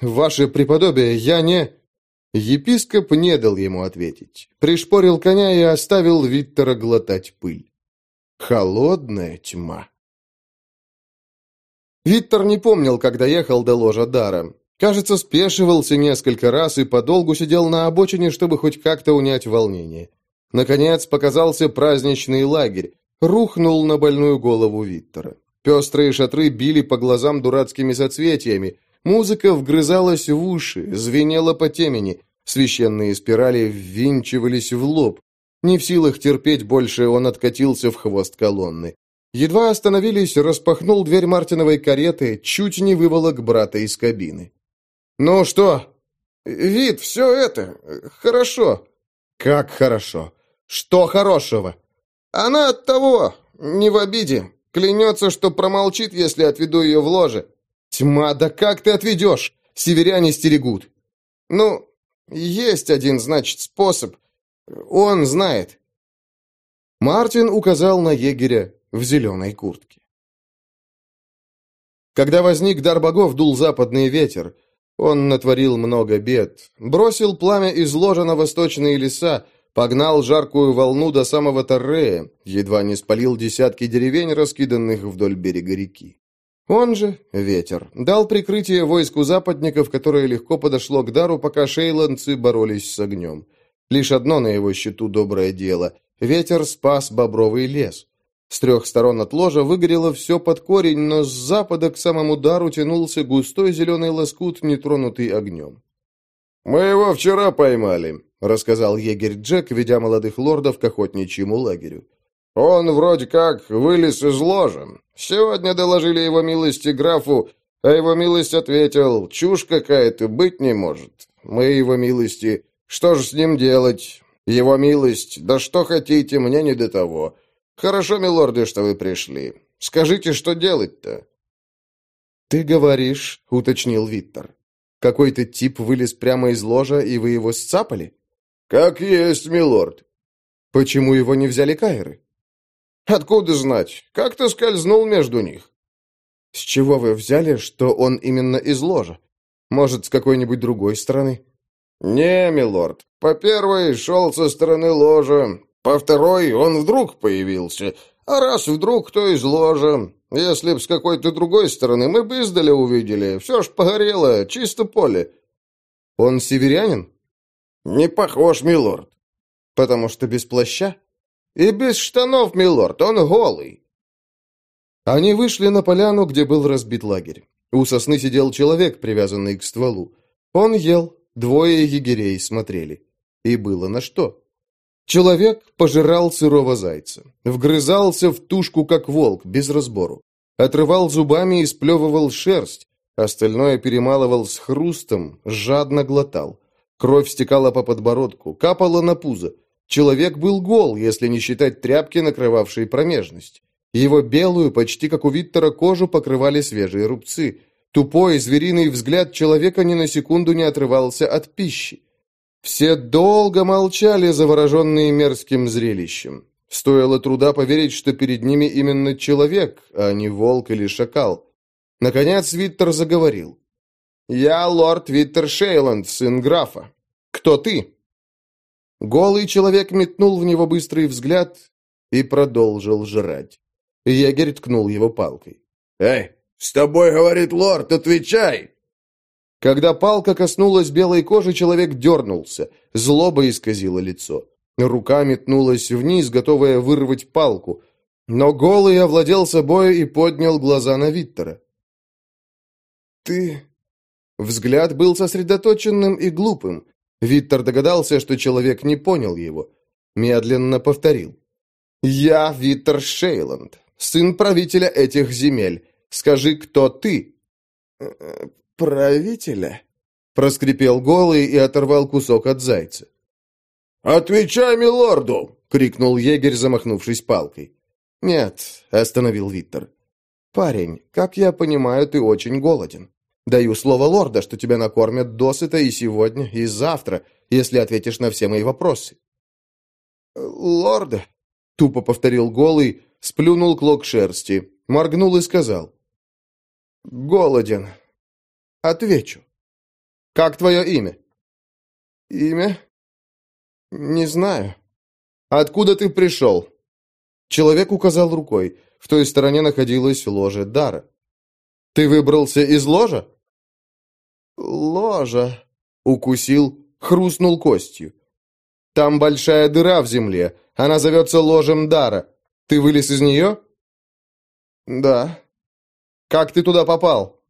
Ваше преподобие, я не... Епископ не дал ему ответить. Пришпорил коня и оставил Виттера глотать пыль. Холодная тьма. Виттер не помнил, когда ехал до ложа Дара. Кажется, спешивался несколько раз и подолгу сидел на обочине, чтобы хоть как-то унять волнение. Наконец показался праздничный лагерь. Рухнул на больную голову Виттера. Пестрые шатры били по глазам дурацкими соцветиями. Музыка вгрызалась в уши, звенела по темени. Священные спирали ввинчивались в лоб. Не в силах терпеть больше, он откатился в хвост колонны. Едва остановились, распахнул дверь Мартиновой кареты, чуть не выволок брата из кабины. «Ну что?» «Вид, все это... хорошо». «Как хорошо? Что хорошего?» «Она от того, не в обиде. Клянется, что промолчит, если отведу ее в ложе. «Тьма, да как ты отведешь? Северяне стерегут». «Ну, есть один, значит, способ. Он знает». Мартин указал на егеря в зеленой куртке. Когда возник дар богов, дул западный ветер. Он натворил много бед. Бросил пламя из ложа на восточные леса, погнал жаркую волну до самого Торрея, едва не спалил десятки деревень, раскиданных вдоль берега реки. Он же, ветер, дал прикрытие войску западников, которое легко подошло к дару, пока шейландцы боролись с огнем. Лишь одно на его счету доброе дело. Ветер спас бобровый лес. С трех сторон от ложа выгорело все под корень, но с запада к самому дару тянулся густой зеленый лоскут, нетронутый огнем. «Мы его вчера поймали», — рассказал егерь Джек, ведя молодых лордов к охотничьему лагерю. «Он вроде как вылез из ложа. Сегодня доложили его милости графу, а его милость ответил, чушь какая-то быть не может. Мы его милости, что же с ним делать? Его милость, да что хотите, мне не до того. Хорошо, милорды, что вы пришли. Скажите, что делать-то?» «Ты говоришь», — уточнил Виттер. «Какой-то тип вылез прямо из ложа, и вы его сцапали?» «Как есть, милорд». «Почему его не взяли кайры?» «Откуда знать? Как-то скользнул между них». «С чего вы взяли, что он именно из ложа? Может, с какой-нибудь другой стороны?» «Не, милорд. По первой шел со стороны ложа, по второй он вдруг появился. А раз вдруг, то из ложа. Если б с какой-то другой стороны, мы бы издали увидели. Все ж погорело, чисто поле». «Он северянин?» «Не похож, милорд». «Потому что без плаща?» «И без штанов, милорд, он голый». Они вышли на поляну, где был разбит лагерь. У сосны сидел человек, привязанный к стволу. Он ел, двое егерей смотрели. И было на что. Человек пожирал сырого зайца, вгрызался в тушку, как волк, без разбору. Отрывал зубами и сплевывал шерсть, остальное перемалывал с хрустом, жадно глотал. Кровь стекала по подбородку, капала на пузо. Человек был гол, если не считать тряпки, накрывавшей промежность. Его белую, почти как у Виттера, кожу покрывали свежие рубцы. Тупой, звериный взгляд человека ни на секунду не отрывался от пищи. Все долго молчали, завороженные мерзким зрелищем. Стоило труда поверить, что перед ними именно человек, а не волк или шакал. Наконец Виттер заговорил. «Я лорд Виттер Шейланд, сын графа. Кто ты?» Голый человек метнул в него быстрый взгляд и продолжил жрать. Егерь ткнул его палкой. «Эй, с тобой говорит лорд, отвечай!» Когда палка коснулась белой кожи, человек дернулся. Злоба исказила лицо. Рука метнулась вниз, готовая вырвать палку. Но голый овладел собой и поднял глаза на Виттера. «Ты...» Взгляд был сосредоточенным и глупым. Виттер догадался, что человек не понял его. Медленно повторил. «Я Виттер Шейланд, сын правителя этих земель. Скажи, кто ты?» правителя?» Проскрипел голый и оторвал кусок от зайца. «Отвечай милорду!» — крикнул егерь, замахнувшись палкой. «Нет», — остановил Виттер. «Парень, как я понимаю, ты очень голоден. Даю слово лорда, что тебя накормят досыта и сегодня, и завтра, если ответишь на все мои вопросы». «Лорда?» — тупо повторил голый, сплюнул клок шерсти, моргнул и сказал. «Голоден. Отвечу. Как твое имя? Имя? Не знаю. Откуда ты пришел? Человек указал рукой. В той стороне находилось ложе Дара. Ты выбрался из ложа? Ложа. Укусил, хрустнул костью. Там большая дыра в земле. Она зовется ложем Дара. Ты вылез из нее? Да. Как ты туда попал?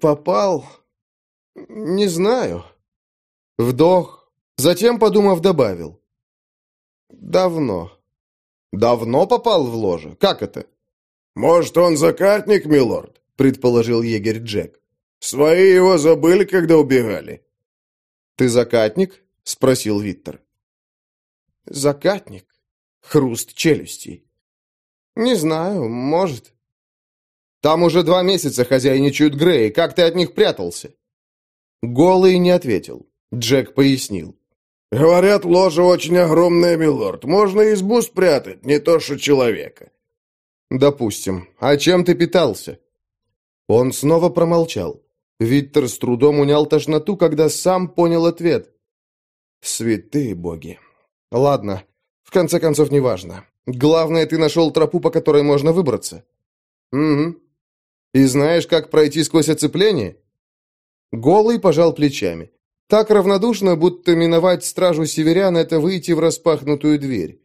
Попал? Не знаю. Вдох. Затем, подумав, добавил. Давно. Давно попал в ложе? Как это? Может, он закатник, милорд? Предположил егерь Джек. Свои его забыли, когда убегали. Ты закатник? Спросил Виттер. Закатник? Хруст челюстей. Не знаю, может. Там уже два месяца хозяйничают Греи. Как ты от них прятался?» Голый не ответил. Джек пояснил. «Говорят, ложа очень огромная, милорд. Можно избу спрятать, не то что человека». «Допустим. А чем ты питался?» Он снова промолчал. Виттер с трудом унял тошноту, когда сам понял ответ. «Святые боги. Ладно, в конце концов, неважно. Главное, ты нашел тропу, по которой можно выбраться». «Угу. И знаешь, как пройти сквозь оцепление?» Голый пожал плечами. Так равнодушно, будто миновать стражу северян — это выйти в распахнутую дверь.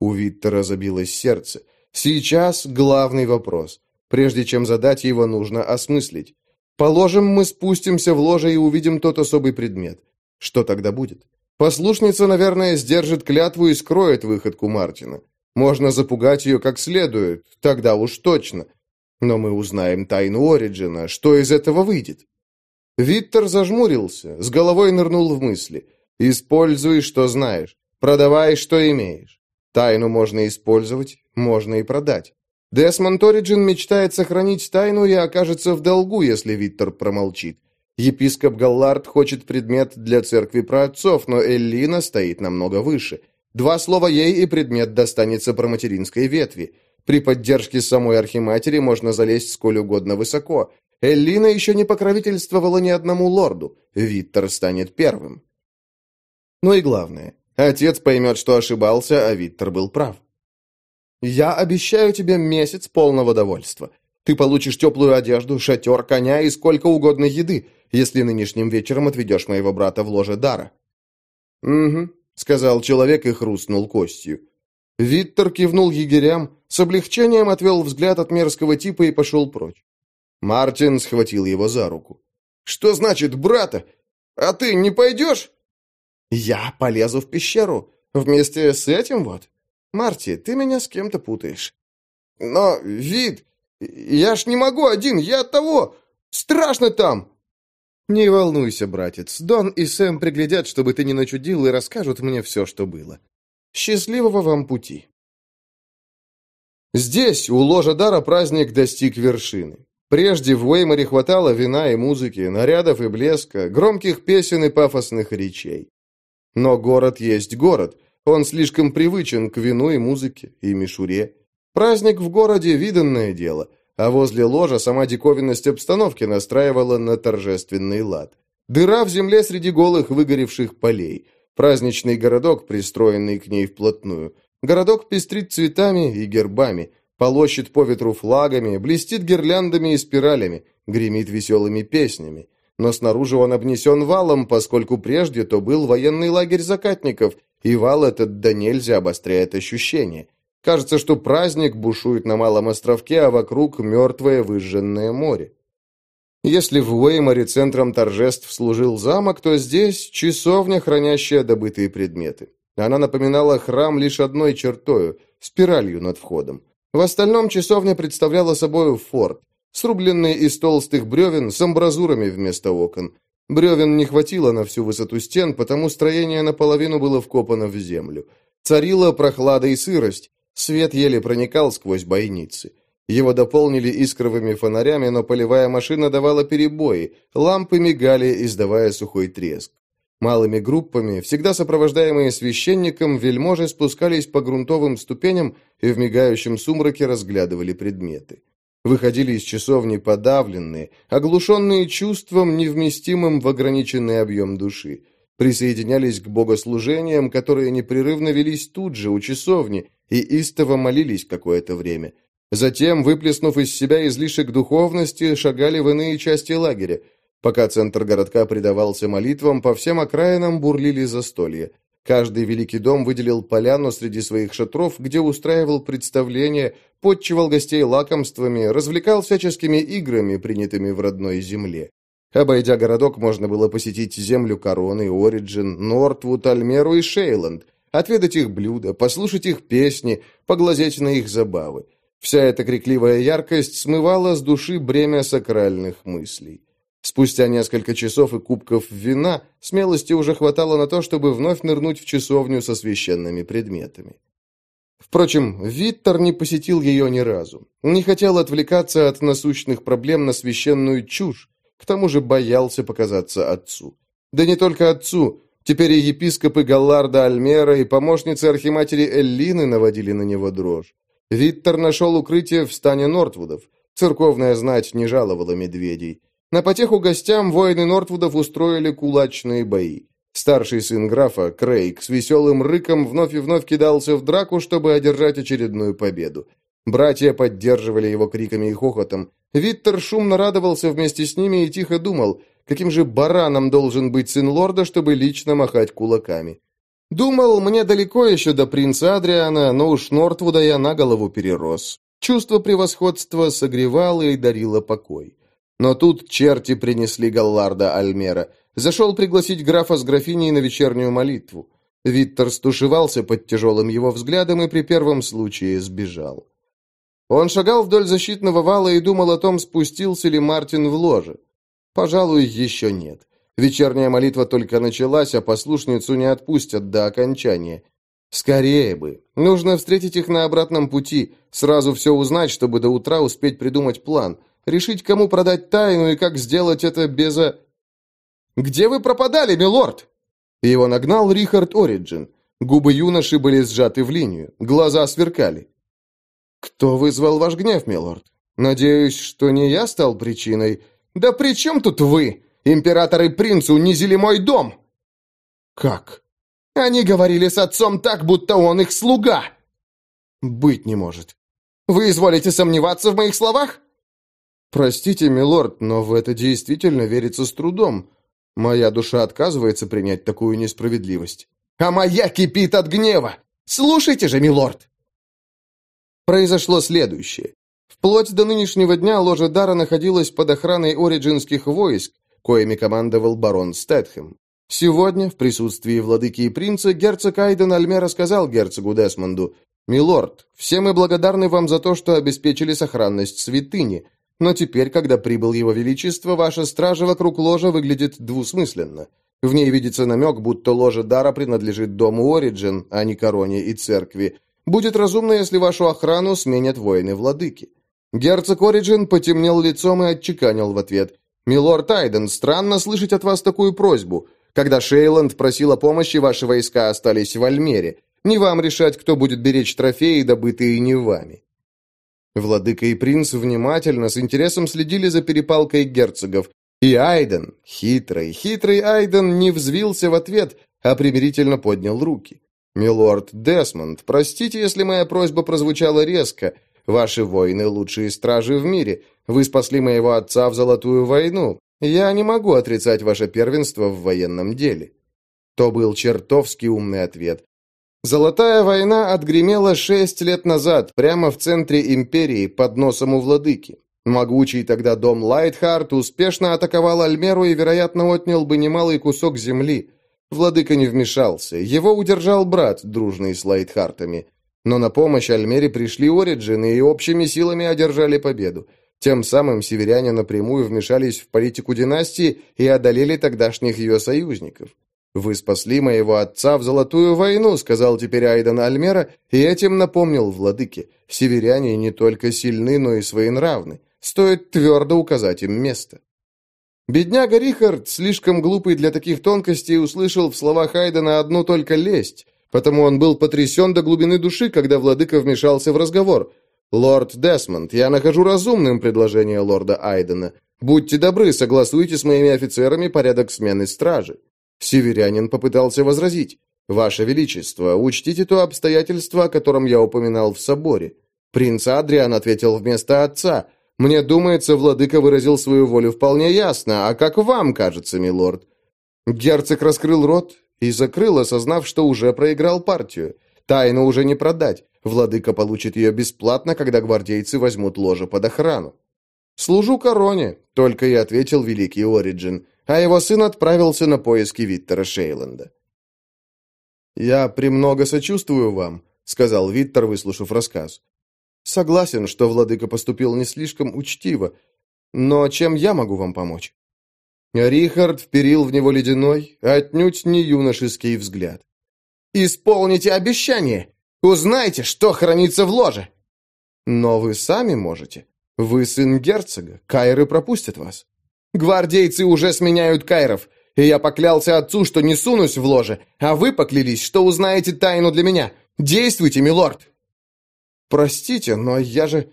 У Виттера забилось сердце. Сейчас главный вопрос. Прежде чем задать его, нужно осмыслить. Положим, мы спустимся в ложе и увидим тот особый предмет. Что тогда будет? Послушница, наверное, сдержит клятву и скроет выходку Мартина. Можно запугать ее как следует, тогда уж точно. Но мы узнаем тайну Ориджина. Что из этого выйдет? Виттер зажмурился, с головой нырнул в мысли. «Используй, что знаешь. Продавай, что имеешь. Тайну можно использовать, можно и продать. Десмонд Ориджин мечтает сохранить тайну и окажется в долгу, если Виттер промолчит. Епископ Галлард хочет предмет для церкви праотцов, но Эллина стоит намного выше. Два слова ей, и предмет достанется проматеринской ветви. При поддержке самой Архиматери можно залезть сколь угодно высоко. Эллина еще не покровительствовала ни одному лорду. Виттер станет первым. Ну и главное, отец поймет, что ошибался, а Виттер был прав. «Я обещаю тебе месяц полного довольства. Ты получишь теплую одежду, шатер, коня и сколько угодно еды если нынешним вечером отведешь моего брата в ложе дара». «Угу», — сказал человек и хрустнул костью. Виттер кивнул егерям, с облегчением отвел взгляд от мерзкого типа и пошел прочь. Мартин схватил его за руку. «Что значит брата? А ты не пойдешь?» «Я полезу в пещеру. Вместе с этим вот. Марти, ты меня с кем-то путаешь». «Но, Вид, я ж не могу один, я от того. Страшно там!» «Не волнуйся, братец. Дон и Сэм приглядят, чтобы ты не начудил, и расскажут мне все, что было. Счастливого вам пути!» Здесь, у ложа дара, праздник достиг вершины. Прежде в Уэйморе хватало вина и музыки, нарядов и блеска, громких песен и пафосных речей. Но город есть город. Он слишком привычен к вину и музыке, и мишуре. Праздник в городе – виданное дело – а возле ложа сама диковинность обстановки настраивала на торжественный лад. Дыра в земле среди голых выгоревших полей. Праздничный городок, пристроенный к ней вплотную. Городок пестрит цветами и гербами, полощет по ветру флагами, блестит гирляндами и спиралями, гремит веселыми песнями. Но снаружи он обнесен валом, поскольку прежде то был военный лагерь закатников, и вал этот до нельзя обостряет ощущения. Кажется, что праздник бушует на малом островке, а вокруг мертвое выжженное море. Если в Уэйморе центром торжеств служил замок, то здесь часовня, хранящая добытые предметы. Она напоминала храм лишь одной чертою – спиралью над входом. В остальном часовня представляла собой форт, срубленный из толстых бревен с амбразурами вместо окон. Бревен не хватило на всю высоту стен, потому строение наполовину было вкопано в землю. Царила прохлада и сырость, Свет еле проникал сквозь бойницы. Его дополнили искровыми фонарями, но полевая машина давала перебои, лампы мигали, издавая сухой треск. Малыми группами, всегда сопровождаемые священником, вельможи спускались по грунтовым ступеням и в мигающем сумраке разглядывали предметы. Выходили из часовни подавленные, оглушенные чувством, невместимым в ограниченный объем души. Присоединялись к богослужениям, которые непрерывно велись тут же, у часовни, и истово молились какое-то время. Затем, выплеснув из себя излишек духовности, шагали в иные части лагеря. Пока центр городка предавался молитвам, по всем окраинам бурлили застолья. Каждый великий дом выделил поляну среди своих шатров, где устраивал представления, подчивал гостей лакомствами, развлекал всяческими играми, принятыми в родной земле. Обойдя городок, можно было посетить землю Короны, Ориджин, Нортвуд, Альмеру и Шейланд – отведать их блюда, послушать их песни, поглазеть на их забавы. Вся эта крикливая яркость смывала с души бремя сакральных мыслей. Спустя несколько часов и кубков вина смелости уже хватало на то, чтобы вновь нырнуть в часовню со священными предметами. Впрочем, Виттер не посетил ее ни разу. Не хотел отвлекаться от насущных проблем на священную чушь, к тому же боялся показаться отцу. Да не только отцу, Теперь и епископы Галларда Альмера, и помощницы архиматери Эллины наводили на него дрожь. Виттер нашел укрытие в стане Нортвудов. Церковная знать не жаловала медведей. На потеху гостям воины Нортвудов устроили кулачные бои. Старший сын графа, Крейг, с веселым рыком вновь и вновь кидался в драку, чтобы одержать очередную победу. Братья поддерживали его криками и хохотом. Виттер шумно радовался вместе с ними и тихо думал, Каким же бараном должен быть сын лорда, чтобы лично махать кулаками? Думал, мне далеко еще до принца Адриана, но уж Нортвуда я на голову перерос. Чувство превосходства согревало и дарило покой. Но тут черти принесли Галларда Альмера. Зашел пригласить графа с графиней на вечернюю молитву. Виттер стушевался под тяжелым его взглядом и при первом случае сбежал. Он шагал вдоль защитного вала и думал о том, спустился ли Мартин в ложе. Пожалуй, еще нет. Вечерняя молитва только началась, а послушницу не отпустят до окончания. Скорее бы. Нужно встретить их на обратном пути, сразу все узнать, чтобы до утра успеть придумать план, решить, кому продать тайну и как сделать это без... «Где вы пропадали, милорд?» Его нагнал Рихард Ориджин. Губы юноши были сжаты в линию, глаза сверкали. «Кто вызвал ваш гнев, милорд? Надеюсь, что не я стал причиной. Да при чем тут вы? Император и принц унизили мой дом!» «Как?» «Они говорили с отцом так, будто он их слуга!» «Быть не может. Вы изволите сомневаться в моих словах?» «Простите, милорд, но в это действительно верится с трудом. Моя душа отказывается принять такую несправедливость. А моя кипит от гнева! Слушайте же, милорд!» Произошло следующее. Вплоть до нынешнего дня ложа Дара находилась под охраной ориджинских войск, коими командовал барон Стэтхэм. Сегодня, в присутствии владыки и принца, герцог Айден Альмера сказал герцогу Десмонду, «Милорд, все мы благодарны вам за то, что обеспечили сохранность святыни, но теперь, когда прибыл его величество, ваша стража вокруг ложа выглядит двусмысленно. В ней видится намек, будто ложа Дара принадлежит дому Ориджин, а не короне и церкви. Будет разумно, если вашу охрану сменят воины-владыки». Герцог Ориджин потемнел лицом и отчеканил в ответ, «Милорд Айден, странно слышать от вас такую просьбу. Когда Шейланд просил о помощи, ваши войска остались в Альмере. Не вам решать, кто будет беречь трофеи, добытые не вами». Владыка и принц внимательно, с интересом следили за перепалкой герцогов. И Айден, хитрый, хитрый Айден, не взвился в ответ, а примирительно поднял руки. «Милорд Десмонд, простите, если моя просьба прозвучала резко. Ваши воины — лучшие стражи в мире. Вы спасли моего отца в Золотую войну. Я не могу отрицать ваше первенство в военном деле». То был чертовски умный ответ. Золотая война отгремела шесть лет назад, прямо в центре империи, под носом у владыки. Могучий тогда дом Лайтхарт успешно атаковал Альмеру и, вероятно, отнял бы немалый кусок земли. Владыка не вмешался, его удержал брат, дружный с Лайтхартами. Но на помощь Альмере пришли Ориджины и общими силами одержали победу. Тем самым северяне напрямую вмешались в политику династии и одолели тогдашних ее союзников. «Вы спасли моего отца в Золотую войну», — сказал теперь Айдан Альмера, и этим напомнил владыке. «Северяне не только сильны, но и своенравны. Стоит твердо указать им место». Бедняга Рихард, слишком глупый для таких тонкостей, услышал в словах Айдена одну только лесть, потому он был потрясен до глубины души, когда владыка вмешался в разговор. «Лорд Десмонд, я нахожу разумным предложение лорда Айдена. Будьте добры, согласуйте с моими офицерами порядок смены стражи». Северянин попытался возразить. «Ваше Величество, учтите то обстоятельство, о котором я упоминал в соборе». Принц Адриан ответил вместо отца. «Мне думается, владыка выразил свою волю вполне ясно. А как вам кажется, милорд?» Герцог раскрыл рот и закрыл, осознав, что уже проиграл партию. Тайну уже не продать. Владыка получит ее бесплатно, когда гвардейцы возьмут ложе под охрану. «Служу короне», — только и ответил великий Ориджин, а его сын отправился на поиски Виттера Шейланда. «Я премного сочувствую вам», — сказал Виттер, выслушав рассказ. «Согласен, что владыка поступил не слишком учтиво, но чем я могу вам помочь?» Рихард вперил в него ледяной, отнюдь не юношеский взгляд. «Исполните обещание! Узнайте, что хранится в ложе!» «Но вы сами можете. Вы сын герцога. Кайры пропустят вас». «Гвардейцы уже сменяют кайров, и я поклялся отцу, что не сунусь в ложе, а вы поклялись, что узнаете тайну для меня. Действуйте, милорд!» «Простите, но я же...»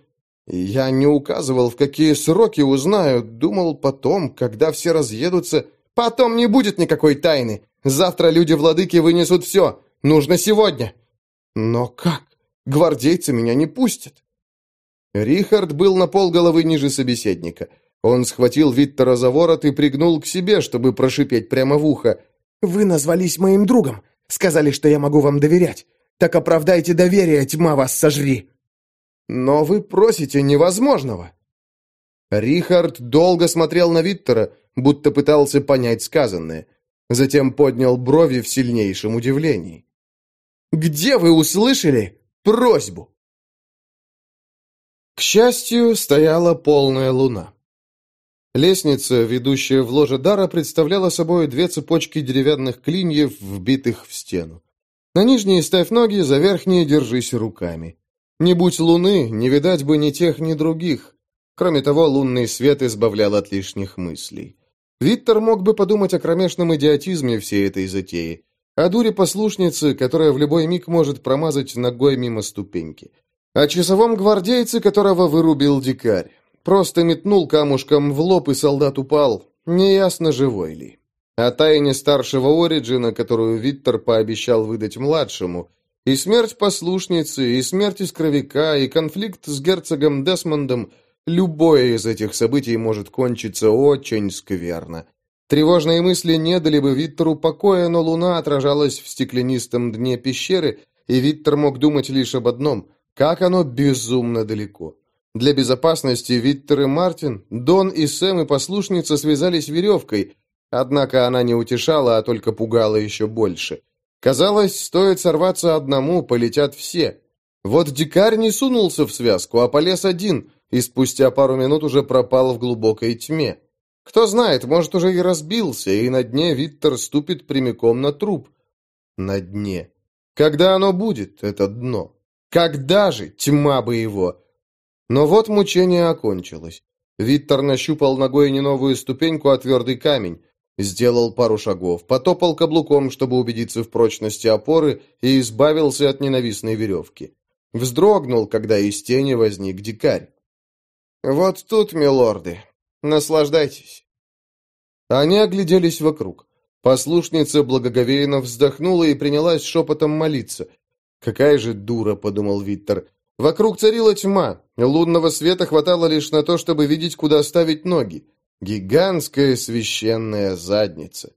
«Я не указывал, в какие сроки узнаю. Думал потом, когда все разъедутся...» «Потом не будет никакой тайны. Завтра люди-владыки вынесут все. Нужно сегодня». «Но как? Гвардейцы меня не пустят». Рихард был на полголовы ниже собеседника. Он схватил Виттера за ворот и пригнул к себе, чтобы прошипеть прямо в ухо. «Вы назвались моим другом. Сказали, что я могу вам доверять. Так оправдайте доверие, тьма вас сожри!» «Но вы просите невозможного!» Рихард долго смотрел на Виттера, будто пытался понять сказанное. Затем поднял брови в сильнейшем удивлении. «Где вы услышали просьбу?» К счастью, стояла полная луна. Лестница, ведущая в ложе дара, представляла собой две цепочки деревянных клиньев, вбитых в стену. На нижние ставь ноги, за верхние держись руками. Не будь луны, не видать бы ни тех, ни других. Кроме того, лунный свет избавлял от лишних мыслей. Виттер мог бы подумать о кромешном идиотизме всей этой затеи, о дуре послушницы, которая в любой миг может промазать ногой мимо ступеньки, о часовом гвардейце, которого вырубил дикарь. Просто метнул камушком в лоб, и солдат упал, неясно живой ли. О тайне старшего Ориджина, которую Виттер пообещал выдать младшему, и смерть послушницы, и смерть искровика, и конфликт с герцогом Десмондом – Любое из этих событий может кончиться очень скверно. Тревожные мысли не дали бы Виттеру покоя, но луна отражалась в стеклянистом дне пещеры, и Виттер мог думать лишь об одном – как оно безумно далеко. Для безопасности Виттер и Мартин, Дон и Сэм и послушница связались веревкой, однако она не утешала, а только пугала еще больше. Казалось, стоит сорваться одному, полетят все. Вот дикарь не сунулся в связку, а полез один – и спустя пару минут уже пропал в глубокой тьме. Кто знает, может, уже и разбился, и на дне Виттер ступит прямиком на труп. На дне. Когда оно будет, это дно? Когда же, тьма бы его? Но вот мучение окончилось. Виттер нащупал ногой не новую ступеньку, а твердый камень. Сделал пару шагов, потопал каблуком, чтобы убедиться в прочности опоры, и избавился от ненавистной веревки. Вздрогнул, когда из тени возник дикарь. «Вот тут, милорды, наслаждайтесь». Они огляделись вокруг. Послушница благоговейно вздохнула и принялась шепотом молиться. «Какая же дура», — подумал Виттер. Вокруг царила тьма. Лунного света хватало лишь на то, чтобы видеть, куда ставить ноги. Гигантская священная задница.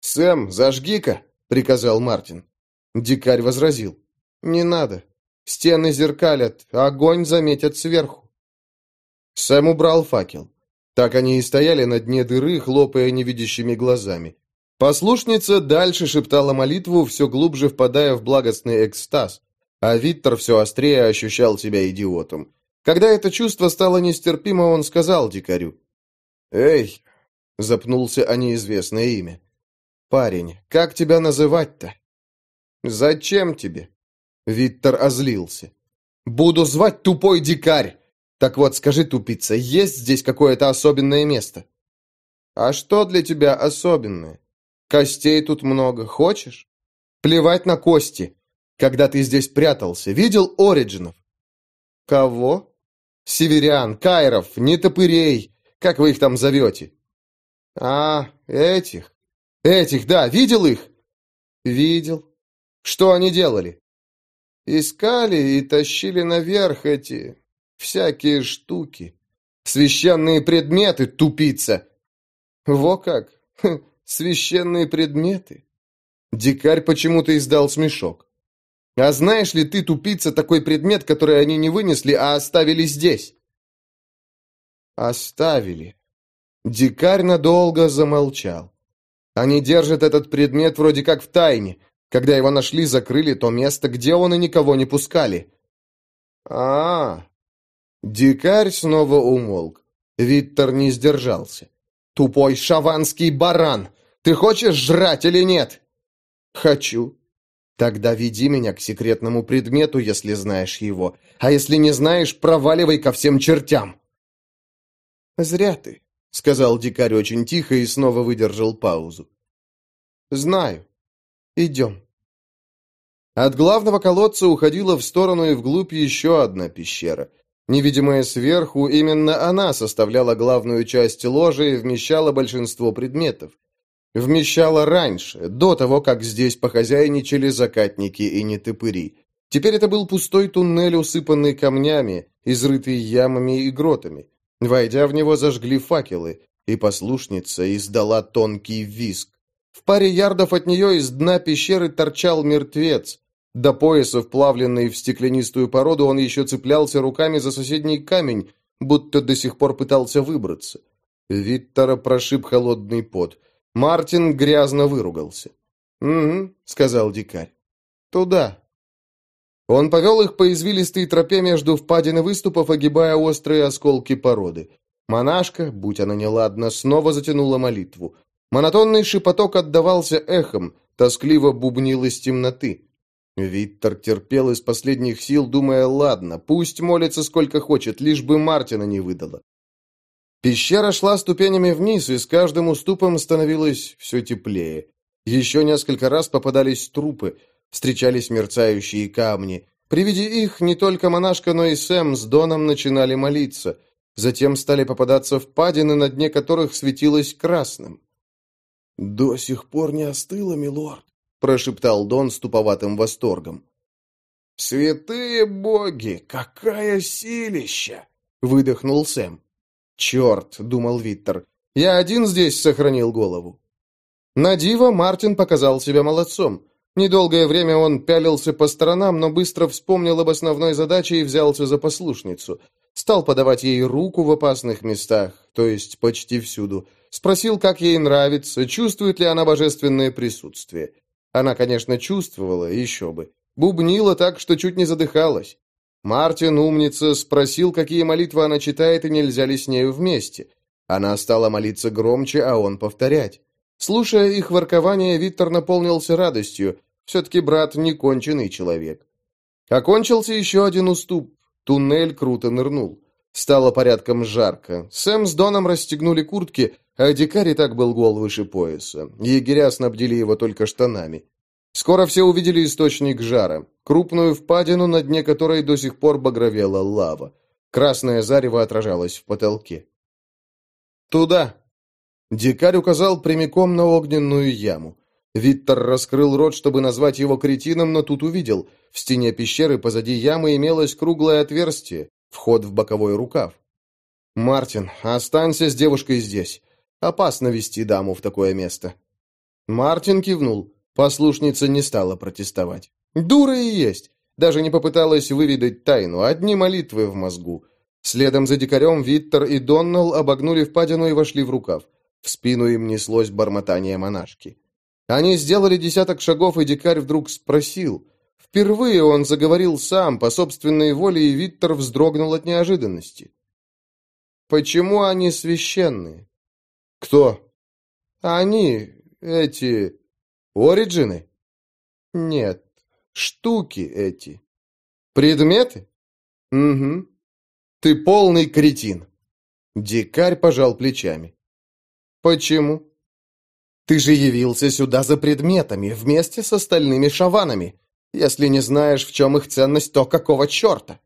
«Сэм, зажги-ка!» — приказал Мартин. Дикарь возразил. «Не надо. Стены зеркалят, огонь заметят сверху». Сэм убрал факел. Так они и стояли на дне дыры, хлопая невидящими глазами. Послушница дальше шептала молитву, все глубже впадая в благостный экстаз, а Виттер все острее ощущал себя идиотом. Когда это чувство стало нестерпимо, он сказал дикарю. «Эй!» — запнулся о неизвестное имя. «Парень, как тебя называть-то?» «Зачем тебе?» Виттер озлился. «Буду звать тупой дикарь! Так вот, скажи, тупица, есть здесь какое-то особенное место? А что для тебя особенное? Костей тут много, хочешь? Плевать на кости. Когда ты здесь прятался, видел Ориджинов? Кого? Северян, Кайров, нетопырей, как вы их там зовете? А, этих. Этих, да, видел их? Видел. Что они делали? Искали и тащили наверх эти Всякие штуки. Священные предметы, тупица. Во как? Хм, священные предметы. Дикарь почему-то издал смешок. А знаешь ли ты, тупица, такой предмет, который они не вынесли, а оставили здесь? Оставили. Дикарь надолго замолчал. Они держат этот предмет вроде как в тайне. Когда его нашли, закрыли то место, где он и никого не пускали. А, -а, -а Дикарь снова умолк. Виттер не сдержался. «Тупой шаванский баран! Ты хочешь жрать или нет?» «Хочу». «Тогда веди меня к секретному предмету, если знаешь его. А если не знаешь, проваливай ко всем чертям». «Зря ты», — сказал дикарь очень тихо и снова выдержал паузу. «Знаю. Идем». От главного колодца уходила в сторону и вглубь еще одна пещера. Невидимая сверху, именно она составляла главную часть ложи и вмещала большинство предметов. Вмещала раньше, до того, как здесь похозяйничали закатники и нетыпыри. Теперь это был пустой туннель, усыпанный камнями, изрытый ямами и гротами. Войдя в него, зажгли факелы, и послушница издала тонкий визг. В паре ярдов от нее из дна пещеры торчал мертвец. До пояса, вплавленный в стеклянистую породу, он еще цеплялся руками за соседний камень, будто до сих пор пытался выбраться. Виттера прошиб холодный пот. Мартин грязно выругался. «Угу», — сказал дикарь. «Туда». Он повел их по извилистой тропе между впадин и выступов, огибая острые осколки породы. Монашка, будь она неладна, снова затянула молитву. Монотонный шепоток отдавался эхом, тоскливо бубнил из темноты. Виттер терпел из последних сил, думая, ладно, пусть молится сколько хочет, лишь бы Мартина не выдала. Пещера шла ступенями вниз, и с каждым уступом становилось все теплее. Еще несколько раз попадались трупы, встречались мерцающие камни. При виде их не только монашка, но и Сэм с Доном начинали молиться. Затем стали попадаться впадины, на дне которых светилось красным. «До сих пор не остыло, милорд», — прошептал Дон с туповатым восторгом. «Святые боги, какая силища!» — выдохнул Сэм. «Черт!» — думал Виттер. «Я один здесь сохранил голову». На диво Мартин показал себя молодцом. Недолгое время он пялился по сторонам, но быстро вспомнил об основной задаче и взялся за послушницу. Стал подавать ей руку в опасных местах, то есть почти всюду. Спросил, как ей нравится, чувствует ли она божественное присутствие. Она, конечно, чувствовала, еще бы. Бубнила так, что чуть не задыхалась. Мартин, умница, спросил, какие молитвы она читает и нельзя ли с нею вместе. Она стала молиться громче, а он повторять. Слушая их воркование, Виктор наполнился радостью. Все-таки брат не конченый человек. Окончился еще один уступ. Туннель круто нырнул. Стало порядком жарко. Сэм с Доном расстегнули куртки, а дикарь и так был гол выше пояса. Егеря снабдили его только штанами. Скоро все увидели источник жара, крупную впадину, на дне которой до сих пор багровела лава. Красное зарево отражалось в потолке. «Туда!» Дикарь указал прямиком на огненную яму. Виттер раскрыл рот, чтобы назвать его кретином, но тут увидел. В стене пещеры позади ямы имелось круглое отверстие, вход в боковой рукав. «Мартин, останься с девушкой здесь. Опасно вести даму в такое место». Мартин кивнул. Послушница не стала протестовать. Дура и есть. Даже не попыталась выведать тайну, одни молитвы в мозгу. Следом за дикарем Виттер и Доннелл обогнули впадину и вошли в рукав. В спину им неслось бормотание монашки. Они сделали десяток шагов, и дикарь вдруг спросил. Впервые он заговорил сам, по собственной воле, и Виттер вздрогнул от неожиданности. «Почему они священные?» «Кто?» «Они, эти, Ориджины? Нет, штуки эти. Предметы? Угу. Ты полный кретин. Дикарь пожал плечами. Почему? Ты же явился сюда за предметами, вместе с остальными шаванами. Если не знаешь, в чем их ценность, то какого черта?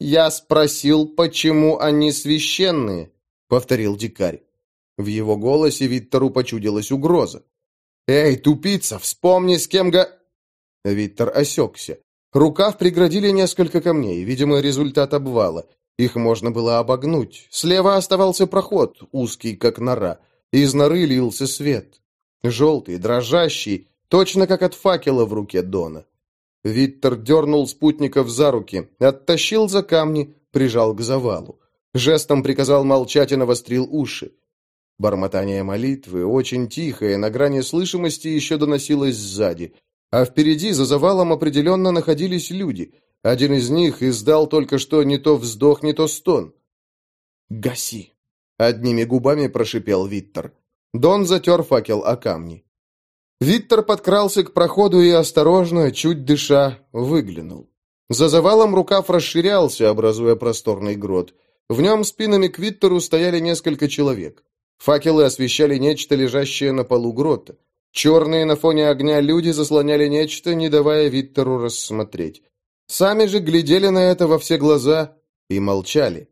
Я спросил, почему они священные, повторил дикарь. В его голосе Виттеру почудилась угроза. «Эй, тупица, вспомни, с кем га...» Виктор осекся. Рукав преградили несколько камней, видимо, результат обвала. Их можно было обогнуть. Слева оставался проход, узкий, как нора. Из норы лился свет. Желтый, дрожащий, точно как от факела в руке Дона. Виктор дернул спутников за руки, оттащил за камни, прижал к завалу. Жестом приказал молчать и навострил уши. Бормотание молитвы, очень тихое, на грани слышимости, еще доносилось сзади. А впереди, за завалом, определенно находились люди. Один из них издал только что не то вздох, не то стон. «Гаси!» — одними губами прошипел Виттер. Дон затер факел о камни. Виттер подкрался к проходу и осторожно, чуть дыша, выглянул. За завалом рукав расширялся, образуя просторный грот. В нем спинами к Виттеру стояли несколько человек. Факелы освещали нечто, лежащее на полу грота. Черные на фоне огня люди заслоняли нечто, не давая Виттеру рассмотреть. Сами же глядели на это во все глаза и молчали.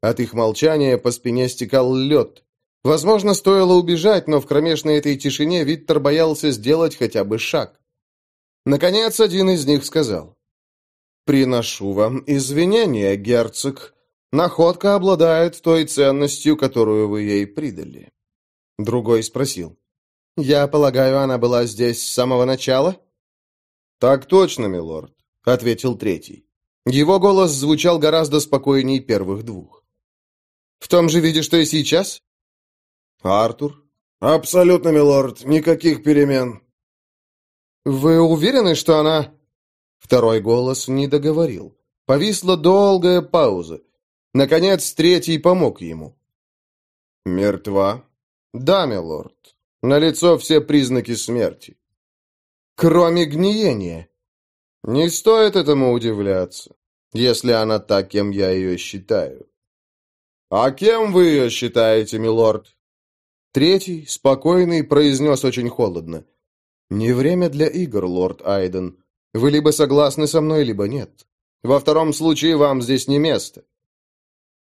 От их молчания по спине стекал лед. Возможно, стоило убежать, но в кромешной этой тишине Виттер боялся сделать хотя бы шаг. Наконец, один из них сказал. «Приношу вам извинения, герцог. Находка обладает той ценностью, которую вы ей придали. Другой спросил. Я полагаю, она была здесь с самого начала?» «Так точно, милорд», — ответил третий. Его голос звучал гораздо спокойнее первых двух. «В том же виде, что и сейчас?» «Артур?» «Абсолютно, милорд. Никаких перемен». «Вы уверены, что она...» Второй голос не договорил. Повисла долгая пауза. Наконец, третий помог ему. «Мертва?» «Да, милорд. На лицо все признаки смерти». «Кроме гниения». «Не стоит этому удивляться, если она так, кем я ее считаю». «А кем вы ее считаете, милорд?» Третий, спокойный, произнес очень холодно. «Не время для игр, лорд Айден. Вы либо согласны со мной, либо нет. Во втором случае вам здесь не место».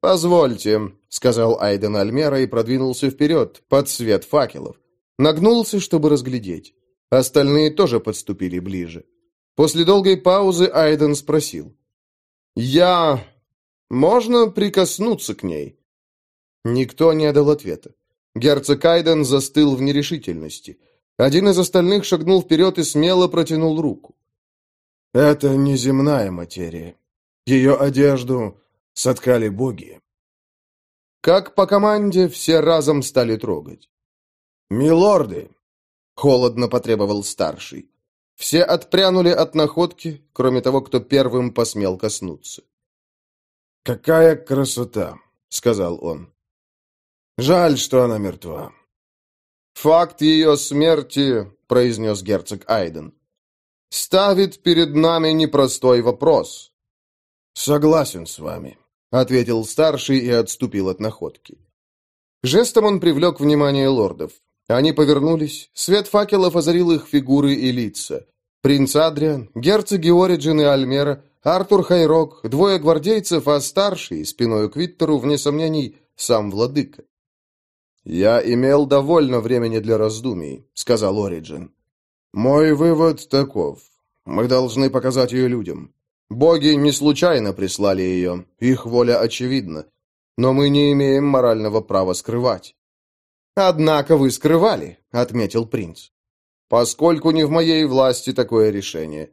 «Позвольте», — сказал Айден Альмера и продвинулся вперед, под свет факелов. Нагнулся, чтобы разглядеть. Остальные тоже подступили ближе. После долгой паузы Айден спросил. «Я... можно прикоснуться к ней?» Никто не дал ответа. Герцог Айден застыл в нерешительности. Один из остальных шагнул вперед и смело протянул руку. «Это неземная материя. Ее одежду соткали боги». Как по команде все разом стали трогать. «Милорды!» — холодно потребовал старший. Все отпрянули от находки, кроме того, кто первым посмел коснуться. «Какая красота!» — сказал он. «Жаль, что она мертва». «Факт ее смерти», — произнес герцог Айден, — «ставит перед нами непростой вопрос». «Согласен с вами», — ответил старший и отступил от находки. Жестом он привлек внимание лордов. Они повернулись, свет факелов озарил их фигуры и лица. Принц Адриан, герцоги Ориджин и Альмера, Артур Хайрок, двое гвардейцев, а старший, спиной к Виттеру, вне сомнений, сам владыка. «Я имел довольно времени для раздумий», — сказал Ориджин. «Мой вывод таков. Мы должны показать ее людям. Боги не случайно прислали ее, их воля очевидна. Но мы не имеем морального права скрывать. «Однако вы скрывали», — отметил принц. «Поскольку не в моей власти такое решение.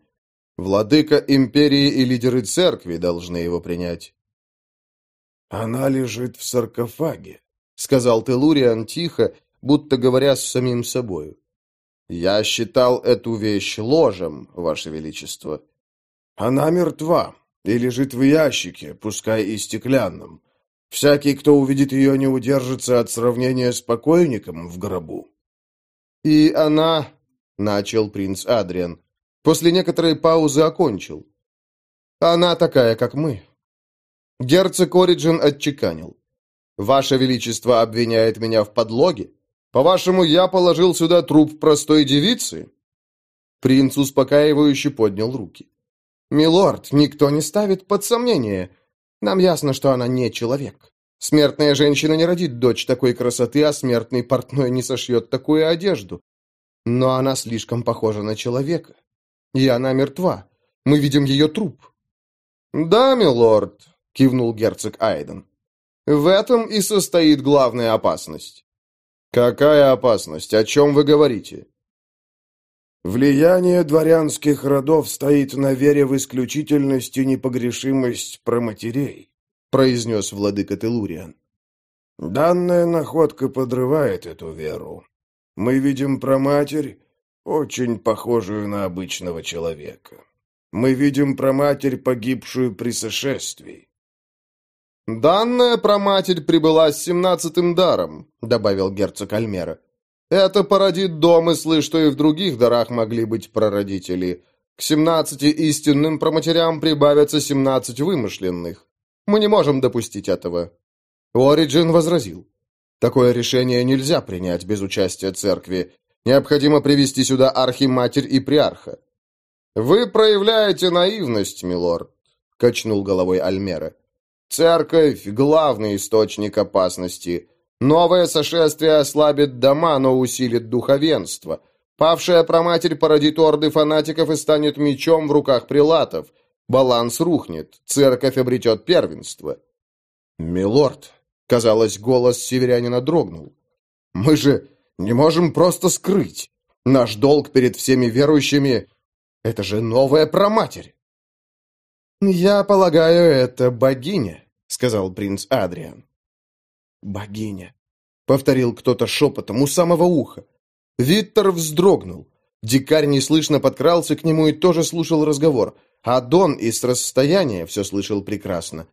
Владыка империи и лидеры церкви должны его принять». «Она лежит в саркофаге», — сказал Телуриан тихо, будто говоря с самим собою. «Я считал эту вещь ложем, Ваше Величество». «Она мертва и лежит в ящике, пускай и стеклянном. Всякий, кто увидит ее, не удержится от сравнения с покойником в гробу. «И она...» — начал принц Адриан. После некоторой паузы окончил. «Она такая, как мы». Герцог Ориджин отчеканил. «Ваше Величество обвиняет меня в подлоге? По-вашему, я положил сюда труп простой девицы?» Принц успокаивающе поднял руки. «Милорд, никто не ставит под сомнение. Нам ясно, что она не человек. Смертная женщина не родит дочь такой красоты, а смертный портной не сошьет такую одежду. Но она слишком похожа на человека. И она мертва. Мы видим ее труп. «Да, милорд», — кивнул герцог Айден. «В этом и состоит главная опасность». «Какая опасность? О чем вы говорите?» Влияние дворянских родов стоит на вере в исключительность и непогрешимость проматерей, произнес владыка Телуриан. Данная находка подрывает эту веру. Мы видим проматерь, очень похожую на обычного человека. Мы видим проматерь, погибшую при сошествии. «Данная проматерь прибыла с семнадцатым даром», — добавил герцог Альмера. Это породит домыслы, что и в других дарах могли быть прародители. К семнадцати истинным проматерям прибавятся семнадцать вымышленных. Мы не можем допустить этого. Ориджин возразил. Такое решение нельзя принять без участия церкви. Необходимо привести сюда архиматерь и приарха. «Вы проявляете наивность, милорд», — качнул головой Альмера. «Церковь — главный источник опасности. Новое сошествие ослабит дома, но усилит духовенство. Павшая проматерь породит орды фанатиков и станет мечом в руках прилатов. Баланс рухнет, церковь обретет первенство. «Милорд», — казалось, голос северянина дрогнул. «Мы же Не можем просто скрыть. Наш долг перед всеми верующими — это же новая проматерь. «Я полагаю, это богиня», — сказал принц Адриан. «Богиня», — повторил кто-то шепотом у самого уха. Виттер вздрогнул. Дикарь неслышно подкрался к нему и тоже слушал разговор, а Дон и с расстояния все слышал прекрасно.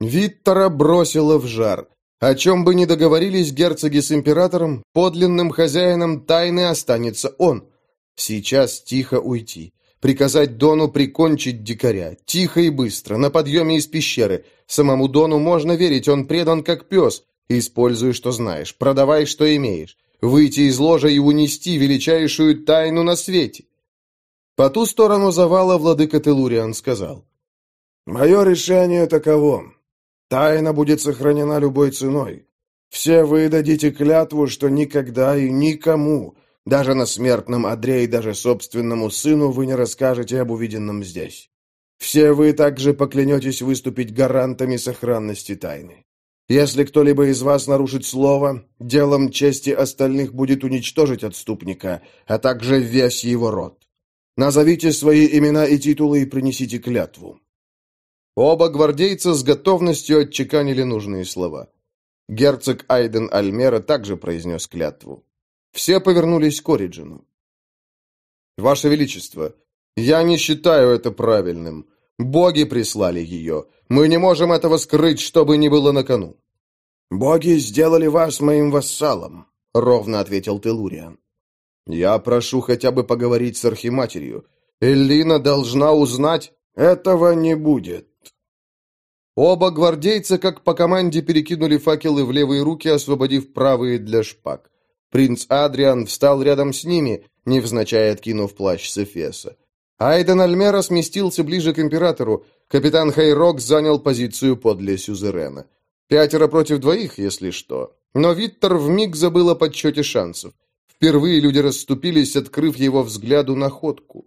Виттера бросило в жар. О чем бы ни договорились герцоги с императором, подлинным хозяином тайны останется он. Сейчас тихо уйти. Приказать Дону прикончить дикаря. Тихо и быстро, на подъеме из пещеры. Самому Дону можно верить, он предан как пес. Используй, что знаешь, продавай, что имеешь. Выйти из ложа и унести величайшую тайну на свете. По ту сторону завала владыка Телуриан сказал. «Мое решение таково. Тайна будет сохранена любой ценой. Все вы дадите клятву, что никогда и никому, даже на смертном одре и даже собственному сыну, вы не расскажете об увиденном здесь. Все вы также поклянетесь выступить гарантами сохранности тайны. Если кто-либо из вас нарушит слово, делом чести остальных будет уничтожить отступника, а также весь его род. Назовите свои имена и титулы и принесите клятву. Оба гвардейца с готовностью отчеканили нужные слова. Герцог Айден Альмера также произнес клятву. Все повернулись к Ориджину. «Ваше Величество, я не считаю это правильным. Боги прислали ее. Мы не можем этого скрыть, чтобы не было на кону». «Боги сделали вас моим вассалом», — ровно ответил Телуриан. «Я прошу хотя бы поговорить с архиматерью. Эллина должна узнать...» «Этого не будет», Оба гвардейца, как по команде, перекинули факелы в левые руки, освободив правые для шпаг. Принц Адриан встал рядом с ними, невзначай откинув плащ с Эфеса. Айден Альмера сместился ближе к императору. Капитан Хайрок занял позицию подле Сюзерена. Пятеро против двоих, если что. Но Виттер вмиг забыл о подсчете шансов. Впервые люди расступились, открыв его взгляду находку.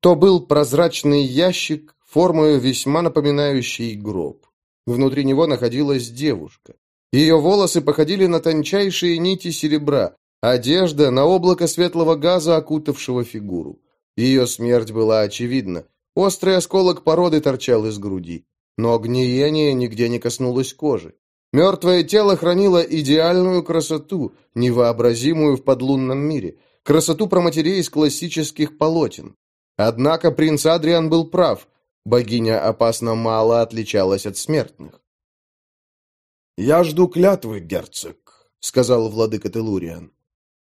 То был прозрачный ящик, формою весьма напоминающий гроб. Внутри него находилась девушка. Ее волосы походили на тончайшие нити серебра, одежда на облако светлого газа, окутавшего фигуру. Ее смерть была очевидна. Острый осколок породы торчал из груди. Но гниение нигде не коснулось кожи. Мертвое тело хранило идеальную красоту, невообразимую в подлунном мире, красоту проматерей из классических полотен. Однако принц Адриан был прав. Богиня опасно мало отличалась от смертных. «Я жду клятвы, герцог», — сказал владыка Телуриан.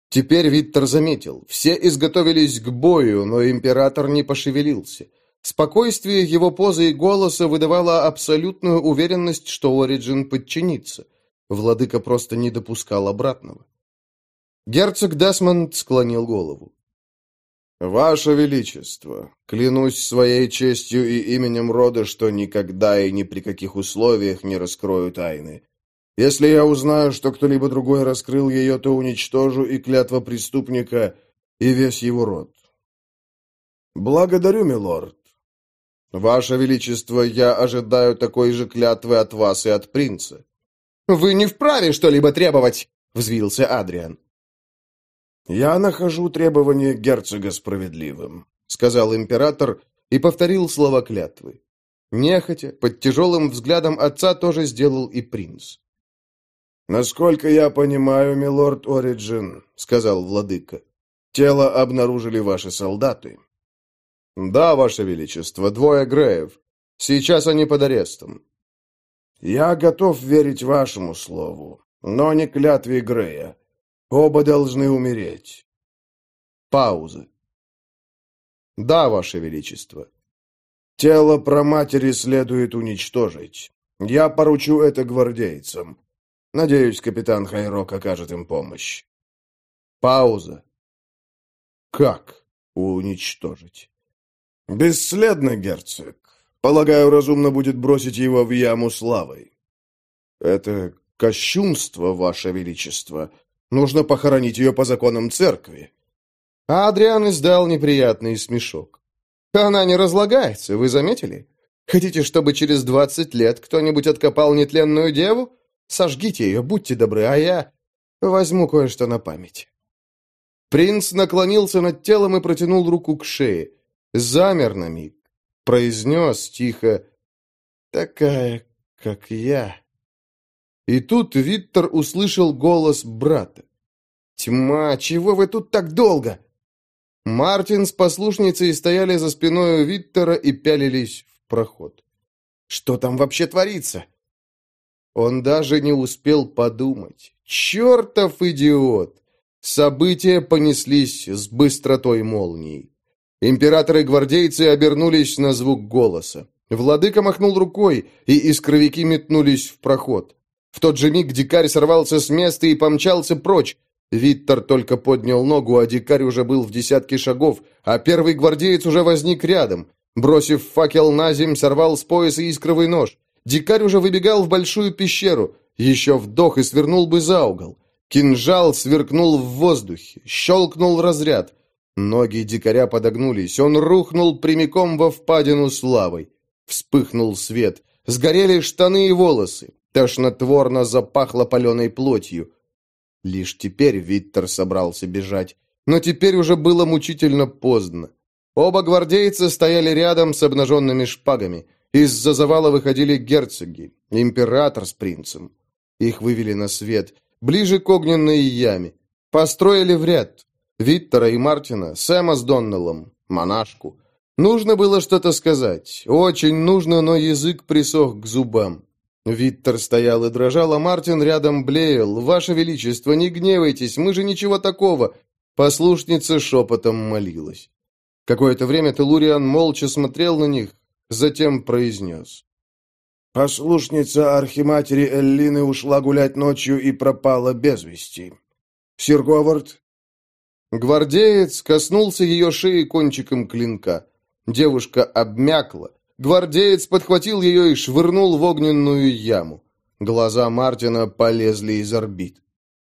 Теперь Виттер заметил, все изготовились к бою, но император не пошевелился. Спокойствие его позы и голоса выдавало абсолютную уверенность, что Ориджин подчинится. Владыка просто не допускал обратного. Герцог Десмонд склонил голову. «Ваше Величество, клянусь своей честью и именем рода, что никогда и ни при каких условиях не раскрою тайны. Если я узнаю, что кто-либо другой раскрыл ее, то уничтожу и клятва преступника, и весь его род». «Благодарю, милорд». «Ваше Величество, я ожидаю такой же клятвы от вас и от принца». «Вы не вправе что-либо требовать!» — взвился Адриан. «Я нахожу требование герцога справедливым», — сказал император и повторил слова клятвы. Нехотя, под тяжелым взглядом отца тоже сделал и принц. «Насколько я понимаю, милорд Ориджин», — сказал владыка, — «тело обнаружили ваши солдаты». «Да, ваше величество, двое Греев. Сейчас они под арестом». «Я готов верить вашему слову, но не клятве Грея. Оба должны умереть. Пауза. Да, Ваше Величество. Тело проматери следует уничтожить. Я поручу это гвардейцам. Надеюсь, капитан Хайрок окажет им помощь. Пауза. Как уничтожить? Бесследно, герцог. Полагаю, разумно будет бросить его в яму славой. Это кощунство, ваше величество. Нужно похоронить ее по законам церкви». А Адриан издал неприятный смешок. «Она не разлагается, вы заметили? Хотите, чтобы через двадцать лет кто-нибудь откопал нетленную деву? Сожгите ее, будьте добры, а я... Возьму кое-что на память». Принц наклонился над телом и протянул руку к шее. Замер на миг. Произнес тихо «Такая, как я». И тут Виттер услышал голос брата. «Тьма, чего вы тут так долго?» Мартин с послушницей стояли за спиной у Виттера и пялились в проход. «Что там вообще творится?» Он даже не успел подумать. «Чертов идиот!» События понеслись с быстротой молнии. Императоры и гвардейцы обернулись на звук голоса. Владыка махнул рукой, и искровики метнулись в проход. В тот же миг дикарь сорвался с места и помчался прочь. Виттер только поднял ногу, а дикарь уже был в десятке шагов, а первый гвардеец уже возник рядом. Бросив факел на земь, сорвал с пояса искровый нож. Дикарь уже выбегал в большую пещеру. Еще вдох и свернул бы за угол. Кинжал сверкнул в воздухе, щелкнул разряд. Ноги дикаря подогнулись, он рухнул прямиком во впадину с лавой. Вспыхнул свет, сгорели штаны и волосы. Тошнотворно запахло паленой плотью. Лишь теперь Виттер собрался бежать, но теперь уже было мучительно поздно. Оба гвардейца стояли рядом с обнаженными шпагами. Из-за завала выходили герцоги, император с принцем. Их вывели на свет, ближе к огненной яме. Построили в ряд. Виттера и Мартина, Сэма с Доннеллом, монашку. Нужно было что-то сказать. Очень нужно, но язык присох к зубам. Виттер стоял и дрожал, а Мартин рядом блеял. «Ваше Величество, не гневайтесь, мы же ничего такого!» Послушница шепотом молилась. Какое-то время Телуриан молча смотрел на них, затем произнес. «Послушница архиматери Эллины ушла гулять ночью и пропала без вести. Сир Говард?» Гвардеец коснулся ее шеи кончиком клинка. Девушка обмякла, Гвардеец подхватил ее и швырнул в огненную яму. Глаза Мартина полезли из орбит.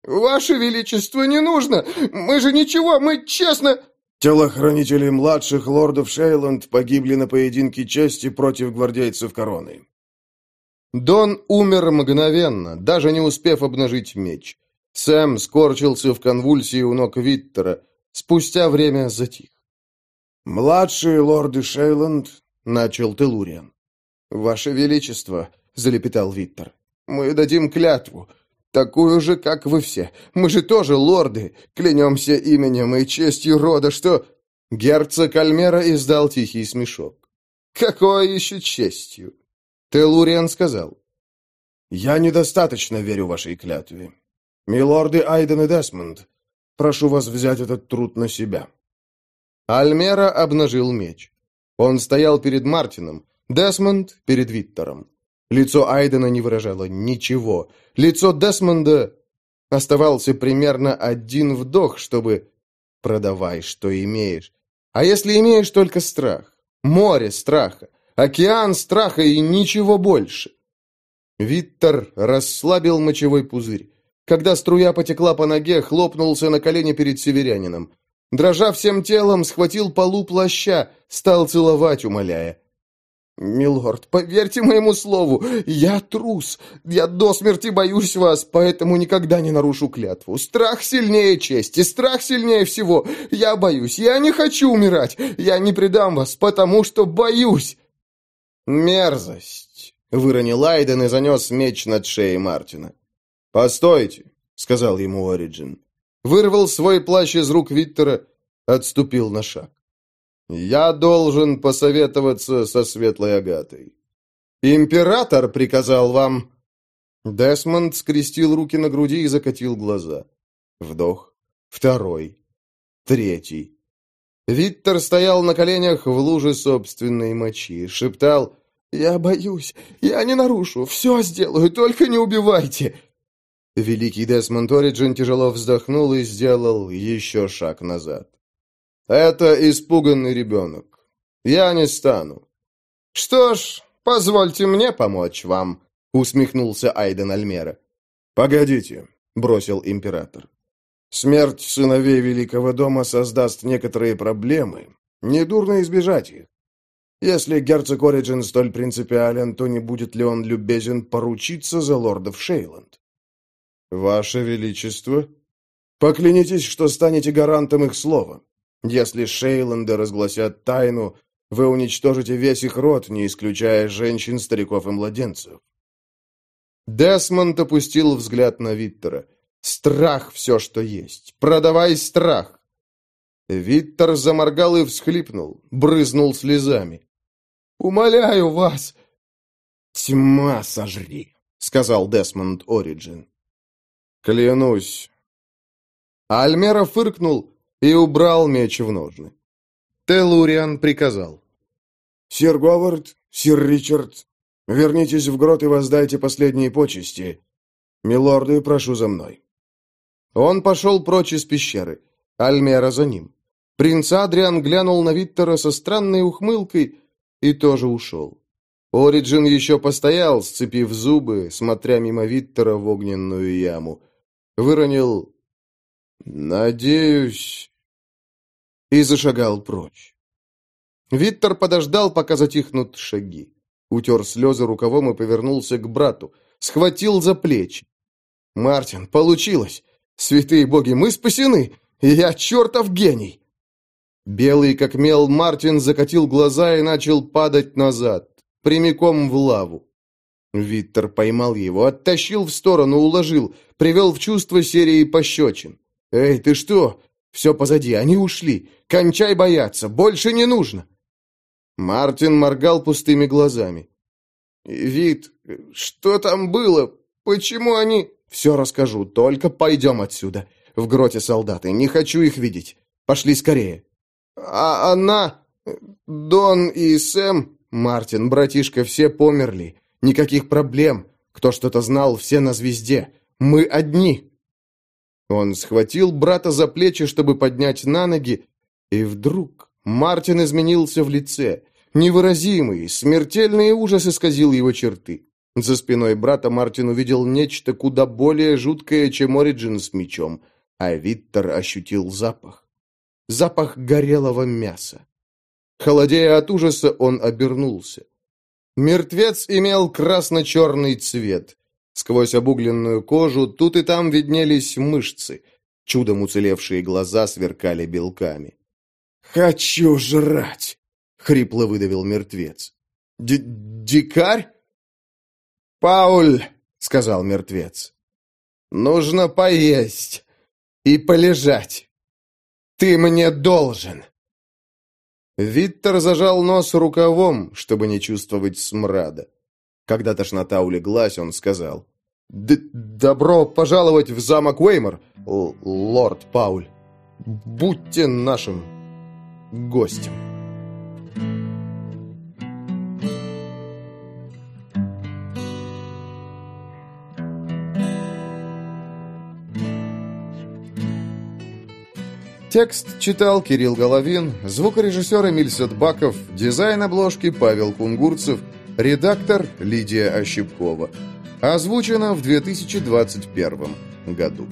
«Ваше Величество, не нужно! Мы же ничего, мы честно...» Телохранители младших лордов Шейланд погибли на поединке чести против гвардейцев короны. Дон умер мгновенно, даже не успев обнажить меч. Сэм скорчился в конвульсии у ног Виттера. Спустя время затих. Младшие лорды Шейланд начал Телуриан. «Ваше Величество», — залепетал Виттер, — «мы дадим клятву, такую же, как вы все. Мы же тоже лорды, клянемся именем и честью рода, что...» Герцог Альмера издал тихий смешок. «Какой еще честью?» Телуриан сказал. «Я недостаточно верю вашей клятве. Милорды Айден и Десмонд, прошу вас взять этот труд на себя». Альмера обнажил меч. Он стоял перед Мартином, Десмонд перед Виттером. Лицо Айдена не выражало ничего. Лицо Десмонда оставался примерно один вдох, чтобы «продавай, что имеешь». А если имеешь только страх? Море страха, океан страха и ничего больше. Виттер расслабил мочевой пузырь. Когда струя потекла по ноге, хлопнулся на колени перед северянином. Дрожа всем телом, схватил полу плаща, стал целовать, умоляя. «Милорд, поверьте моему слову, я трус. Я до смерти боюсь вас, поэтому никогда не нарушу клятву. Страх сильнее чести, страх сильнее всего. Я боюсь, я не хочу умирать. Я не предам вас, потому что боюсь». «Мерзость!» — выронил Айден и занес меч над шеей Мартина. «Постойте», — сказал ему Ориджин вырвал свой плащ из рук Виттера, отступил на шаг. «Я должен посоветоваться со Светлой Агатой». «Император приказал вам...» Десмонд скрестил руки на груди и закатил глаза. Вдох. Второй. Третий. Виттер стоял на коленях в луже собственной мочи, шептал «Я боюсь, я не нарушу, все сделаю, только не убивайте!» Великий Десмонд Ориджин тяжело вздохнул и сделал еще шаг назад. «Это испуганный ребенок. Я не стану». «Что ж, позвольте мне помочь вам», — усмехнулся Айден Альмера. «Погодите», — бросил император. «Смерть сыновей Великого дома создаст некоторые проблемы. Недурно избежать их. Если герцог Ориджин столь принципиален, то не будет ли он любезен поручиться за лордов Шейланд? «Ваше Величество, поклянитесь, что станете гарантом их слова. Если Шейланды разгласят тайну, вы уничтожите весь их род, не исключая женщин, стариков и младенцев». Десмонд опустил взгляд на Виттера. «Страх все, что есть. Продавай страх!» Виттер заморгал и всхлипнул, брызнул слезами. «Умоляю вас!» «Тьма сожри!» — сказал Десмонд Ориджин. «Клянусь!» Альмера фыркнул и убрал меч в ножны. Телуриан приказал. «Сир Говард, сир Ричард, вернитесь в грот и воздайте последние почести. Милорды, прошу за мной». Он пошел прочь из пещеры. Альмера за ним. Принц Адриан глянул на Виттера со странной ухмылкой и тоже ушел. Ориджин еще постоял, сцепив зубы, смотря мимо Виттера в огненную яму. Выронил «Надеюсь...» и зашагал прочь. Виттер подождал, пока затихнут шаги. Утер слезы рукавом и повернулся к брату. Схватил за плечи. «Мартин, получилось! Святые боги, мы спасены! Я чертов гений!» Белый как мел Мартин закатил глаза и начал падать назад, прямиком в лаву. Виттер поймал его, оттащил в сторону, уложил, привел в чувство серии пощечин. «Эй, ты что? Все позади, они ушли. Кончай бояться, больше не нужно!» Мартин моргал пустыми глазами. «Вид, что там было? Почему они...» «Все расскажу, только пойдем отсюда. В гроте солдаты, не хочу их видеть. Пошли скорее». «А она... Дон и Сэм...» «Мартин, братишка, все померли. Никаких проблем. Кто что-то знал, все на звезде. Мы одни». Он схватил брата за плечи, чтобы поднять на ноги, и вдруг Мартин изменился в лице. Невыразимый, смертельный ужас исказил его черты. За спиной брата Мартин увидел нечто куда более жуткое, чем Ориджин с мечом, а Виттер ощутил запах. Запах горелого мяса. Холодея от ужаса, он обернулся. Мертвец имел красно-черный цвет. Сквозь обугленную кожу тут и там виднелись мышцы. Чудом уцелевшие глаза сверкали белками. «Хочу жрать!» — хрипло выдавил мертвец. Д «Дикарь?» «Пауль!» — сказал мертвец. «Нужно поесть и полежать. Ты мне должен!» Виттер зажал нос рукавом, чтобы не чувствовать смрада. Когда тошнота улеглась, он сказал. «Добро пожаловать в замок Уэймор, лорд Пауль. Будьте нашим гостем». Текст читал Кирилл Головин, звукорежиссер Эмиль Сетбаков, дизайн обложки Павел Кунгурцев, редактор Лидия Ощепкова. Озвучено в 2021 году.